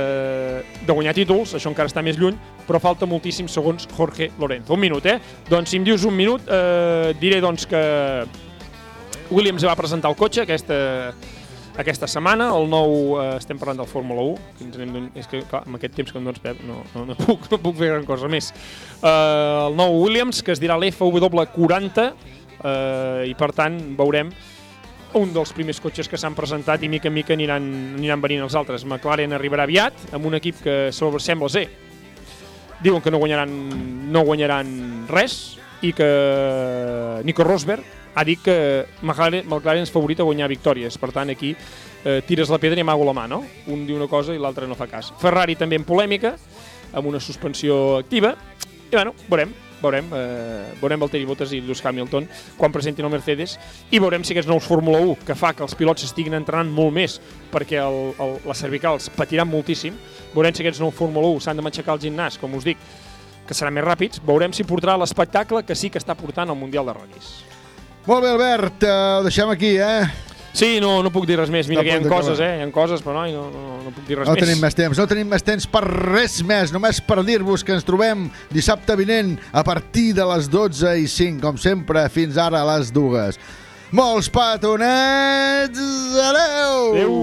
[SPEAKER 11] de guanyar títols, això encara està més lluny, però falta moltíssim segons Jorge Lorenzo. Un minut, eh? Doncs si em dius un minut, eh, diré doncs que Williams va presentar el cotxe aquesta, aquesta setmana, el nou, eh, estem parlant del Fórmula 1, que ens anem és que clar, amb aquest temps que em dones, Pep, no, no, no, puc, no puc fer gran cosa més. Eh, el nou Williams, que es dirà l'FW40, eh, i per tant veurem un dels primers cotxes que s'han presentat i mica en mica aniran, aniran venint els altres. McLaren arribarà aviat amb un equip que sembla ser diuen que no guanyaran, no guanyaran res i que Nico Rosberg ha dit que McLaren, és favorit a guanyar victòries. Per tant, aquí eh, tires la pedra i amago la mà, no? Un diu una cosa i l'altre no fa cas. Ferrari també en polèmica, amb una suspensió activa. I, bueno, veurem, veurem, eh, veurem Valtteri Bottas i Lewis Hamilton quan presentin el Mercedes i veurem si aquests nous Fórmula 1 que fa que els pilots estiguin entrenant molt més perquè el, el, les cervicals patiran moltíssim veurem si aquests nous Fórmula 1 s'han de matxacar al gimnàs, com us dic que seran més ràpids, veurem si portarà l'espectacle que sí que està portant al Mundial de Rodis.
[SPEAKER 4] Molt bé, Albert, eh, ho deixem aquí, eh?
[SPEAKER 11] Sí, no, no puc dir res més. Mira que hi ha coses, eh? Hi ha coses, però no, no, no, no puc dir res
[SPEAKER 4] No
[SPEAKER 11] més.
[SPEAKER 4] tenim més temps, no tenim més temps per res més, només per dir-vos que ens trobem dissabte vinent a partir de les 12 i 5, com sempre, fins ara a les dues. Molts petonets! Adeu!
[SPEAKER 11] Adeu!